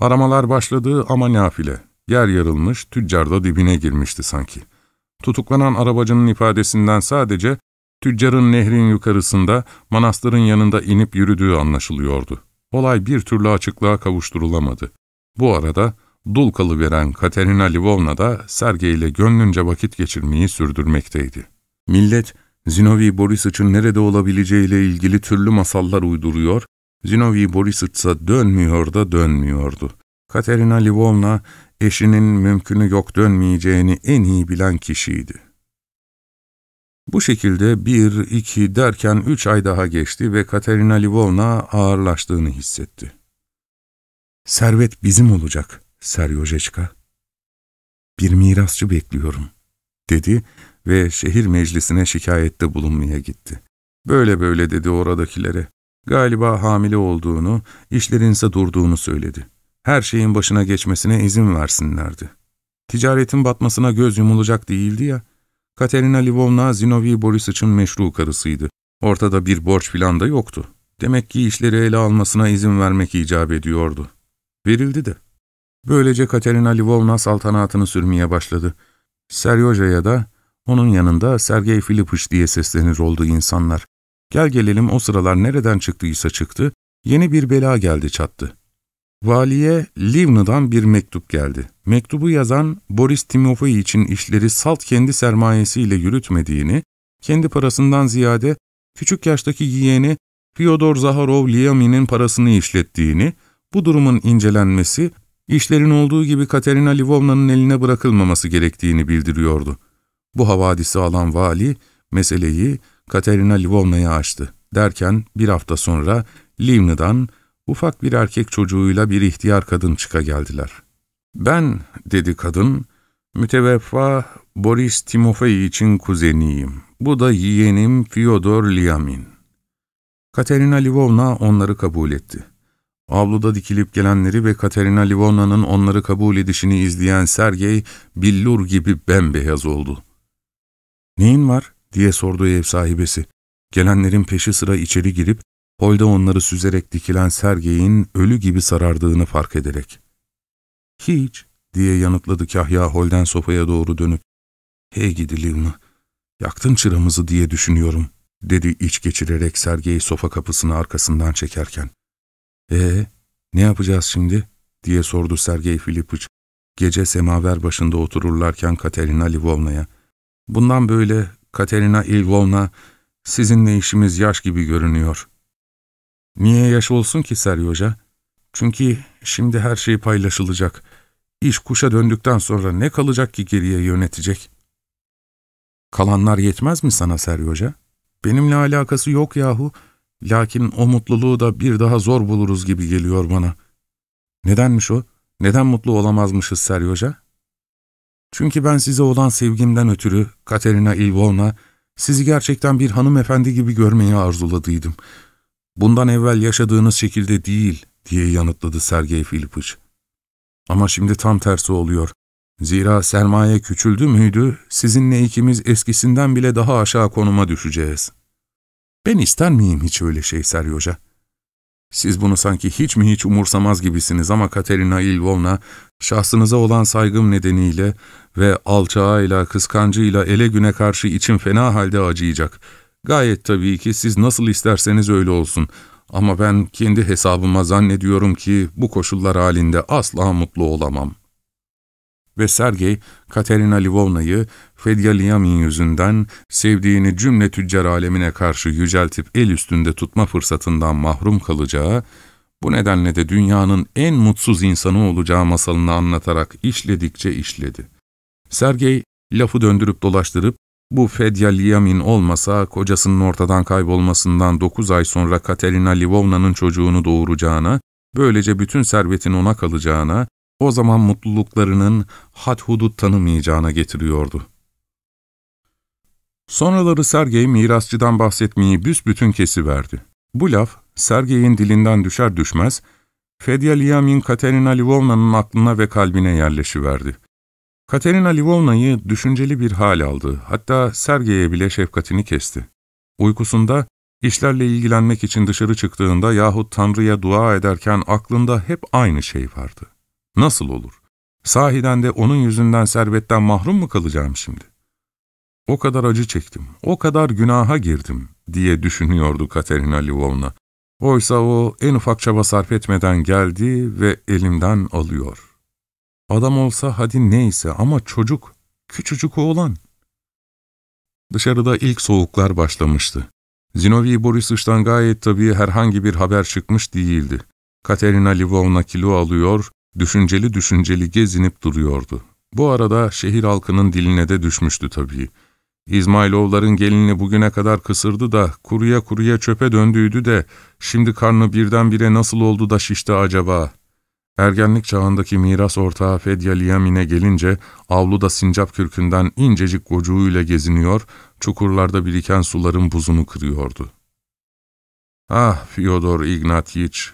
Aramalar başladı ama nafile. Yer yarılmış, tüccar da dibine girmişti sanki. Tutuklanan arabacının ifadesinden sadece tüccarın nehrin yukarısında, manastırın yanında inip yürüdüğü anlaşılıyordu. Olay bir türlü açıklığa kavuşturulamadı. Bu arada dul kalıveren Katerina Livovna da Sergey ile gönlünce vakit geçirmeyi sürdürmekteydi. Millet, Zinovi Borisic'in nerede olabileceğiyle ilgili türlü masallar uyduruyor, Zinovi Borisic'a dönmüyor da dönmüyordu. Katerina Livovna, eşinin mümkünü yok dönmeyeceğini en iyi bilen kişiydi. Bu şekilde bir, iki derken üç ay daha geçti ve Katerina Livovna ağırlaştığını hissetti. Servet bizim olacak, Seryojeçka. Bir mirasçı bekliyorum, dedi ve şehir meclisine şikayette bulunmaya gitti. Böyle böyle dedi oradakilere. Galiba hamile olduğunu, işlerinse durduğunu söyledi. Her şeyin başına geçmesine izin versinlerdi. Ticaretin batmasına göz yumulacak değildi ya. Katerina Livovna Zinovi Borisic'in meşru karısıydı. Ortada bir borç filan da yoktu. Demek ki işleri ele almasına izin vermek icap ediyordu. Verildi de. Böylece Katerina Livovna saltanatını sürmeye başladı. Seryoja'ya da onun yanında Sergey Filipiç diye seslenir oldu insanlar. Gel gelelim o sıralar nereden çıktıysa çıktı, yeni bir bela geldi çattı. Valiye Livna'dan bir mektup geldi. Mektubu yazan Boris Timofey için işleri salt kendi sermayesiyle yürütmediğini, kendi parasından ziyade küçük yaştaki yeğeni Fyodor Zaharov Liamin'in parasını işlettiğini, bu durumun incelenmesi, işlerin olduğu gibi Katerina Livovna'nın eline bırakılmaması gerektiğini bildiriyordu. Bu havadisi alan vali, meseleyi Katerina Lvovna'ya açtı. Derken bir hafta sonra Livna'dan ufak bir erkek çocuğuyla bir ihtiyar kadın çıka geldiler. Ben, dedi kadın, müteveffa Boris Timofey için kuzeniyim. Bu da yeğenim Fyodor Liamin. Katerina Lvovna onları kabul etti. Avluda dikilip gelenleri ve Katerina Lvovna'nın onları kabul edişini izleyen Sergey, billur gibi bembeyaz oldu. ''Neyin var?'' Diye sordu ev sahibesi. Gelenlerin peşi sıra içeri girip, holde onları süzerek dikilen Sergey'in ölü gibi sarardığını fark ederek. ''Hiç'' diye yanıtladı Kahya holden sofaya doğru dönüp. ''Hey gidi Livna, yaktın çıramızı diye düşünüyorum.'' dedi iç geçirerek Sergey sofa kapısını arkasından çekerken. ''Ee, ne yapacağız şimdi?'' diye sordu Sergey Filipiç. Gece semaver başında otururlarken Katerina Lvovna'ya. Bundan böyle Katerina Lvovna, sizinle işimiz yaş gibi görünüyor. Niye yaş olsun ki Seryoja? Çünkü şimdi her şey paylaşılacak. İş kuşa döndükten sonra ne kalacak ki geriye yönetecek? Kalanlar yetmez mi sana Seryoja? Benimle alakası yok yahu. Lakin o mutluluğu da bir daha zor buluruz gibi geliyor bana. Nedenmiş o? Neden mutlu olamazmışız Seryoja? Çünkü ben size olan sevgimden ötürü, Katerina Ilvovna, sizi gerçekten bir hanımefendi gibi görmeyi arzuladıydım. Bundan evvel yaşadığınız şekilde değil, diye yanıtladı Sergey Filipiç. Ama şimdi tam tersi oluyor. Zira sermaye küçüldü müydü, sizinle ikimiz eskisinden bile daha aşağı konuma düşeceğiz. Ben ister miyim hiç öyle şey Seryoja? Siz bunu sanki hiç mi hiç umursamaz gibisiniz ama Katerina Ilvovna, şahsınıza olan saygım nedeniyle ve alçağıyla, kıskancıyla ele güne karşı içim fena halde acıyacak. Gayet tabii ki siz nasıl isterseniz öyle olsun. Ama ben kendi hesabıma zannediyorum ki bu koşullar halinde asla mutlu olamam.'' Ve Sergey, Katerina Livovna'yı Fedya Liamin yüzünden sevdiğini cümle tüccar alemine karşı yüceltip el üstünde tutma fırsatından mahrum kalacağı, bu nedenle de dünyanın en mutsuz insanı olacağı masalını anlatarak işledikçe işledi. Sergey, lafı döndürüp dolaştırıp, bu Fedya Liamin olmasa kocasının ortadan kaybolmasından dokuz ay sonra Katerina Livovna'nın çocuğunu doğuracağına, böylece bütün servetin ona kalacağına, o zaman mutluluklarının had hudut tanımayacağına getiriyordu. Sonraları Sergey mirasçıdan bahsetmeyi büsbütün kesiverdi. Bu laf, Sergey'in dilinden düşer düşmez, Fedya Liamin Katerina Lvovna'nın aklına ve kalbine yerleşiverdi. Katerina Lvovna'yı düşünceli bir hal aldı, hatta Sergey'e bile şefkatini kesti. Uykusunda, işlerle ilgilenmek için dışarı çıktığında yahut Tanrı'ya dua ederken aklında hep aynı şey vardı. Nasıl olur? Sahiden de onun yüzünden servetten mahrum mu kalacağım şimdi? O kadar acı çektim, o kadar günaha girdim diye düşünüyordu Katerina Lvovna. Oysa o en ufak çaba sarf etmeden geldi ve elimden alıyor. Adam olsa hadi neyse ama çocuk, küçücük oğlan. Dışarıda ilk soğuklar başlamıştı. Zinovi Borisic'den gayet tabii herhangi bir haber çıkmış değildi. Katerina Lvovna kilo alıyor, düşünceli düşünceli gezinip duruyordu. Bu arada şehir halkının diline de düşmüştü tabii. İzmailovların gelini bugüne kadar kısırdı da kuruya kuruya çöpe döndüydü de şimdi karnı birdenbire nasıl oldu da şişti acaba? Ergenlik çağındaki miras ortağı Fedya Liyamin'e gelince avluda sincap kürkünden incecik gocuğuyla geziniyor, çukurlarda biriken suların buzunu kırıyordu. Ah Fyodor Ignatyiç,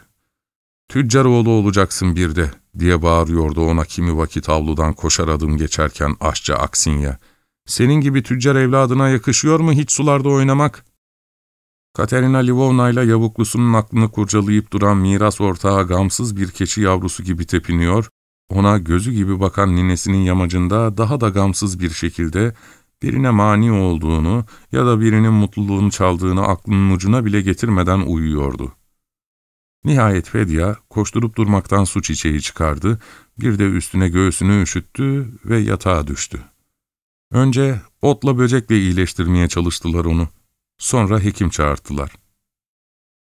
tüccar oğlu olacaksın bir de diye bağırıyordu ona kimi vakit avludan koşar adım geçerken aşça Aksinya. Senin gibi tüccar evladına yakışıyor mu hiç sularda oynamak? Katerina Livovna ile yavuklusunun aklını kurcalayıp duran miras ortağı gamsız bir keçi yavrusu gibi tepiniyor, ona gözü gibi bakan ninesinin yamacında daha da gamsız bir şekilde birine mani olduğunu ya da birinin mutluluğunu çaldığını aklının ucuna bile getirmeden uyuyordu. Nihayet Fedya koşturup durmaktan su çiçeği çıkardı, bir de üstüne göğsünü üşüttü ve yatağa düştü. Önce otla böcekle iyileştirmeye çalıştılar onu. Sonra hekim çağırttılar.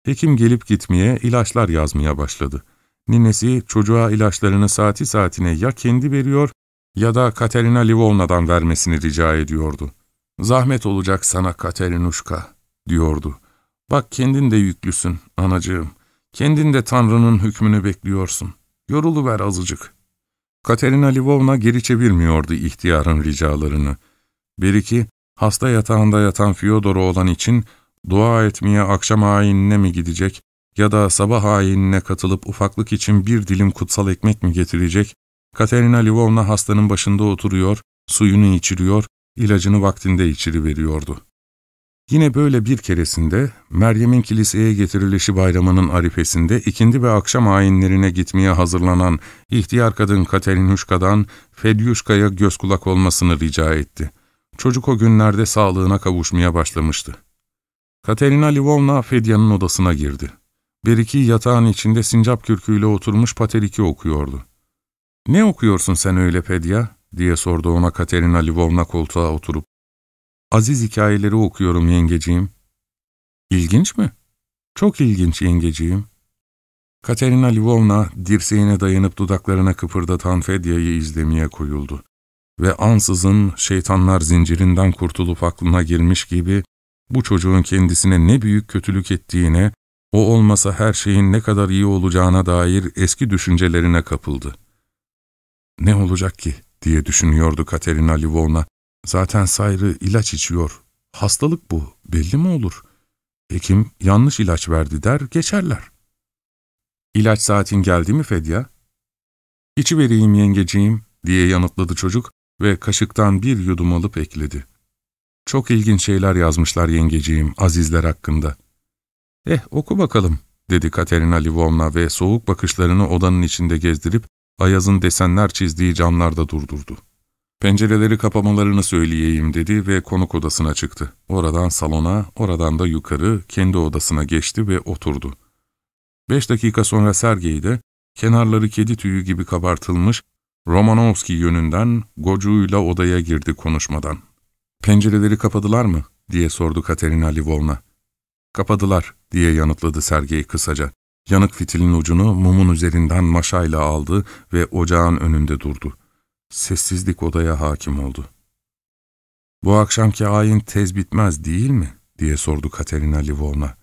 Hekim gelip gitmeye, ilaçlar yazmaya başladı. Ninesi çocuğa ilaçlarını saati saatine ya kendi veriyor ya da Katerina Livovna'dan vermesini rica ediyordu. ''Zahmet olacak sana Katerinuşka'' diyordu. ''Bak kendin de yüklüsün anacığım. Kendin de Tanrı'nın hükmünü bekliyorsun. Yoruluver azıcık. Katerina Livovna geri çevirmiyordu ihtiyarın ricalarını. Beriki, hasta yatağında yatan Fyodor'u olan için dua etmeye akşam ayinine mi gidecek ya da sabah ayinine katılıp ufaklık için bir dilim kutsal ekmek mi getirecek, Katerina Livovna hastanın başında oturuyor, suyunu içiriyor, ilacını vaktinde içiriveriyordu. Yine böyle bir keresinde Meryem'in kiliseye getirilişi bayramının arifesinde ikindi ve akşam ayinlerine gitmeye hazırlanan ihtiyar kadın Katerinuşka'dan Fedyuşka'ya göz kulak olmasını rica etti. Çocuk o günlerde sağlığına kavuşmaya başlamıştı. Katerina Livovna Fedya'nın odasına girdi. Beriki yatağın içinde sincap kürküyle oturmuş Paterik'i okuyordu. ''Ne okuyorsun sen öyle Pedya?'' diye sordu ona Katerina Lvovna koltuğa oturup. ''Aziz hikayeleri okuyorum yengeciğim.'' ''İlginç mi?'' ''Çok ilginç yengeciğim.'' Katerina Lvovna dirseğine dayanıp dudaklarına kıpırdatan Fedya'yı izlemeye koyuldu. Ve ansızın şeytanlar zincirinden kurtulup aklına girmiş gibi bu çocuğun kendisine ne büyük kötülük ettiğine, o olmasa her şeyin ne kadar iyi olacağına dair eski düşüncelerine kapıldı. Ne olacak ki diye düşünüyordu Katerina Lvovna. Zaten Sayrı ilaç içiyor. Hastalık bu, belli mi olur? Hekim yanlış ilaç verdi der, geçerler. İlaç saatin geldi mi Fedya? İçi vereyim yengeciğim diye yanıtladı çocuk ve kaşıktan bir yudum alıp ekledi. Çok ilginç şeyler yazmışlar yengeciğim, azizler hakkında. Eh oku bakalım, dedi Katerina Lvovna ve soğuk bakışlarını odanın içinde gezdirip Ayaz'ın desenler çizdiği camlarda durdurdu. Pencereleri kapamalarını söyleyeyim dedi ve konuk odasına çıktı. Oradan salona, oradan da yukarı, kendi odasına geçti ve oturdu. Beş dakika sonra Sergey de, kenarları kedi tüyü gibi kabartılmış, Romanovski yönünden gocuğuyla odaya girdi konuşmadan. ''Pencereleri kapadılar mı?'' diye sordu Katerina Lvovna. ''Kapadılar.'' diye yanıtladı Sergey kısaca. Yanık fitilin ucunu mumun üzerinden maşayla aldı ve ocağın önünde durdu. Sessizlik odaya hakim oldu. ''Bu akşamki ayin tez bitmez değil mi?'' diye sordu Katerina Lvovna.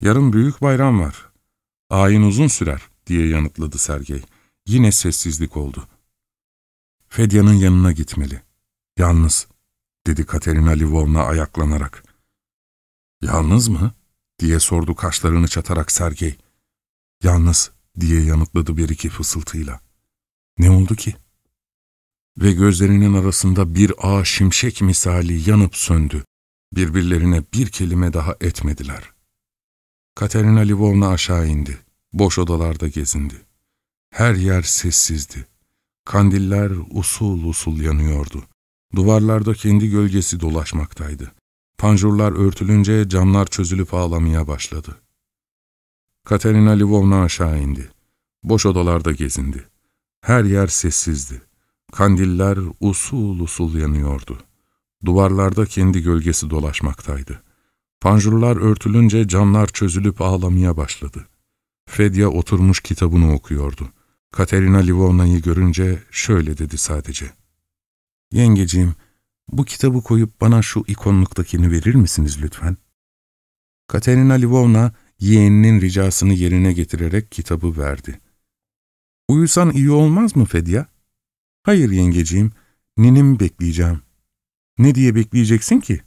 ''Yarın büyük bayram var. Ayin uzun sürer.'' diye yanıtladı Sergey. Yine sessizlik oldu. Fedya'nın yanına gitmeli. Yalnız, dedi Katerina Lvovna ayaklanarak. Yalnız mı? diye sordu kaşlarını çatarak Sergey. Yalnız, diye yanıtladı bir iki fısıltıyla. Ne oldu ki? Ve gözlerinin arasında bir ağ şimşek misali yanıp söndü. Birbirlerine bir kelime daha etmediler. Katerina Lvovna aşağı indi. Boş odalarda gezindi. Her yer sessizdi. Kandiller usul usul yanıyordu. Duvarlarda kendi gölgesi dolaşmaktaydı. Panjurlar örtülünce camlar çözülüp ağlamaya başladı. Katerina Lvovna aşağı indi. Boş odalarda gezindi. Her yer sessizdi. Kandiller usul usul yanıyordu. Duvarlarda kendi gölgesi dolaşmaktaydı. Panjurlar örtülünce camlar çözülüp ağlamaya başladı. Fedya oturmuş kitabını okuyordu. Katerina Livona'yı görünce şöyle dedi sadece. Yengeciğim, bu kitabı koyup bana şu ikonluktakini verir misiniz lütfen? Katerina Livona yeğeninin ricasını yerine getirerek kitabı verdi. Uyusan iyi olmaz mı Fedya? Hayır yengeciğim, ninimi bekleyeceğim. Ne diye bekleyeceksin ki?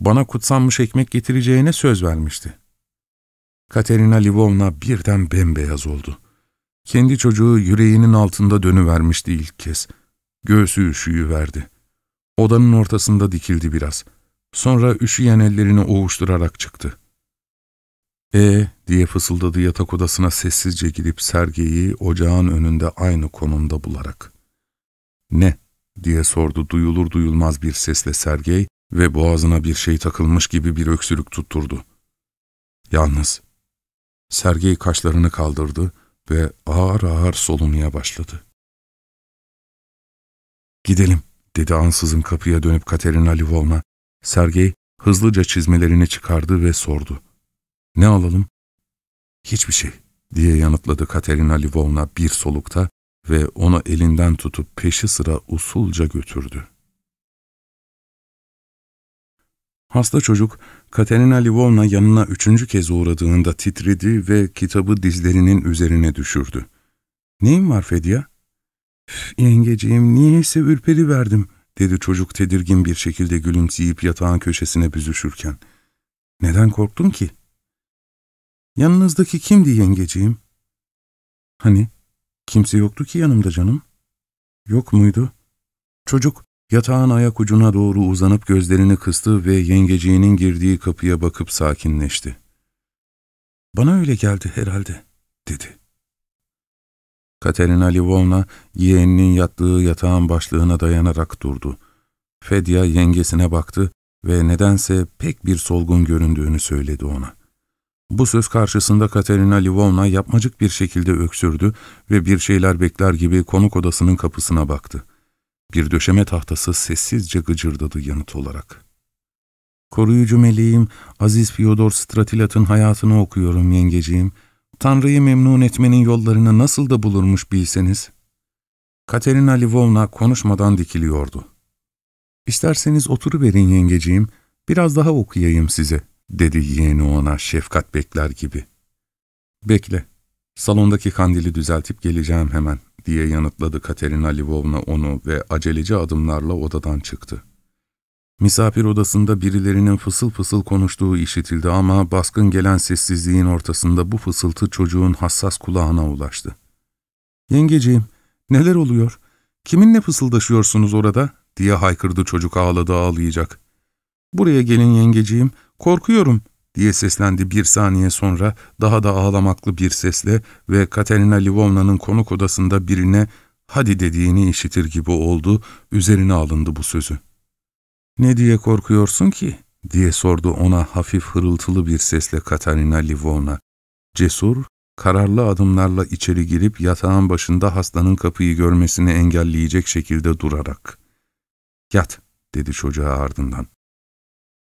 Bana kutsanmış ekmek getireceğine söz vermişti. Katerina Livovna birden bembeyaz oldu. Kendi çocuğu yüreğinin altında dönüvermişti ilk kez. Göğsü üşüyüverdi. Odanın ortasında dikildi biraz. Sonra üşüyen ellerini ovuşturarak çıktı. E diye fısıldadı yatak odasına sessizce gidip Sergeyi ocağın önünde aynı konumda bularak. Ne? diye sordu duyulur duyulmaz bir sesle Sergey ve boğazına bir şey takılmış gibi bir öksürük tutturdu. Yalnız. Sergey kaşlarını kaldırdı ve ağır ağır solumaya başladı. Gidelim, dedi ansızın kapıya dönüp Katerina Lvovna. Sergey hızlıca çizmelerini çıkardı ve sordu. Ne alalım? Hiçbir şey, diye yanıtladı Katerina Lvovna bir solukta ve onu elinden tutup peşi sıra usulca götürdü. Hasta çocuk, Katerina Lvovna yanına üçüncü kez uğradığında titredi ve kitabı dizlerinin üzerine düşürdü. ''Neyin var Fedya?'' ''Yengeciğim, niyeyse ürperi verdim.'' dedi çocuk tedirgin bir şekilde gülümseyip yatağın köşesine büzüşürken. ''Neden korktun ki?'' ''Yanınızdaki kimdi yengeciğim?'' ''Hani, kimse yoktu ki yanımda canım.'' ''Yok muydu?'' Çocuk Yatağın ayak ucuna doğru uzanıp gözlerini kıstı ve yengeciğinin girdiği kapıya bakıp sakinleşti. ''Bana öyle geldi herhalde.'' dedi. Katerina Livovna yeğeninin yattığı yatağın başlığına dayanarak durdu. Fedya yengesine baktı ve nedense pek bir solgun göründüğünü söyledi ona. Bu söz karşısında Katerina Lvovna yapmacık bir şekilde öksürdü ve bir şeyler bekler gibi konuk odasının kapısına baktı. Bir döşeme tahtası sessizce gıcırdadı yanıt olarak. Koruyucu meleğim Aziz Fyodor Stratilat'ın hayatını okuyorum yengeciğim. Tanrı'yı memnun etmenin yollarını nasıl da bulurmuş bilseniz. Katerina Lvovna konuşmadan dikiliyordu. İsterseniz oturuverin yengeciğim, biraz daha okuyayım size, dedi yeğeni ona şefkat bekler gibi. Bekle, salondaki kandili düzeltip geleceğim hemen, diye yanıtladı Katerina Lvovna onu ve aceleci adımlarla odadan çıktı. Misafir odasında birilerinin fısıl fısıl konuştuğu işitildi ama baskın gelen sessizliğin ortasında bu fısıltı çocuğun hassas kulağına ulaştı. ''Yengeciğim, neler oluyor? Kiminle fısıldaşıyorsunuz orada?'' diye haykırdı çocuk ağladı ağlayacak. ''Buraya gelin yengeciğim, korkuyorum.'' diye seslendi bir saniye sonra daha da ağlamaklı bir sesle ve Katerina Livovna'nın konuk odasında birine ''hadi'' dediğini işitir gibi oldu, üzerine alındı bu sözü. ''Ne diye korkuyorsun ki?'' diye sordu ona hafif hırıltılı bir sesle Katarina Livovna. Cesur, kararlı adımlarla içeri girip yatağın başında hastanın kapıyı görmesini engelleyecek şekilde durarak. ''Yat'' dedi çocuğa ardından.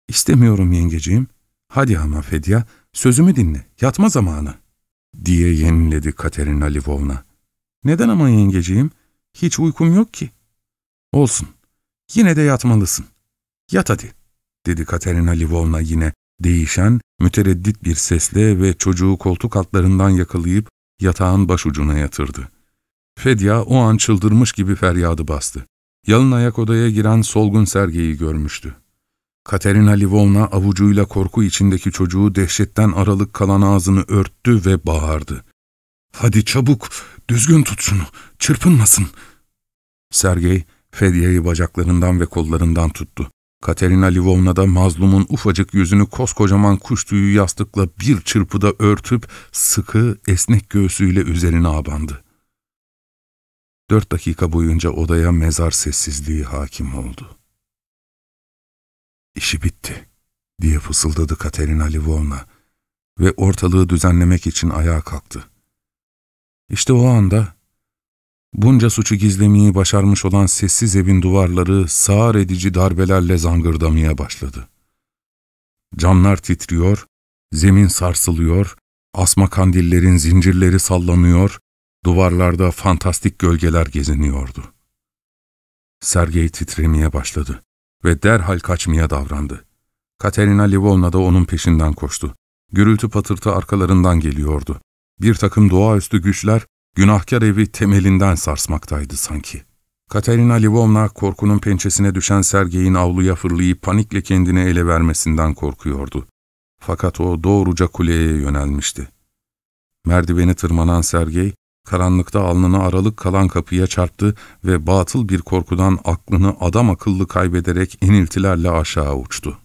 ''İstemiyorum yengeciğim. Hadi ama Fedya, sözümü dinle, yatma zamanı.'' diye yeniledi Katerina Livovna. ''Neden ama yengeciğim? Hiç uykum yok ki.'' ''Olsun, yine de yatmalısın. Yat hadi, dedi Katerina Livovna yine değişen, mütereddit bir sesle ve çocuğu koltuk altlarından yakalayıp yatağın başucuna yatırdı. Fedya o an çıldırmış gibi feryadı bastı. Yalın ayak odaya giren solgun Sergey'i görmüştü. Katerina Livovna avucuyla korku içindeki çocuğu dehşetten aralık kalan ağzını örttü ve bağırdı. ''Hadi çabuk, düzgün tut şunu, çırpınmasın.'' Sergey, Fedya'yı bacaklarından ve kollarından tuttu. Katerina Livovna da mazlumun ufacık yüzünü koskocaman kuş tüyü yastıkla bir çırpıda örtüp sıkı, esnek göğsüyle üzerine abandı. Dört dakika boyunca odaya mezar sessizliği hakim oldu. İşi bitti, diye fısıldadı Katerina Livovna ve ortalığı düzenlemek için ayağa kalktı. İşte o anda Bunca suçu gizlemeyi başarmış olan sessiz evin duvarları sağır edici darbelerle zangırdamaya başladı. Camlar titriyor, zemin sarsılıyor, asma kandillerin zincirleri sallanıyor, duvarlarda fantastik gölgeler geziniyordu. Sergey titremeye başladı ve derhal kaçmaya davrandı. Katerina Livovna da onun peşinden koştu. Gürültü patırtı arkalarından geliyordu. Bir takım doğaüstü güçler Günahkar evi temelinden sarsmaktaydı sanki. Katerina Livovna korkunun pençesine düşen Sergey'in avluya fırlayıp panikle kendini ele vermesinden korkuyordu. Fakat o doğruca kuleye yönelmişti. Merdiveni tırmanan Sergey, karanlıkta alnına aralık kalan kapıya çarptı ve batıl bir korkudan aklını adam akıllı kaybederek iniltilerle aşağı uçtu.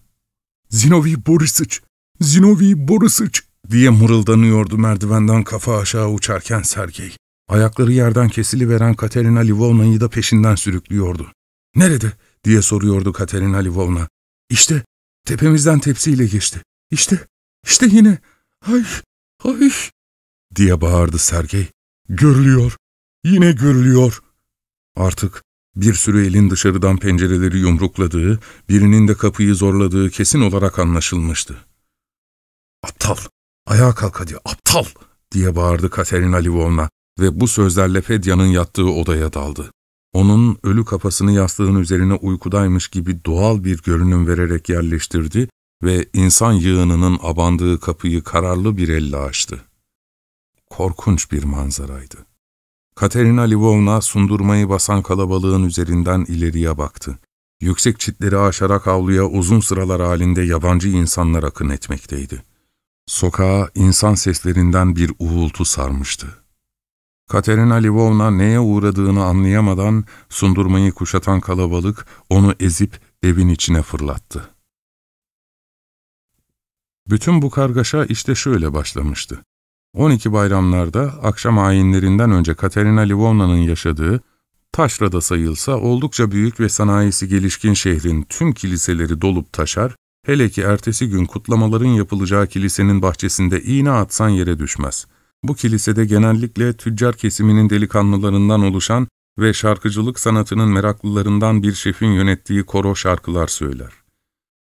''Zinovi Borisıç! Zinovi Borisıç!'' diye mırıldanıyordu merdivenden kafa aşağı uçarken Sergey. Ayakları yerden kesiliveren Katerina Livovna'yı da peşinden sürüklüyordu. ''Nerede?'' diye soruyordu Katerina Livovna. ''İşte, tepemizden tepsiyle geçti. İşte, işte yine. Ay, ay!'' diye bağırdı Sergey. ''Görülüyor, yine görülüyor.'' Artık bir sürü elin dışarıdan pencereleri yumrukladığı, birinin de kapıyı zorladığı kesin olarak anlaşılmıştı. ''Aptal, ayağa kalk hadi, aptal!'' diye bağırdı Katerina Livovna ve bu sözlerle Fedya'nın yattığı odaya daldı. Onun ölü kafasını yastığın üzerine uykudaymış gibi doğal bir görünüm vererek yerleştirdi ve insan yığınının abandığı kapıyı kararlı bir elle açtı. Korkunç bir manzaraydı. Katerina Livovna sundurmayı basan kalabalığın üzerinden ileriye baktı. Yüksek çitleri aşarak avluya uzun sıralar halinde yabancı insanlar akın etmekteydi. Sokağa insan seslerinden bir uğultu sarmıştı. Katerina Livovna neye uğradığını anlayamadan sundurmayı kuşatan kalabalık onu ezip evin içine fırlattı. Bütün bu kargaşa işte şöyle başlamıştı. 12 bayramlarda akşam ayinlerinden önce Katerina Livovna'nın yaşadığı, taşrada sayılsa oldukça büyük ve sanayisi gelişkin şehrin tüm kiliseleri dolup taşar, Hele ki ertesi gün kutlamaların yapılacağı kilisenin bahçesinde iğne atsan yere düşmez. Bu kilisede genellikle tüccar kesiminin delikanlılarından oluşan ve şarkıcılık sanatının meraklılarından bir şefin yönettiği koro şarkılar söyler.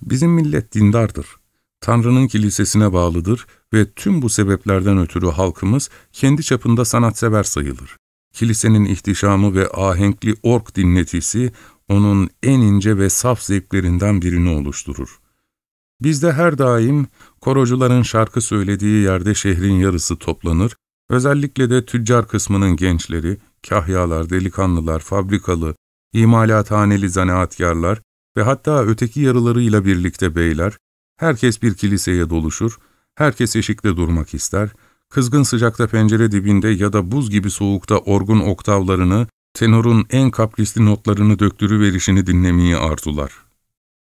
Bizim millet dindardır. Tanrı'nın kilisesine bağlıdır ve tüm bu sebeplerden ötürü halkımız kendi çapında sanatsever sayılır. Kilisenin ihtişamı ve ahenkli ork dinletisi onun en ince ve saf zevklerinden birini oluşturur. Bizde her daim korocuların şarkı söylediği yerde şehrin yarısı toplanır, özellikle de tüccar kısmının gençleri, kahyalar, delikanlılar, fabrikalı, imalathaneli zanaatkarlar ve hatta öteki yarılarıyla birlikte beyler, herkes bir kiliseye doluşur, herkes eşikte durmak ister, kızgın sıcakta pencere dibinde ya da buz gibi soğukta orgun oktavlarını, tenorun en kaprisli notlarını döktürüverişini dinlemeyi arzular.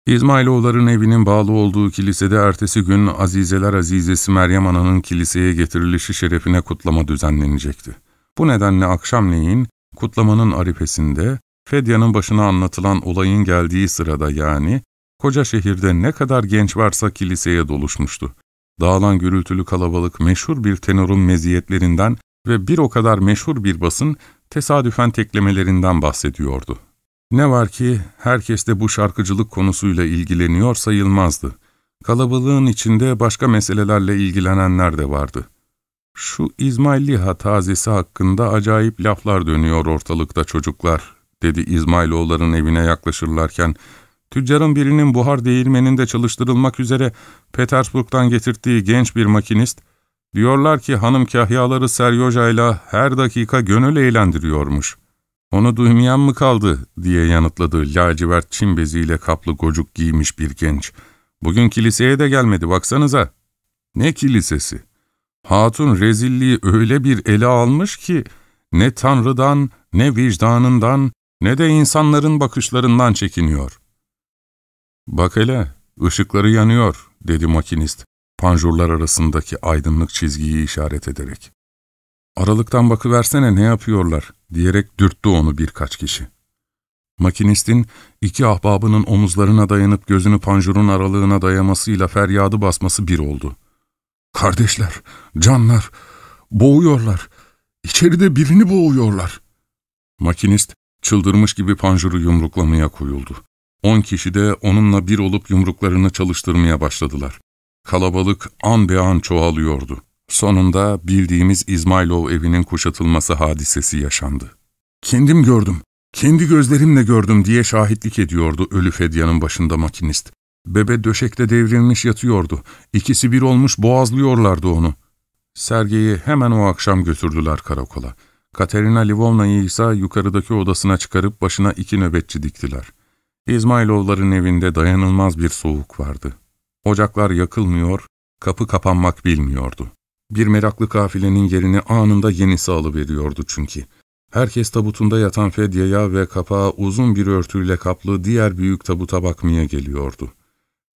İsmailoğulların evinin bağlı olduğu kilisede ertesi gün Azizeler Azizesi Meryem Ana'nın kiliseye getirilişi şerefine kutlama düzenlenecekti. Bu nedenle akşamleyin kutlamanın arifesinde Fedya'nın başına anlatılan olayın geldiği sırada yani, koca şehirde ne kadar genç varsa kiliseye doluşmuştu. Dağılan gürültülü kalabalık meşhur bir tenorun meziyetlerinden ve bir o kadar meşhur bir basın tesadüfen teklemelerinden bahsediyordu. Ne var ki herkes de bu şarkıcılık konusuyla ilgileniyor sayılmazdı. Kalabalığın içinde başka meselelerle ilgilenenler de vardı. Şu İzmailliha tazesi hakkında acayip laflar dönüyor ortalıkta çocuklar, dedi İzmailoğulların evine yaklaşırlarken, tüccarın birinin buhar değirmeninde çalıştırılmak üzere Petersburg'dan getirdiği genç bir makinist, diyorlar ki hanım kahyaları Seryoja'yla her dakika gönül eğlendiriyormuş. Onu duymayan mı kaldı diye yanıtladı lacivert çim beziyle kaplı gocuk giymiş bir genç. Bugün kiliseye de gelmedi baksanıza. Ne kilisesi? Hatun rezilliği öyle bir ele almış ki ne Tanrı'dan, ne vicdanından, ne de insanların bakışlarından çekiniyor. ''Bak hele, ışıkları yanıyor.'' dedi makinist, panjurlar arasındaki aydınlık çizgiyi işaret ederek. ''Aralıktan bakıversene ne yapıyorlar.'' diyerek dürttü onu birkaç kişi. Makinistin iki ahbabının omuzlarına dayanıp gözünü panjurun aralığına dayamasıyla feryadı basması bir oldu. ''Kardeşler, canlar, boğuyorlar. İçeride birini boğuyorlar.'' Makinist çıldırmış gibi panjuru yumruklamaya koyuldu. On kişi de onunla bir olup yumruklarını çalıştırmaya başladılar. Kalabalık an be an çoğalıyordu. Sonunda bildiğimiz İzmailov evinin kuşatılması hadisesi yaşandı. Kendim gördüm, kendi gözlerimle gördüm diye şahitlik ediyordu ölü Fedya'nın başında makinist. Bebe döşekte devrilmiş yatıyordu. İkisi bir olmuş boğazlıyorlardı onu. Sergeyi hemen o akşam götürdüler karakola. Katerina Livovna'yı ise yukarıdaki odasına çıkarıp başına iki nöbetçi diktiler. İzmailovların evinde dayanılmaz bir soğuk vardı. Ocaklar yakılmıyor, kapı kapanmak bilmiyordu. Bir meraklı kafilenin yerini anında yenisi alıveriyordu çünkü. Herkes tabutunda yatan Fedya'ya ve kapağı uzun bir örtüyle kaplı diğer büyük tabuta bakmaya geliyordu.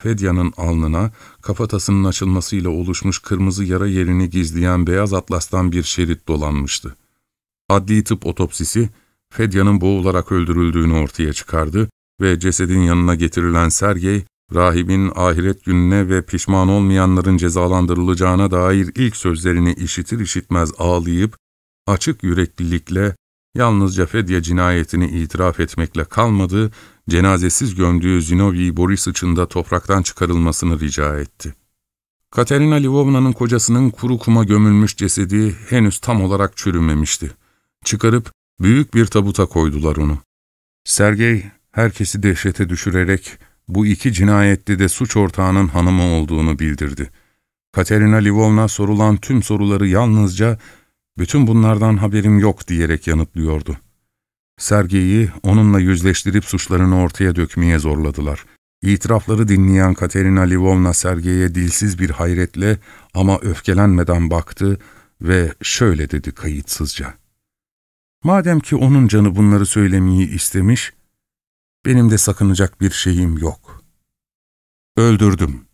Fedya'nın alnına, kafatasının açılmasıyla oluşmuş kırmızı yara yerini gizleyen beyaz atlastan bir şerit dolanmıştı. Adli tıp otopsisi, Fedya'nın boğularak öldürüldüğünü ortaya çıkardı ve cesedin yanına getirilen Sergey, rahibin ahiret gününe ve pişman olmayanların cezalandırılacağına dair ilk sözlerini işitir işitmez ağlayıp, açık yüreklilikle yalnızca Fedya cinayetini itiraf etmekle kalmadı, cenazesiz gömdüğü Zinovyi Borisıç'ın da topraktan çıkarılmasını rica etti. Katerina Livovna'nın kocasının kuru kuma gömülmüş cesedi henüz tam olarak çürümemişti. Çıkarıp büyük bir tabuta koydular onu. Sergey herkesi dehşete düşürerek bu iki cinayette de suç ortağının hanımı olduğunu bildirdi. Katerina Livovna sorulan tüm soruları yalnızca bütün bunlardan haberim yok diyerek yanıtlıyordu. Sergey'i onunla yüzleştirip suçlarını ortaya dökmeye zorladılar. İtirafları dinleyen Katerina Livovna Sergey'e dilsiz bir hayretle ama öfkelenmeden baktı ve şöyle dedi kayıtsızca. Madem ki onun canı bunları söylemeyi istemiş, benim de sakınacak bir şeyim yok. Öldürdüm.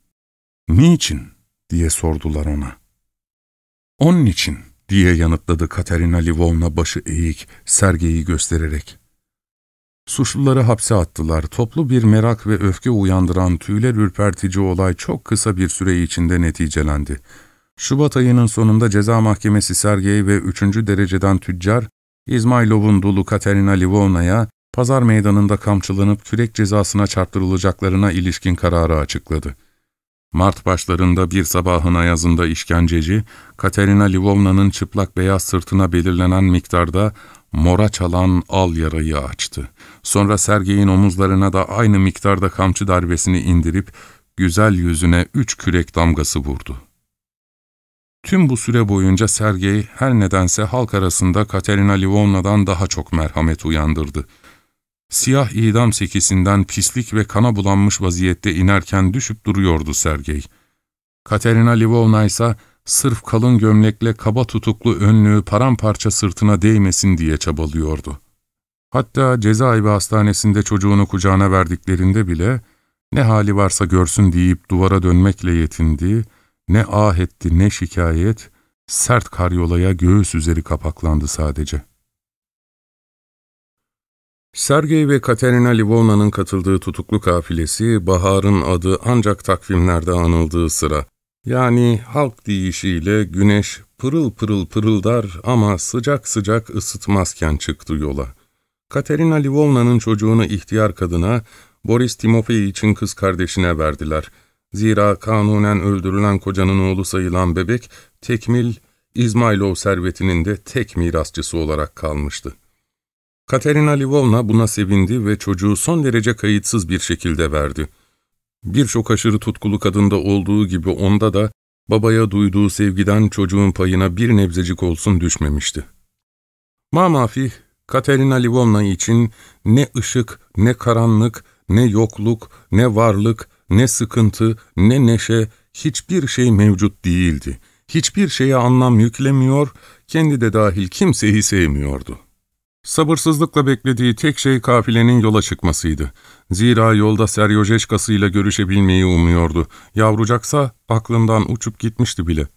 Niçin? diye sordular ona. Onun için diye yanıtladı Katerina Livovna başı eğik, Sergey'i göstererek. Suçluları hapse attılar. Toplu bir merak ve öfke uyandıran tüyler ürpertici olay çok kısa bir süre içinde neticelendi. Şubat ayının sonunda ceza mahkemesi Sergey ve üçüncü dereceden tüccar, İzmailov'un dulu Katerina Livona'ya pazar meydanında kamçılanıp kürek cezasına çarptırılacaklarına ilişkin kararı açıkladı. Mart başlarında bir sabahın ayazında işkenceci, Katerina Livona'nın çıplak beyaz sırtına belirlenen miktarda mora çalan al yarayı açtı. Sonra Sergey'in omuzlarına da aynı miktarda kamçı darbesini indirip güzel yüzüne üç kürek damgası vurdu. Tüm bu süre boyunca Sergey her nedense halk arasında Katerina Livona'dan daha çok merhamet uyandırdı. Siyah idam sekisinden pislik ve kana bulanmış vaziyette inerken düşüp duruyordu Sergey. Katerina Livovna ise sırf kalın gömlekle kaba tutuklu önlüğü paramparça sırtına değmesin diye çabalıyordu. Hatta cezaevi hastanesinde çocuğunu kucağına verdiklerinde bile ne hali varsa görsün deyip duvara dönmekle yetindi, ne ah etti ne şikayet, sert karyolaya göğüs üzeri kapaklandı sadece. Sergey ve Katerina Livona'nın katıldığı tutuklu kafilesi, Bahar'ın adı ancak takvimlerde anıldığı sıra, yani halk deyişiyle güneş pırıl pırıl pırıldar ama sıcak sıcak ısıtmazken çıktı yola. Katerina Livona'nın çocuğunu ihtiyar kadına, Boris Timofey için kız kardeşine verdiler. Zira kanunen öldürülen kocanın oğlu sayılan bebek, tekmil İzmailov servetinin de tek mirasçısı olarak kalmıştı. Katerina Livovna buna sevindi ve çocuğu son derece kayıtsız bir şekilde verdi. Birçok aşırı tutkulu kadında olduğu gibi onda da babaya duyduğu sevgiden çocuğun payına bir nebzecik olsun düşmemişti. Mamafih, Katerina Livovna için ne ışık, ne karanlık, ne yokluk, ne varlık, ne sıkıntı, ne neşe, hiçbir şey mevcut değildi. Hiçbir şeye anlam yüklemiyor, kendi de dahil kimseyi sevmiyordu. Sabırsızlıkla beklediği tek şey kafilenin yola çıkmasıydı. Zira yolda Seryojeşkası ile görüşebilmeyi umuyordu. Yavrucaksa aklından uçup gitmişti bile.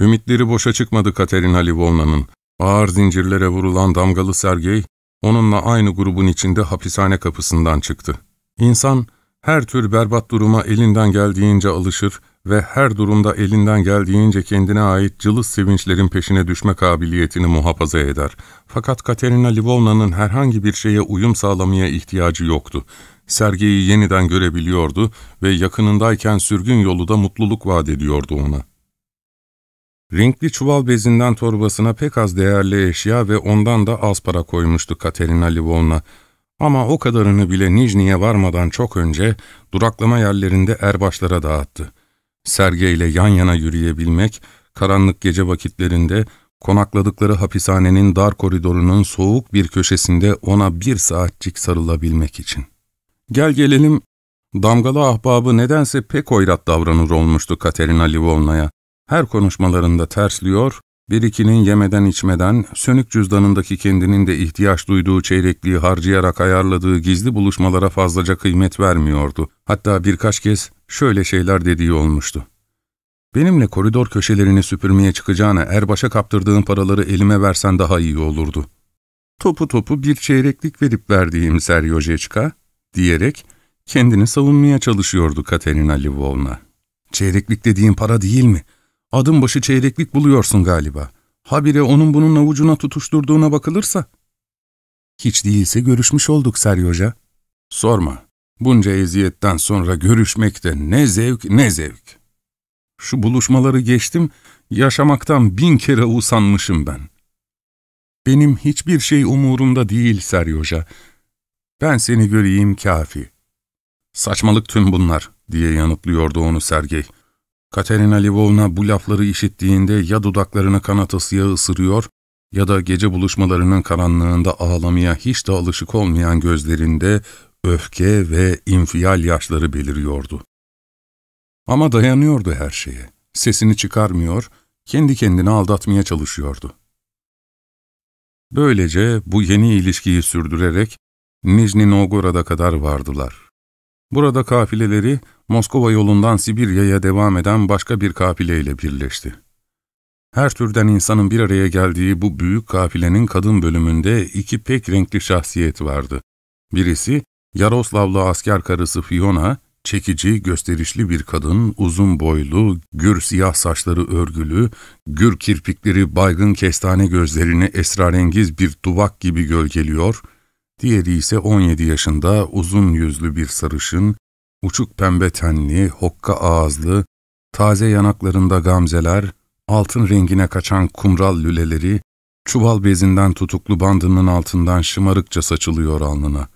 Ümitleri boşa çıkmadı Katerina Livovna'nın. Ağır zincirlere vurulan damgalı Sergey, onunla aynı grubun içinde hapishane kapısından çıktı. İnsan, her tür berbat duruma elinden geldiğince alışır ve her durumda elinden geldiğince kendine ait cılız sevinçlerin peşine düşme kabiliyetini muhafaza eder. Fakat Katerina Livovna'nın herhangi bir şeye uyum sağlamaya ihtiyacı yoktu. Sergeyi yeniden görebiliyordu ve yakınındayken sürgün yolu da mutluluk vaat ediyordu ona. Renkli çuval bezinden torbasına pek az değerli eşya ve ondan da az para koymuştu Katerina Livovna. Ama o kadarını bile Nijni'ye varmadan çok önce duraklama yerlerinde erbaşlara dağıttı. Serge ile yan yana yürüyebilmek, karanlık gece vakitlerinde konakladıkları hapishanenin dar koridorunun soğuk bir köşesinde ona bir saatcik sarılabilmek için. Gel gelelim, damgalı ahbabı nedense pek oyrat davranır olmuştu Katerina Livovna'ya. Her konuşmalarında tersliyor, bir ikinin yemeden içmeden, sönük cüzdanındaki kendinin de ihtiyaç duyduğu çeyrekliği harcayarak ayarladığı gizli buluşmalara fazlaca kıymet vermiyordu. Hatta birkaç kez şöyle şeyler dediği olmuştu. Benimle koridor köşelerini süpürmeye çıkacağına erbaşa kaptırdığın paraları elime versen daha iyi olurdu. Topu topu bir çeyreklik verip verdiğim Seryojeçka, diyerek kendini savunmaya çalışıyordu Katerina Lvovna. Çeyreklik dediğin para değil mi? Adım başı çeyreklik buluyorsun galiba. Habire onun bunun avucuna tutuşturduğuna bakılırsa. Hiç değilse görüşmüş olduk Seryoja. Sorma. Bunca eziyetten sonra görüşmekte ne zevk ne zevk. Şu buluşmaları geçtim, yaşamaktan bin kere usanmışım ben. Benim hiçbir şey umurumda değil Seryoja. Ben seni göreyim kafi. Saçmalık tüm bunlar, diye yanıtlıyordu onu Sergey. Katerina Lvovna bu lafları işittiğinde ya dudaklarını kanatasıya ısırıyor ya da gece buluşmalarının karanlığında ağlamaya hiç de alışık olmayan gözlerinde öfke ve infial yaşları beliriyordu. Ama dayanıyordu her şeye. Sesini çıkarmıyor, kendi kendini aldatmaya çalışıyordu. Böylece bu yeni ilişkiyi sürdürerek Nijni Novgorod'a kadar vardılar. Burada kafileleri Moskova yolundan Sibirya'ya devam eden başka bir kafileyle birleşti. Her türden insanın bir araya geldiği bu büyük kafilenin kadın bölümünde iki pek renkli şahsiyet vardı. Birisi, Yaroslavlı asker karısı Fiona, çekici, gösterişli bir kadın, uzun boylu, gür siyah saçları örgülü, gür kirpikleri baygın kestane gözlerini esrarengiz bir duvak gibi gölgeliyor, diğeri ise 17 yaşında uzun yüzlü bir sarışın, uçuk pembe tenli, hokka ağızlı, taze yanaklarında gamzeler, altın rengine kaçan kumral lüleleri, çuval bezinden tutuklu bandının altından şımarıkça saçılıyor alnına.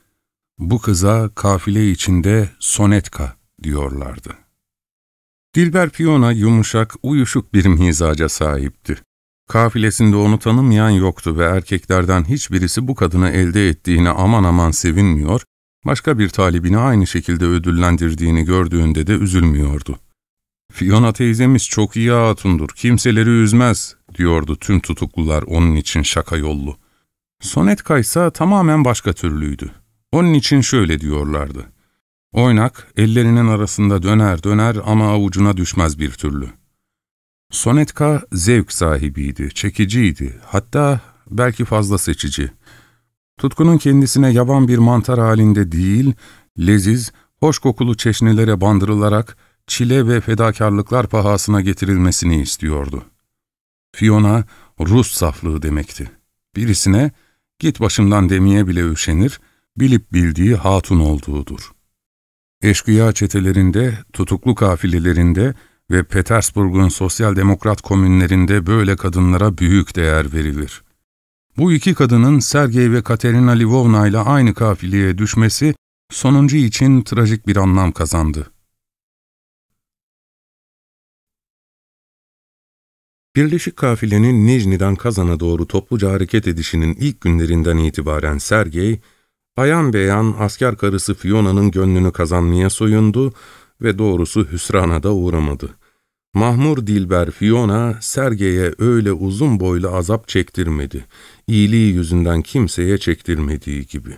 Bu kıza kafile içinde sonetka diyorlardı. Dilber Piyona yumuşak, uyuşuk bir mizaca sahipti. Kafilesinde onu tanımayan yoktu ve erkeklerden hiçbirisi bu kadını elde ettiğine aman aman sevinmiyor, başka bir talibini aynı şekilde ödüllendirdiğini gördüğünde de üzülmüyordu. Fiona teyzemiz çok iyi hatundur, kimseleri üzmez, diyordu tüm tutuklular onun için şaka yollu. Sonetka ise tamamen başka türlüydü. Onun için şöyle diyorlardı. Oynak, ellerinin arasında döner döner ama avucuna düşmez bir türlü. Sonetka zevk sahibiydi, çekiciydi, hatta belki fazla seçici. Tutkunun kendisine yaban bir mantar halinde değil, leziz, hoş kokulu çeşnilere bandırılarak çile ve fedakarlıklar pahasına getirilmesini istiyordu. Fiona, Rus saflığı demekti. Birisine, git başımdan demeye bile üşenir, bilip bildiği hatun olduğudur. Eşkıya çetelerinde, tutuklu kafilelerinde ve Petersburg'un sosyal demokrat komünlerinde böyle kadınlara büyük değer verilir. Bu iki kadının Sergey ve Katerina Livovna ile aynı kafileye düşmesi sonuncu için trajik bir anlam kazandı. Birleşik kafilenin Nijni'den Kazan'a doğru topluca hareket edişinin ilk günlerinden itibaren Sergey, ayan beyan asker karısı Fiona'nın gönlünü kazanmaya soyundu ve doğrusu hüsrana da uğramadı. Mahmur Dilber Fiona, Sergey'e öyle uzun boylu azap çektirmedi. İyiliği yüzünden kimseye çektirmediği gibi.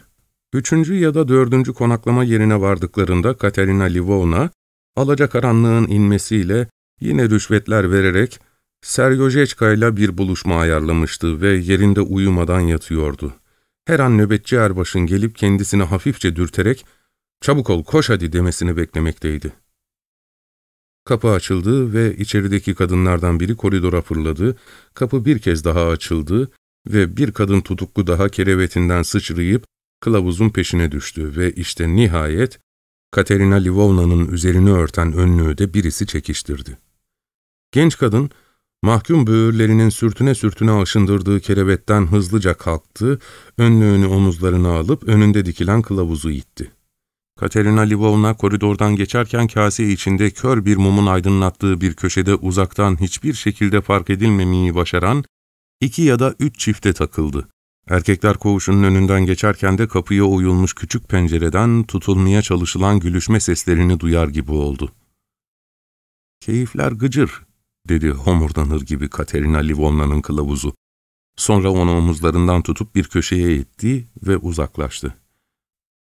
Üçüncü ya da dördüncü konaklama yerine vardıklarında Katerina Livovna, alacakaranlığın inmesiyle yine rüşvetler vererek Seryojeçka ile bir buluşma ayarlamıştı ve yerinde uyumadan yatıyordu. Her an nöbetçi erbaşın gelip kendisini hafifçe dürterek ''Çabuk ol, koş hadi'' demesini beklemekteydi. Kapı açıldı ve içerideki kadınlardan biri koridora fırladı, kapı bir kez daha açıldı ve bir kadın tutuklu daha kerevetinden sıçrayıp kılavuzun peşine düştü ve işte nihayet Katerina Livovna'nın üzerini örten önlüğü de birisi çekiştirdi. Genç kadın, Mahkum böğürlerinin sürtüne sürtüne aşındırdığı kerevetten hızlıca kalktı, önlüğünü omuzlarına alıp önünde dikilen kılavuzu itti. Katerina Livovna koridordan geçerken kase içinde kör bir mumun aydınlattığı bir köşede uzaktan hiçbir şekilde fark edilmemeyi başaran iki ya da üç çifte takıldı. Erkekler koğuşunun önünden geçerken de kapıya oyulmuş küçük pencereden tutulmaya çalışılan gülüşme seslerini duyar gibi oldu. Keyifler gıcır, dedi homurdanır gibi Katerina Livonla'nın kılavuzu. Sonra onu omuzlarından tutup bir köşeye itti ve uzaklaştı.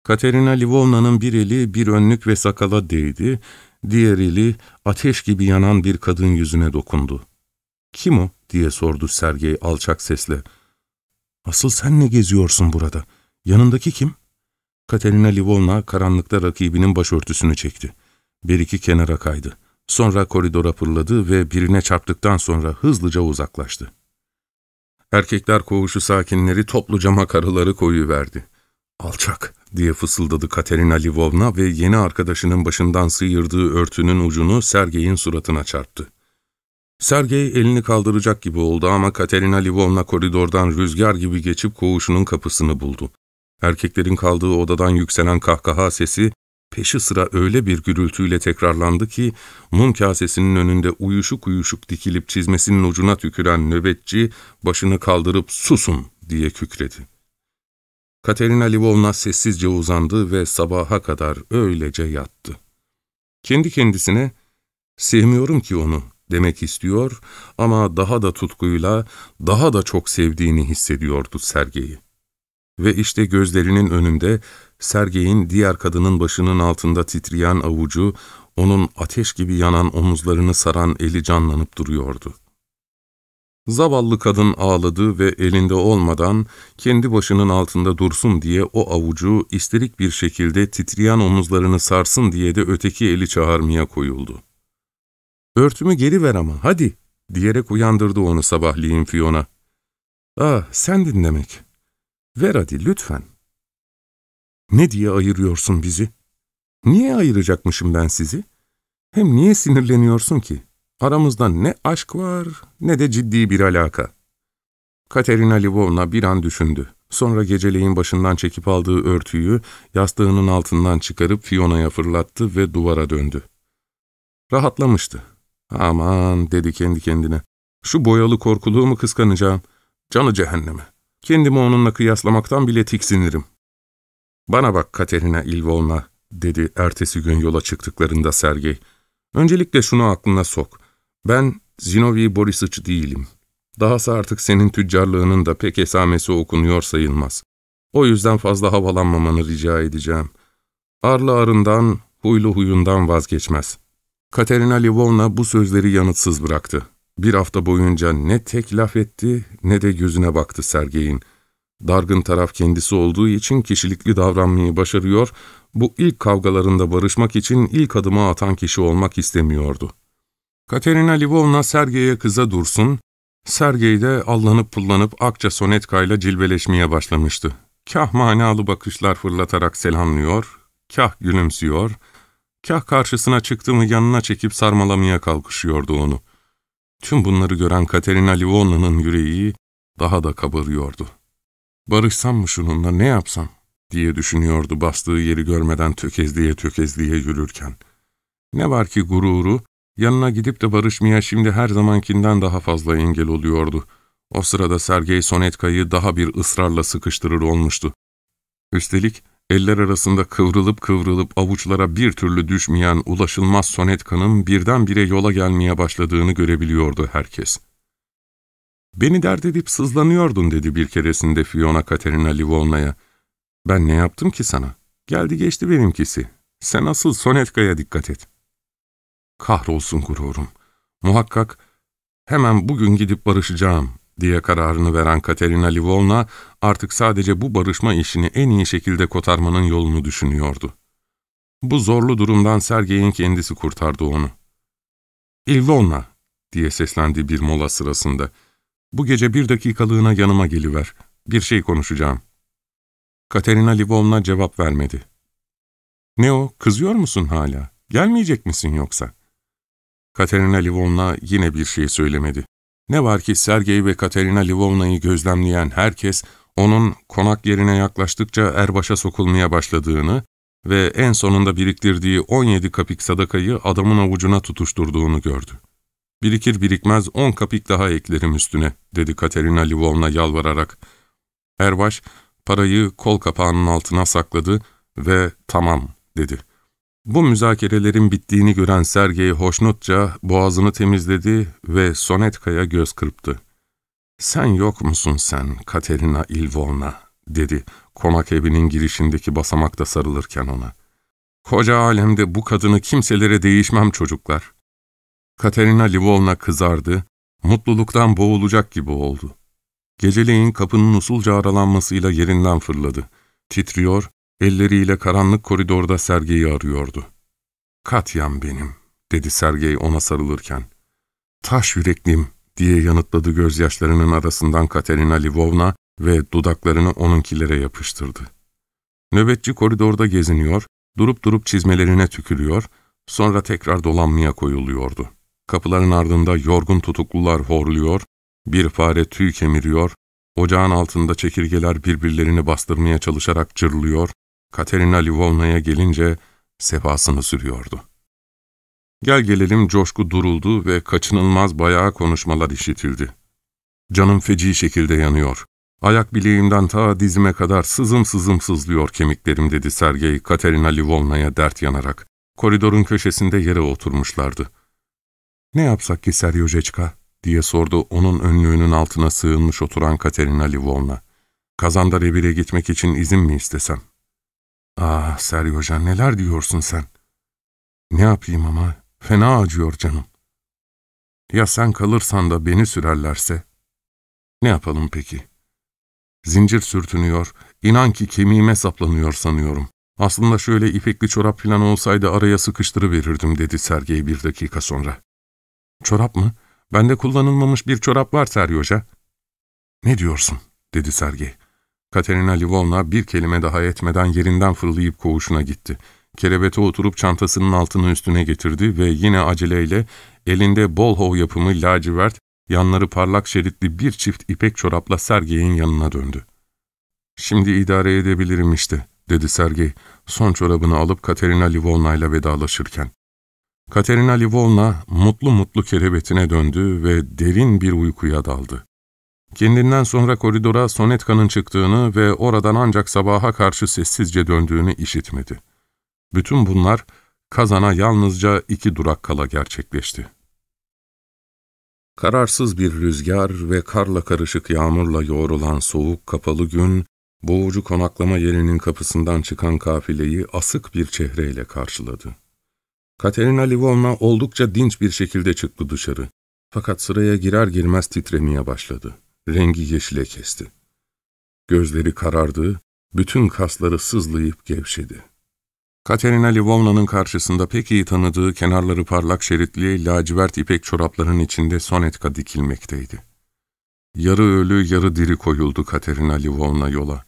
Katerina Livonla'nın bir eli bir önlük ve sakala değdi, diğer eli ateş gibi yanan bir kadın yüzüne dokundu. ''Kim o?'' diye sordu Sergey alçak sesle. ''Asıl sen ne geziyorsun burada? Yanındaki kim?'' Katerina Livonla karanlıkta rakibinin başörtüsünü çekti. Bir iki kenara kaydı. Sonra koridora fırladı ve birine çarptıktan sonra hızlıca uzaklaştı. Erkekler koğuşu sakinleri topluca makaraları koyuverdi. ''Alçak!'' diye fısıldadı Katerina Livovna ve yeni arkadaşının başından sıyırdığı örtünün ucunu Sergey'in suratına çarptı. Sergey elini kaldıracak gibi oldu ama Katerina Livovna koridordan rüzgar gibi geçip koğuşunun kapısını buldu. Erkeklerin kaldığı odadan yükselen kahkaha sesi peşi sıra öyle bir gürültüyle tekrarlandı ki, mum kasesinin önünde uyuşuk uyuşuk dikilip çizmesinin ucuna tüküren nöbetçi, başını kaldırıp ''Susun!'' diye kükredi. Katerina Livovna sessizce uzandı ve sabaha kadar öylece yattı. Kendi kendisine, ''Sevmiyorum ki onu.'' demek istiyor ama daha da tutkuyla, daha da çok sevdiğini hissediyordu Sergey'i. Ve işte gözlerinin önünde Sergey'in diğer kadının başının altında titreyen avucu, onun ateş gibi yanan omuzlarını saran eli canlanıp duruyordu. Zavallı kadın ağladı ve elinde olmadan kendi başının altında dursun diye o avucu isterik bir şekilde titreyen omuzlarını sarsın diye de öteki eli çağırmaya koyuldu. ''Örtümü geri ver ama, hadi!'' diyerek uyandırdı onu sabahleyin Fiona. ''Ah, sendin demek. Ver hadi, lütfen.'' ''Ne diye ayırıyorsun bizi? Niye ayıracakmışım ben sizi? Hem niye sinirleniyorsun ki? Aramızda ne aşk var ne de ciddi bir alaka.'' Katerina Lvovna bir an düşündü. Sonra geceleyin başından çekip aldığı örtüyü yastığının altından çıkarıp Fiona'ya fırlattı ve duvara döndü. Rahatlamıştı. Aman dedi kendi kendine. Şu boyalı korkuluğumu kıskanacağım. Canı cehenneme. Kendimi onunla kıyaslamaktan bile tiksinirim. Bana bak Katerina İlvovna, dedi ertesi gün yola çıktıklarında Sergey. Öncelikle şunu aklına sok. Ben Zinovi Borisıç değilim. Dahası artık senin tüccarlığının da pek esamesi okunuyor sayılmaz. O yüzden fazla havalanmamanı rica edeceğim. Arlı arından, huylu huyundan vazgeçmez.'' Katerina Lvovna bu sözleri yanıtsız bıraktı. Bir hafta boyunca ne tek laf etti ne de gözüne baktı Sergey'in. Dargın taraf kendisi olduğu için kişilikli davranmayı başarıyor, bu ilk kavgalarında barışmak için ilk adımı atan kişi olmak istemiyordu. Katerina Lvovna Sergey'e kıza dursun, Sergey de allanıp pullanıp akça sonetkayla cilveleşmeye başlamıştı. Kah manalı bakışlar fırlatarak selamlıyor, kah gülümsüyor, Kah karşısına çıktı mı yanına çekip sarmalamaya kalkışıyordu onu. Tüm bunları gören Katerina Livona'nın yüreği daha da kabarıyordu. Barışsam mı şununla ne yapsam diye düşünüyordu bastığı yeri görmeden tökezliye tökezliye yürürken. Ne var ki gururu, yanına gidip de barışmaya şimdi her zamankinden daha fazla engel oluyordu. O sırada Sergey Sonetka'yı daha bir ısrarla sıkıştırır olmuştu. Üstelik Eller arasında kıvrılıp kıvrılıp avuçlara bir türlü düşmeyen ulaşılmaz Sonetka'nın birdenbire yola gelmeye başladığını görebiliyordu herkes. ''Beni dert edip sızlanıyordun.'' dedi bir keresinde Fiona Katerina Livona'ya. ''Ben ne yaptım ki sana? Geldi geçti benimkisi. Sen asıl Sonetka'ya dikkat et.'' ''Kahrolsun gururum. Muhakkak hemen bugün gidip barışacağım.'' diye kararını veren Katerina Lvovna artık sadece bu barışma işini en iyi şekilde kotarmanın yolunu düşünüyordu. Bu zorlu durumdan Sergey'in kendisi kurtardı onu. ''İlvona'' diye seslendi bir mola sırasında. ''Bu gece bir dakikalığına yanıma geliver. Bir şey konuşacağım.'' Katerina Lvovna cevap vermedi. ''Ne o, kızıyor musun hala? Gelmeyecek misin yoksa?'' Katerina Lvovna yine bir şey söylemedi. Ne var ki Sergey ve Katerina Lvovna'yı gözlemleyen herkes, onun konak yerine yaklaştıkça erbaşa sokulmaya başladığını ve en sonunda biriktirdiği 17 kapik sadakayı adamın avucuna tutuşturduğunu gördü. Birikir birikmez 10 kapik daha eklerim üstüne, dedi Katerina Lvovna yalvararak. Erbaş, parayı kol kapağının altına sakladı ve tamam, dedi. Bu müzakerelerin bittiğini gören Sergey hoşnutça boğazını temizledi ve Sonetka'ya göz kırptı. ''Sen yok musun sen, Katerina Ilvovna?'' dedi konak evinin girişindeki basamakta sarılırken ona. ''Koca alemde bu kadını kimselere değişmem çocuklar.'' Katerina Lvovna kızardı, mutluluktan boğulacak gibi oldu. Geceleyin kapının usulca aralanmasıyla yerinden fırladı. Titriyor, Elleriyle karanlık koridorda Sergey'i arıyordu. ''Katyam benim.'' dedi Sergey ona sarılırken. ''Taş yüreklim.'' diye yanıtladı gözyaşlarının arasından Katerina Livovna ve dudaklarını onunkilere yapıştırdı. Nöbetçi koridorda geziniyor, durup durup çizmelerine tükürüyor, sonra tekrar dolanmaya koyuluyordu. Kapıların ardında yorgun tutuklular horluyor, bir fare tüy kemiriyor, ocağın altında çekirgeler birbirlerini bastırmaya çalışarak cırlıyor, Katerina Lvovna'ya gelince sefasını sürüyordu. Gel gelelim coşku duruldu ve kaçınılmaz bayağı konuşmalar işitildi. Canım feci şekilde yanıyor. Ayak bileğimden ta dizime kadar sızım sızım sızlıyor kemiklerim dedi Sergey Katerina Lvovna'ya dert yanarak. Koridorun köşesinde yere oturmuşlardı. ''Ne yapsak ki Seryojeçka?'' diye sordu onun önlüğünün altına sığınmış oturan Katerina Lvovna. ''Kazanda revire gitmek için izin mi istesem?'' Ah Seryojan neler diyorsun sen? Ne yapayım ama fena acıyor canım. Ya sen kalırsan da beni sürerlerse Ne yapalım peki? Zincir sürtünüyor, inan ki kemiğime saplanıyor sanıyorum. Aslında şöyle ipekli çorap falan olsaydı araya sıkıştırıverirdim dedi Sergey bir dakika sonra. Çorap mı? Bende kullanılmamış bir çorap var Seryoja. Ne diyorsun? dedi Sergey. Katerina Livovna bir kelime daha etmeden yerinden fırlayıp koğuşuna gitti. Kerebete oturup çantasının altını üstüne getirdi ve yine aceleyle elinde Bolhov yapımı lacivert, yanları parlak şeritli bir çift ipek çorapla Sergey'in yanına döndü. ''Şimdi idare edebilirim işte.'' dedi Sergey, son çorabını alıp Katerina Livovna ile vedalaşırken. Katerina Livovna mutlu mutlu kerebetine döndü ve derin bir uykuya daldı. Kendinden sonra koridora Sonetka'nın çıktığını ve oradan ancak sabaha karşı sessizce döndüğünü işitmedi. Bütün bunlar Kazan'a yalnızca iki durak kala gerçekleşti. Kararsız bir rüzgar ve karla karışık yağmurla yoğrulan soğuk kapalı gün, boğucu konaklama yerinin kapısından çıkan kafileyi asık bir çehreyle karşıladı. Katerina Livovna oldukça dinç bir şekilde çıktı dışarı. Fakat sıraya girer girmez titremeye başladı. Rengi yeşile kesti. Gözleri karardı, bütün kasları sızlayıp gevşedi. Katerina Livovna'nın karşısında pek iyi tanıdığı kenarları parlak şeritli lacivert ipek çorapların içinde sonetka dikilmekteydi. Yarı ölü yarı diri koyuldu Katerina Livovna yola.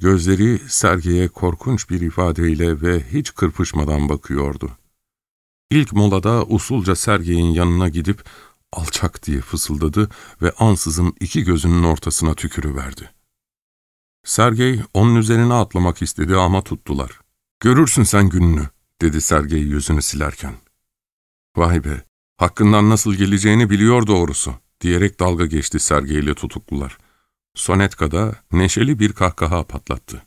Gözleri Sergey'e korkunç bir ifadeyle ve hiç kırpışmadan bakıyordu. İlk molada usulca Sergey'in yanına gidip alçak diye fısıldadı ve ansızın iki gözünün ortasına tükürüverdi. Sergey onun üzerine atlamak istedi ama tuttular. ''Görürsün sen gününü.'' dedi Sergey yüzünü silerken. ''Vay be, hakkından nasıl geleceğini biliyor doğrusu.'' diyerek dalga geçti Sergey ile tutuklular. Sonetka da neşeli bir kahkaha patlattı.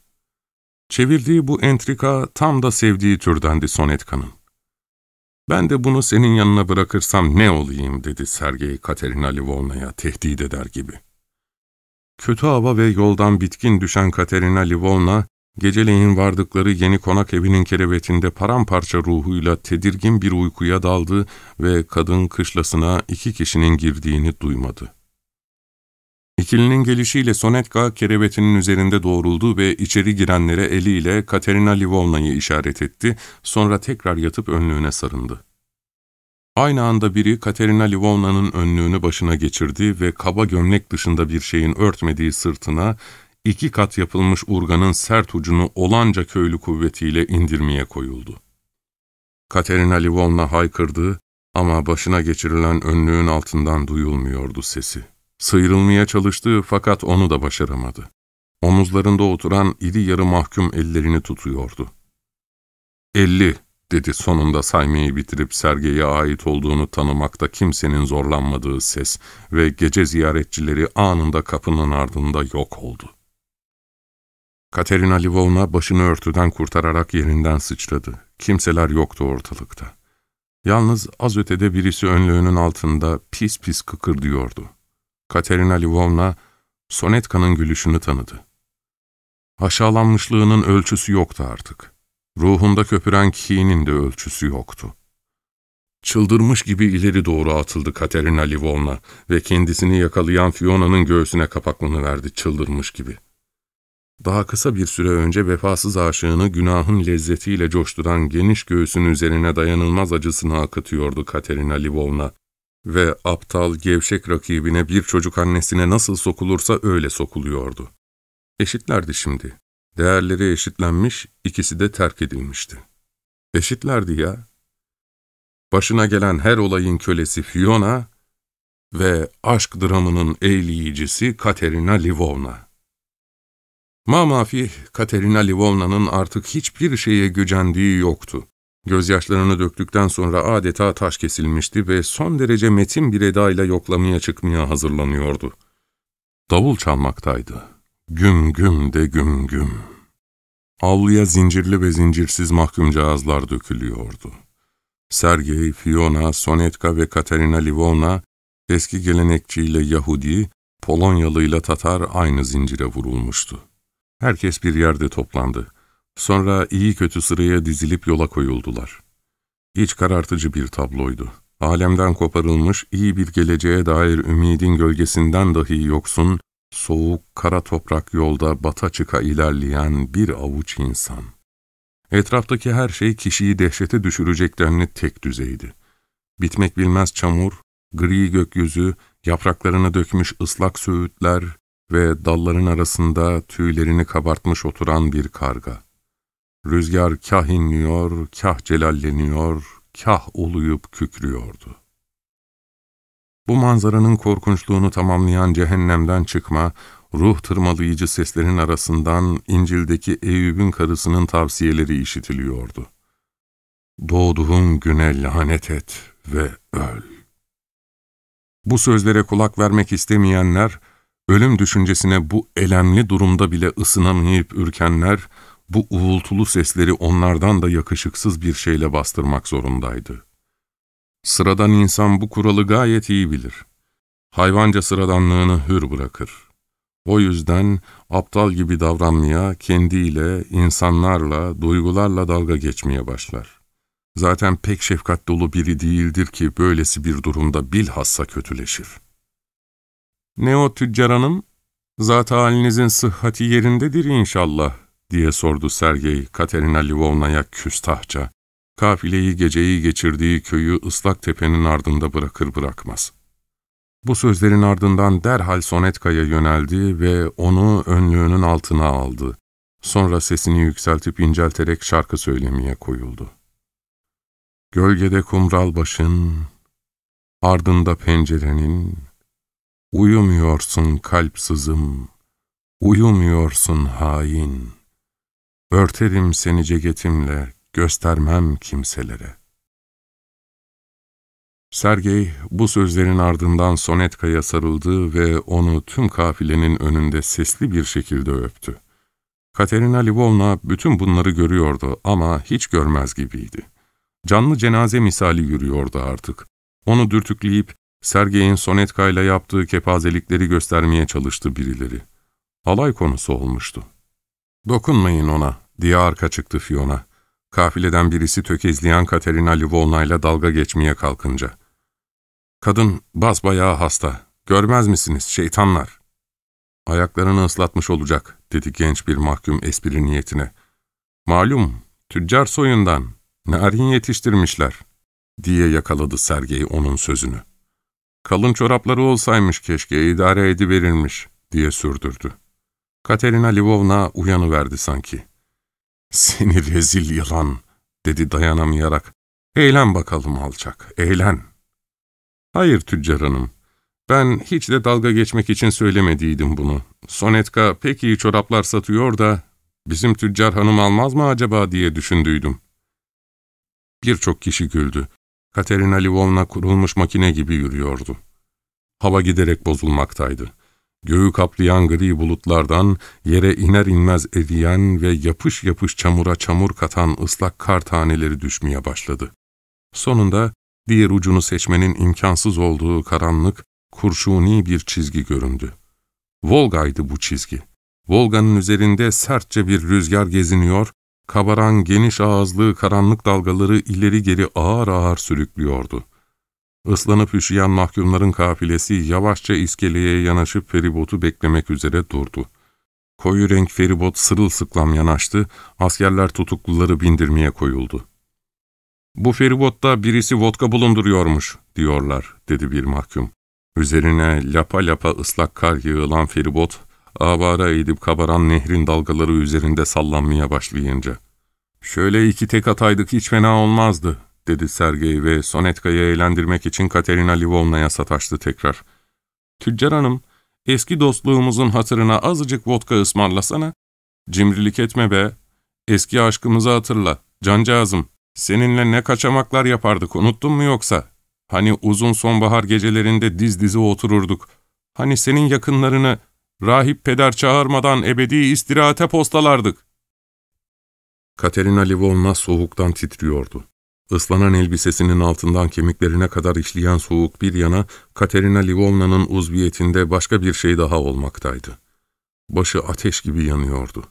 Çevirdiği bu entrika tam da sevdiği türdendi Sonetka'nın. ''Ben de bunu senin yanına bırakırsam ne olayım?'' dedi Sergey Katerina Livovna'ya tehdit eder gibi. Kötü hava ve yoldan bitkin düşen Katerina Livovna, geceleyin vardıkları yeni konak evinin kerebetinde paramparça ruhuyla tedirgin bir uykuya daldı ve kadın kışlasına iki kişinin girdiğini duymadı. İkilinin gelişiyle Sonetka kerebetinin üzerinde doğruldu ve içeri girenlere eliyle Katerina Livovna'yı işaret etti, sonra tekrar yatıp önlüğüne sarındı. Aynı anda biri Katerina Livovna'nın önlüğünü başına geçirdi ve kaba gömlek dışında bir şeyin örtmediği sırtına iki kat yapılmış urganın sert ucunu olanca köylü kuvvetiyle indirmeye koyuldu. Katerina Livovna haykırdı ama başına geçirilen önlüğün altından duyulmuyordu sesi. Sıyrılmaya çalıştı fakat onu da başaramadı. Omuzlarında oturan iri yarı mahkum ellerini tutuyordu. Elli, dedi sonunda saymayı bitirip Sergey'e ait olduğunu tanımakta kimsenin zorlanmadığı ses ve gece ziyaretçileri anında kapının ardında yok oldu. Katerina Livovna başını örtüden kurtararak yerinden sıçradı. Kimseler yoktu ortalıkta. Yalnız az ötede birisi önlüğünün altında pis pis kıkırdıyordu. Katerina Livovna, Sonetka'nın gülüşünü tanıdı. Aşağılanmışlığının ölçüsü yoktu artık. Ruhunda köpüren kinin de ölçüsü yoktu. Çıldırmış gibi ileri doğru atıldı Katerina Livovna ve kendisini yakalayan Fiona'nın göğsüne kapaklığını verdi çıldırmış gibi. Daha kısa bir süre önce vefasız aşığını günahın lezzetiyle coşturan geniş göğsün üzerine dayanılmaz acısını akıtıyordu Katerina Livovna ve aptal, gevşek rakibine bir çocuk annesine nasıl sokulursa öyle sokuluyordu. Eşitlerdi şimdi. Değerleri eşitlenmiş, ikisi de terk edilmişti. Eşitlerdi ya. Başına gelen her olayın kölesi Fiona ve aşk dramının eğleyicisi Katerina Livovna. Mamafi, Katerina Livovna'nın artık hiçbir şeye gücendiği yoktu. Gözyaşlarını döktükten sonra adeta taş kesilmişti ve son derece metin bir edayla yoklamaya çıkmaya hazırlanıyordu. Davul çalmaktaydı. Güm güm de güm güm. Avluya zincirli ve zincirsiz mahkumcağızlar dökülüyordu. Sergey, Fiona, Sonetka ve Katerina Livona, eski gelenekçiyle Yahudi, Polonyalıyla Tatar aynı zincire vurulmuştu. Herkes bir yerde toplandı. Sonra iyi kötü sıraya dizilip yola koyuldular. İç karartıcı bir tabloydu. alemden koparılmış, iyi bir geleceğe dair ümidin gölgesinden dahi yoksun, soğuk, kara toprak yolda bata çıka ilerleyen bir avuç insan. Etraftaki her şey kişiyi dehşete düşürecek denli tek düzeydi. Bitmek bilmez çamur, gri gökyüzü, yapraklarını dökmüş ıslak söğütler ve dalların arasında tüylerini kabartmış oturan bir karga. Rüzgar kah inliyor, kah celalleniyor, kah uluyup kükrüyordu. Bu manzaranın korkunçluğunu tamamlayan cehennemden çıkma, ruh tırmalayıcı seslerin arasından İncil'deki Eyüp'ün karısının tavsiyeleri işitiliyordu. Doğduğun güne lanet et ve öl. Bu sözlere kulak vermek istemeyenler, ölüm düşüncesine bu elemli durumda bile ısınamayıp ürkenler, bu uğultulu sesleri onlardan da yakışıksız bir şeyle bastırmak zorundaydı. Sıradan insan bu kuralı gayet iyi bilir. Hayvanca sıradanlığını hür bırakır. O yüzden aptal gibi davranmaya, kendiyle, insanlarla, duygularla dalga geçmeye başlar. Zaten pek şefkat dolu biri değildir ki böylesi bir durumda bilhassa kötüleşir. ''Ne o tüccar hanım? Zat halinizin sıhhati yerindedir inşallah.'' Diye sordu Sergey Katerina Lvovna'ya küstahça. Kafileyi geceyi geçirdiği köyü ıslak tepenin ardında bırakır bırakmaz. Bu sözlerin ardından derhal Sonetka'ya yöneldi ve onu önlüğünün altına aldı. Sonra sesini yükseltip incelterek şarkı söylemeye koyuldu. Gölgede kumral başın, ardında pencerenin, uyumuyorsun kalp sızım, uyumuyorsun hain. Örterim seni ceketimle, göstermem kimselere. Sergey bu sözlerin ardından Sonetka'ya sarıldı ve onu tüm kafilenin önünde sesli bir şekilde öptü. Katerina Livovna bütün bunları görüyordu ama hiç görmez gibiydi. Canlı cenaze misali yürüyordu artık. Onu dürtükleyip Sergey'in Sonetka ile yaptığı kepazelikleri göstermeye çalıştı birileri. Alay konusu olmuştu. ''Dokunmayın ona.'' diye arka çıktı Fiona. Kafileden birisi tökezleyen Katerina Lvovna ile dalga geçmeye kalkınca. ''Kadın basbayağı hasta. Görmez misiniz şeytanlar?'' ''Ayaklarını ıslatmış olacak.'' dedi genç bir mahkum espri niyetine. ''Malum, tüccar soyundan, narin yetiştirmişler.'' diye yakaladı Sergey onun sözünü. ''Kalın çorapları olsaymış keşke, idare ediverilmiş.'' diye sürdürdü. Katerina Lvovna uyanıverdi sanki. ''Seni rezil yılan!'' dedi dayanamayarak. ''Eğlen bakalım alçak, eğlen.'' ''Hayır tüccar hanım, ben hiç de dalga geçmek için söylemediydim bunu. Sonetka pek iyi çoraplar satıyor da bizim tüccar hanım almaz mı acaba diye düşündüydüm.'' Birçok kişi güldü. Katerina Lvovna kurulmuş makine gibi yürüyordu. Hava giderek bozulmaktaydı. Göğü kaplayan gri bulutlardan yere iner inmez eriyen ve yapış yapış çamura çamur katan ıslak kar taneleri düşmeye başladı. Sonunda diğer ucunu seçmenin imkansız olduğu karanlık, kurşuni bir çizgi göründü. Volga'ydı bu çizgi. Volga'nın üzerinde sertçe bir rüzgar geziniyor, kabaran geniş ağızlı karanlık dalgaları ileri geri ağır ağır sürüklüyordu. Islanıp üşüyen mahkumların kafilesi yavaşça iskeleye yanaşıp feribotu beklemek üzere durdu. Koyu renk feribot sırılsıklam yanaştı, askerler tutukluları bindirmeye koyuldu. ''Bu feribotta birisi vodka bulunduruyormuş.'' diyorlar, dedi bir mahkum. Üzerine lapa lapa ıslak kar yığılan feribot, avara edip kabaran nehrin dalgaları üzerinde sallanmaya başlayınca. ''Şöyle iki tek ataydık hiç fena olmazdı.'' Dedi Sergey ve Sonetka'yı eğlendirmek için Katerina Livovna'ya sataştı tekrar. ''Tüccar hanım, eski dostluğumuzun hatırına azıcık vodka ısmarlasana. Cimrilik etme be. Eski aşkımızı hatırla. Cancağızım, seninle ne kaçamaklar yapardık unuttun mu yoksa? Hani uzun sonbahar gecelerinde diz dize otururduk. Hani senin yakınlarını rahip peder çağırmadan ebedi istirahate postalardık. Katerina Livovna soğuktan titriyordu. Islanan elbisesinin altından kemiklerine kadar işleyen soğuk bir yana, Katerina Livovna'nın uzviyetinde başka bir şey daha olmaktaydı. Başı ateş gibi yanıyordu.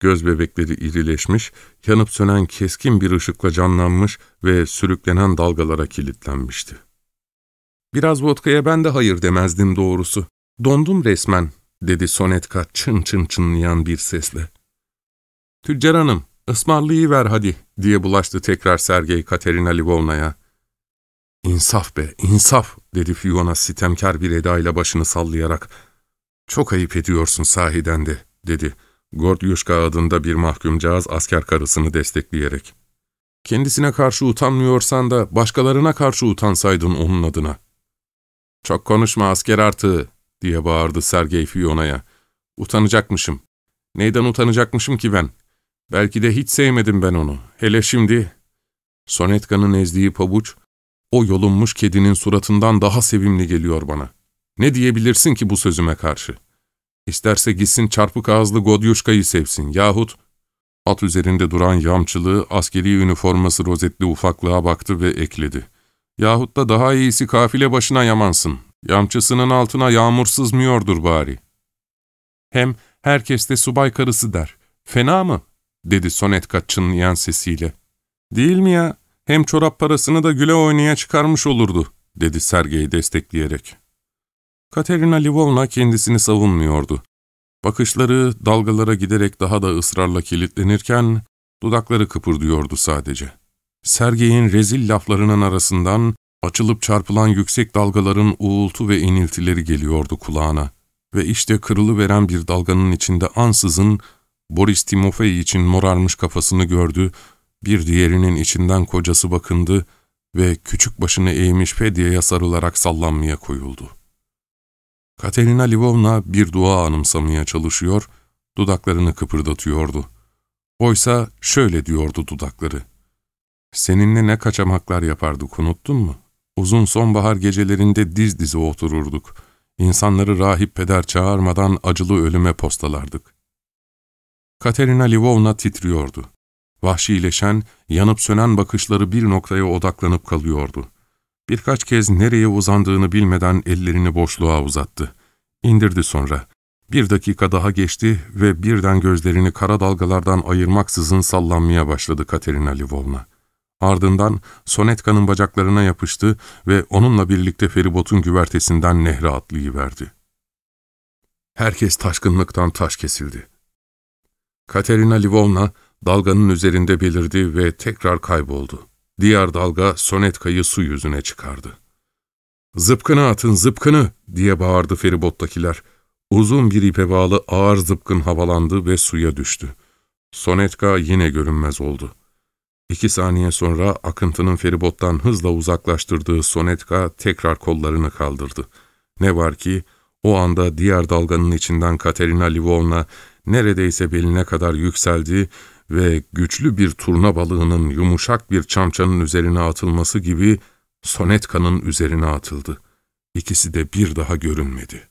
Göz bebekleri irileşmiş, yanıp sönen keskin bir ışıkla canlanmış ve sürüklenen dalgalara kilitlenmişti. Biraz vodkaya ben de hayır demezdim doğrusu. Dondum resmen, dedi Sonetka çın çın çınlayan bir sesle. Tüccar hanım, ver hadi, diye bulaştı tekrar Sergey Katerina Livovna'ya. İnsaf be, insaf, dedi Fiona sitemkar bir edayla başını sallayarak. Çok ayıp ediyorsun sahiden de, dedi. Gordyushka adında bir mahkumcağız asker karısını destekleyerek. Kendisine karşı utanmıyorsan da başkalarına karşı utansaydın onun adına. Çok konuşma asker artığı, diye bağırdı Sergey Fiona'ya. Utanacakmışım. Neyden utanacakmışım ki ben? Belki de hiç sevmedim ben onu. Hele şimdi... Sonetka'nın ezdiği pabuç, o yolunmuş kedinin suratından daha sevimli geliyor bana. Ne diyebilirsin ki bu sözüme karşı? İsterse gitsin çarpık ağızlı Godyuşka'yı sevsin yahut... At üzerinde duran yamçılığı, askeri üniforması rozetli ufaklığa baktı ve ekledi. Yahut da daha iyisi kafile başına yamansın. Yamçısının altına yağmur sızmıyordur bari. Hem herkes de subay karısı der. Fena mı? Dedi Sonetka çınlayan sesiyle. Değil mi ya? Hem çorap parasını da güle oynaya çıkarmış olurdu, dedi Sergey destekleyerek. Katerina Livovna kendisini savunmuyordu. Bakışları dalgalara giderek daha da ısrarla kilitlenirken, dudakları kıpırdıyordu sadece. Sergey'in rezil laflarının arasından açılıp çarpılan yüksek dalgaların uğultu ve iniltileri geliyordu kulağına. Ve işte kırılıveren bir dalganın içinde ansızın Boris Timofey için morarmış kafasını gördü, bir diğerinin içinden kocası bakındı ve küçük başını eğmiş Fedya'ya sarılarak sallanmaya koyuldu. Katerina Livovna bir dua anımsamaya çalışıyor, dudaklarını kıpırdatıyordu. Oysa şöyle diyordu dudakları. Seninle ne kaçamaklar yapardık unuttun mu? Uzun sonbahar gecelerinde diz dize otururduk. İnsanları rahip peder çağırmadan acılı ölüme postalardık. Katerina Livovna titriyordu. Vahşileşen, yanıp sönen bakışları bir noktaya odaklanıp kalıyordu. Birkaç kez nereye uzandığını bilmeden ellerini boşluğa uzattı. İndirdi sonra. Bir dakika daha geçti ve birden gözlerini kara dalgalardan ayırmaksızın sallanmaya başladı Katerina Livovna. Ardından Sonetka'nın bacaklarına yapıştı ve onunla birlikte feribotun güvertesinden nehre atlayıverdi. Herkes taşkınlıktan taş kesildi. Katerina Livovna dalganın üzerinde belirdi ve tekrar kayboldu. Diğer dalga Sonetka'yı su yüzüne çıkardı. ''Zıpkını atın, zıpkını!'' diye bağırdı feribottakiler. Uzun bir ipe bağlı ağır zıpkın havalandı ve suya düştü. Sonetka yine görünmez oldu. İki saniye sonra akıntının feribottan hızla uzaklaştırdığı Sonetka tekrar kollarını kaldırdı. Ne var ki o anda diğer dalganın içinden Katerina Livovna neredeyse beline kadar yükseldi ve güçlü bir turna balığının yumuşak bir çamçanın üzerine atılması gibi Sonetka'nın üzerine atıldı. İkisi de bir daha görünmedi.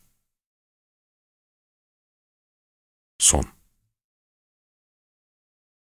Son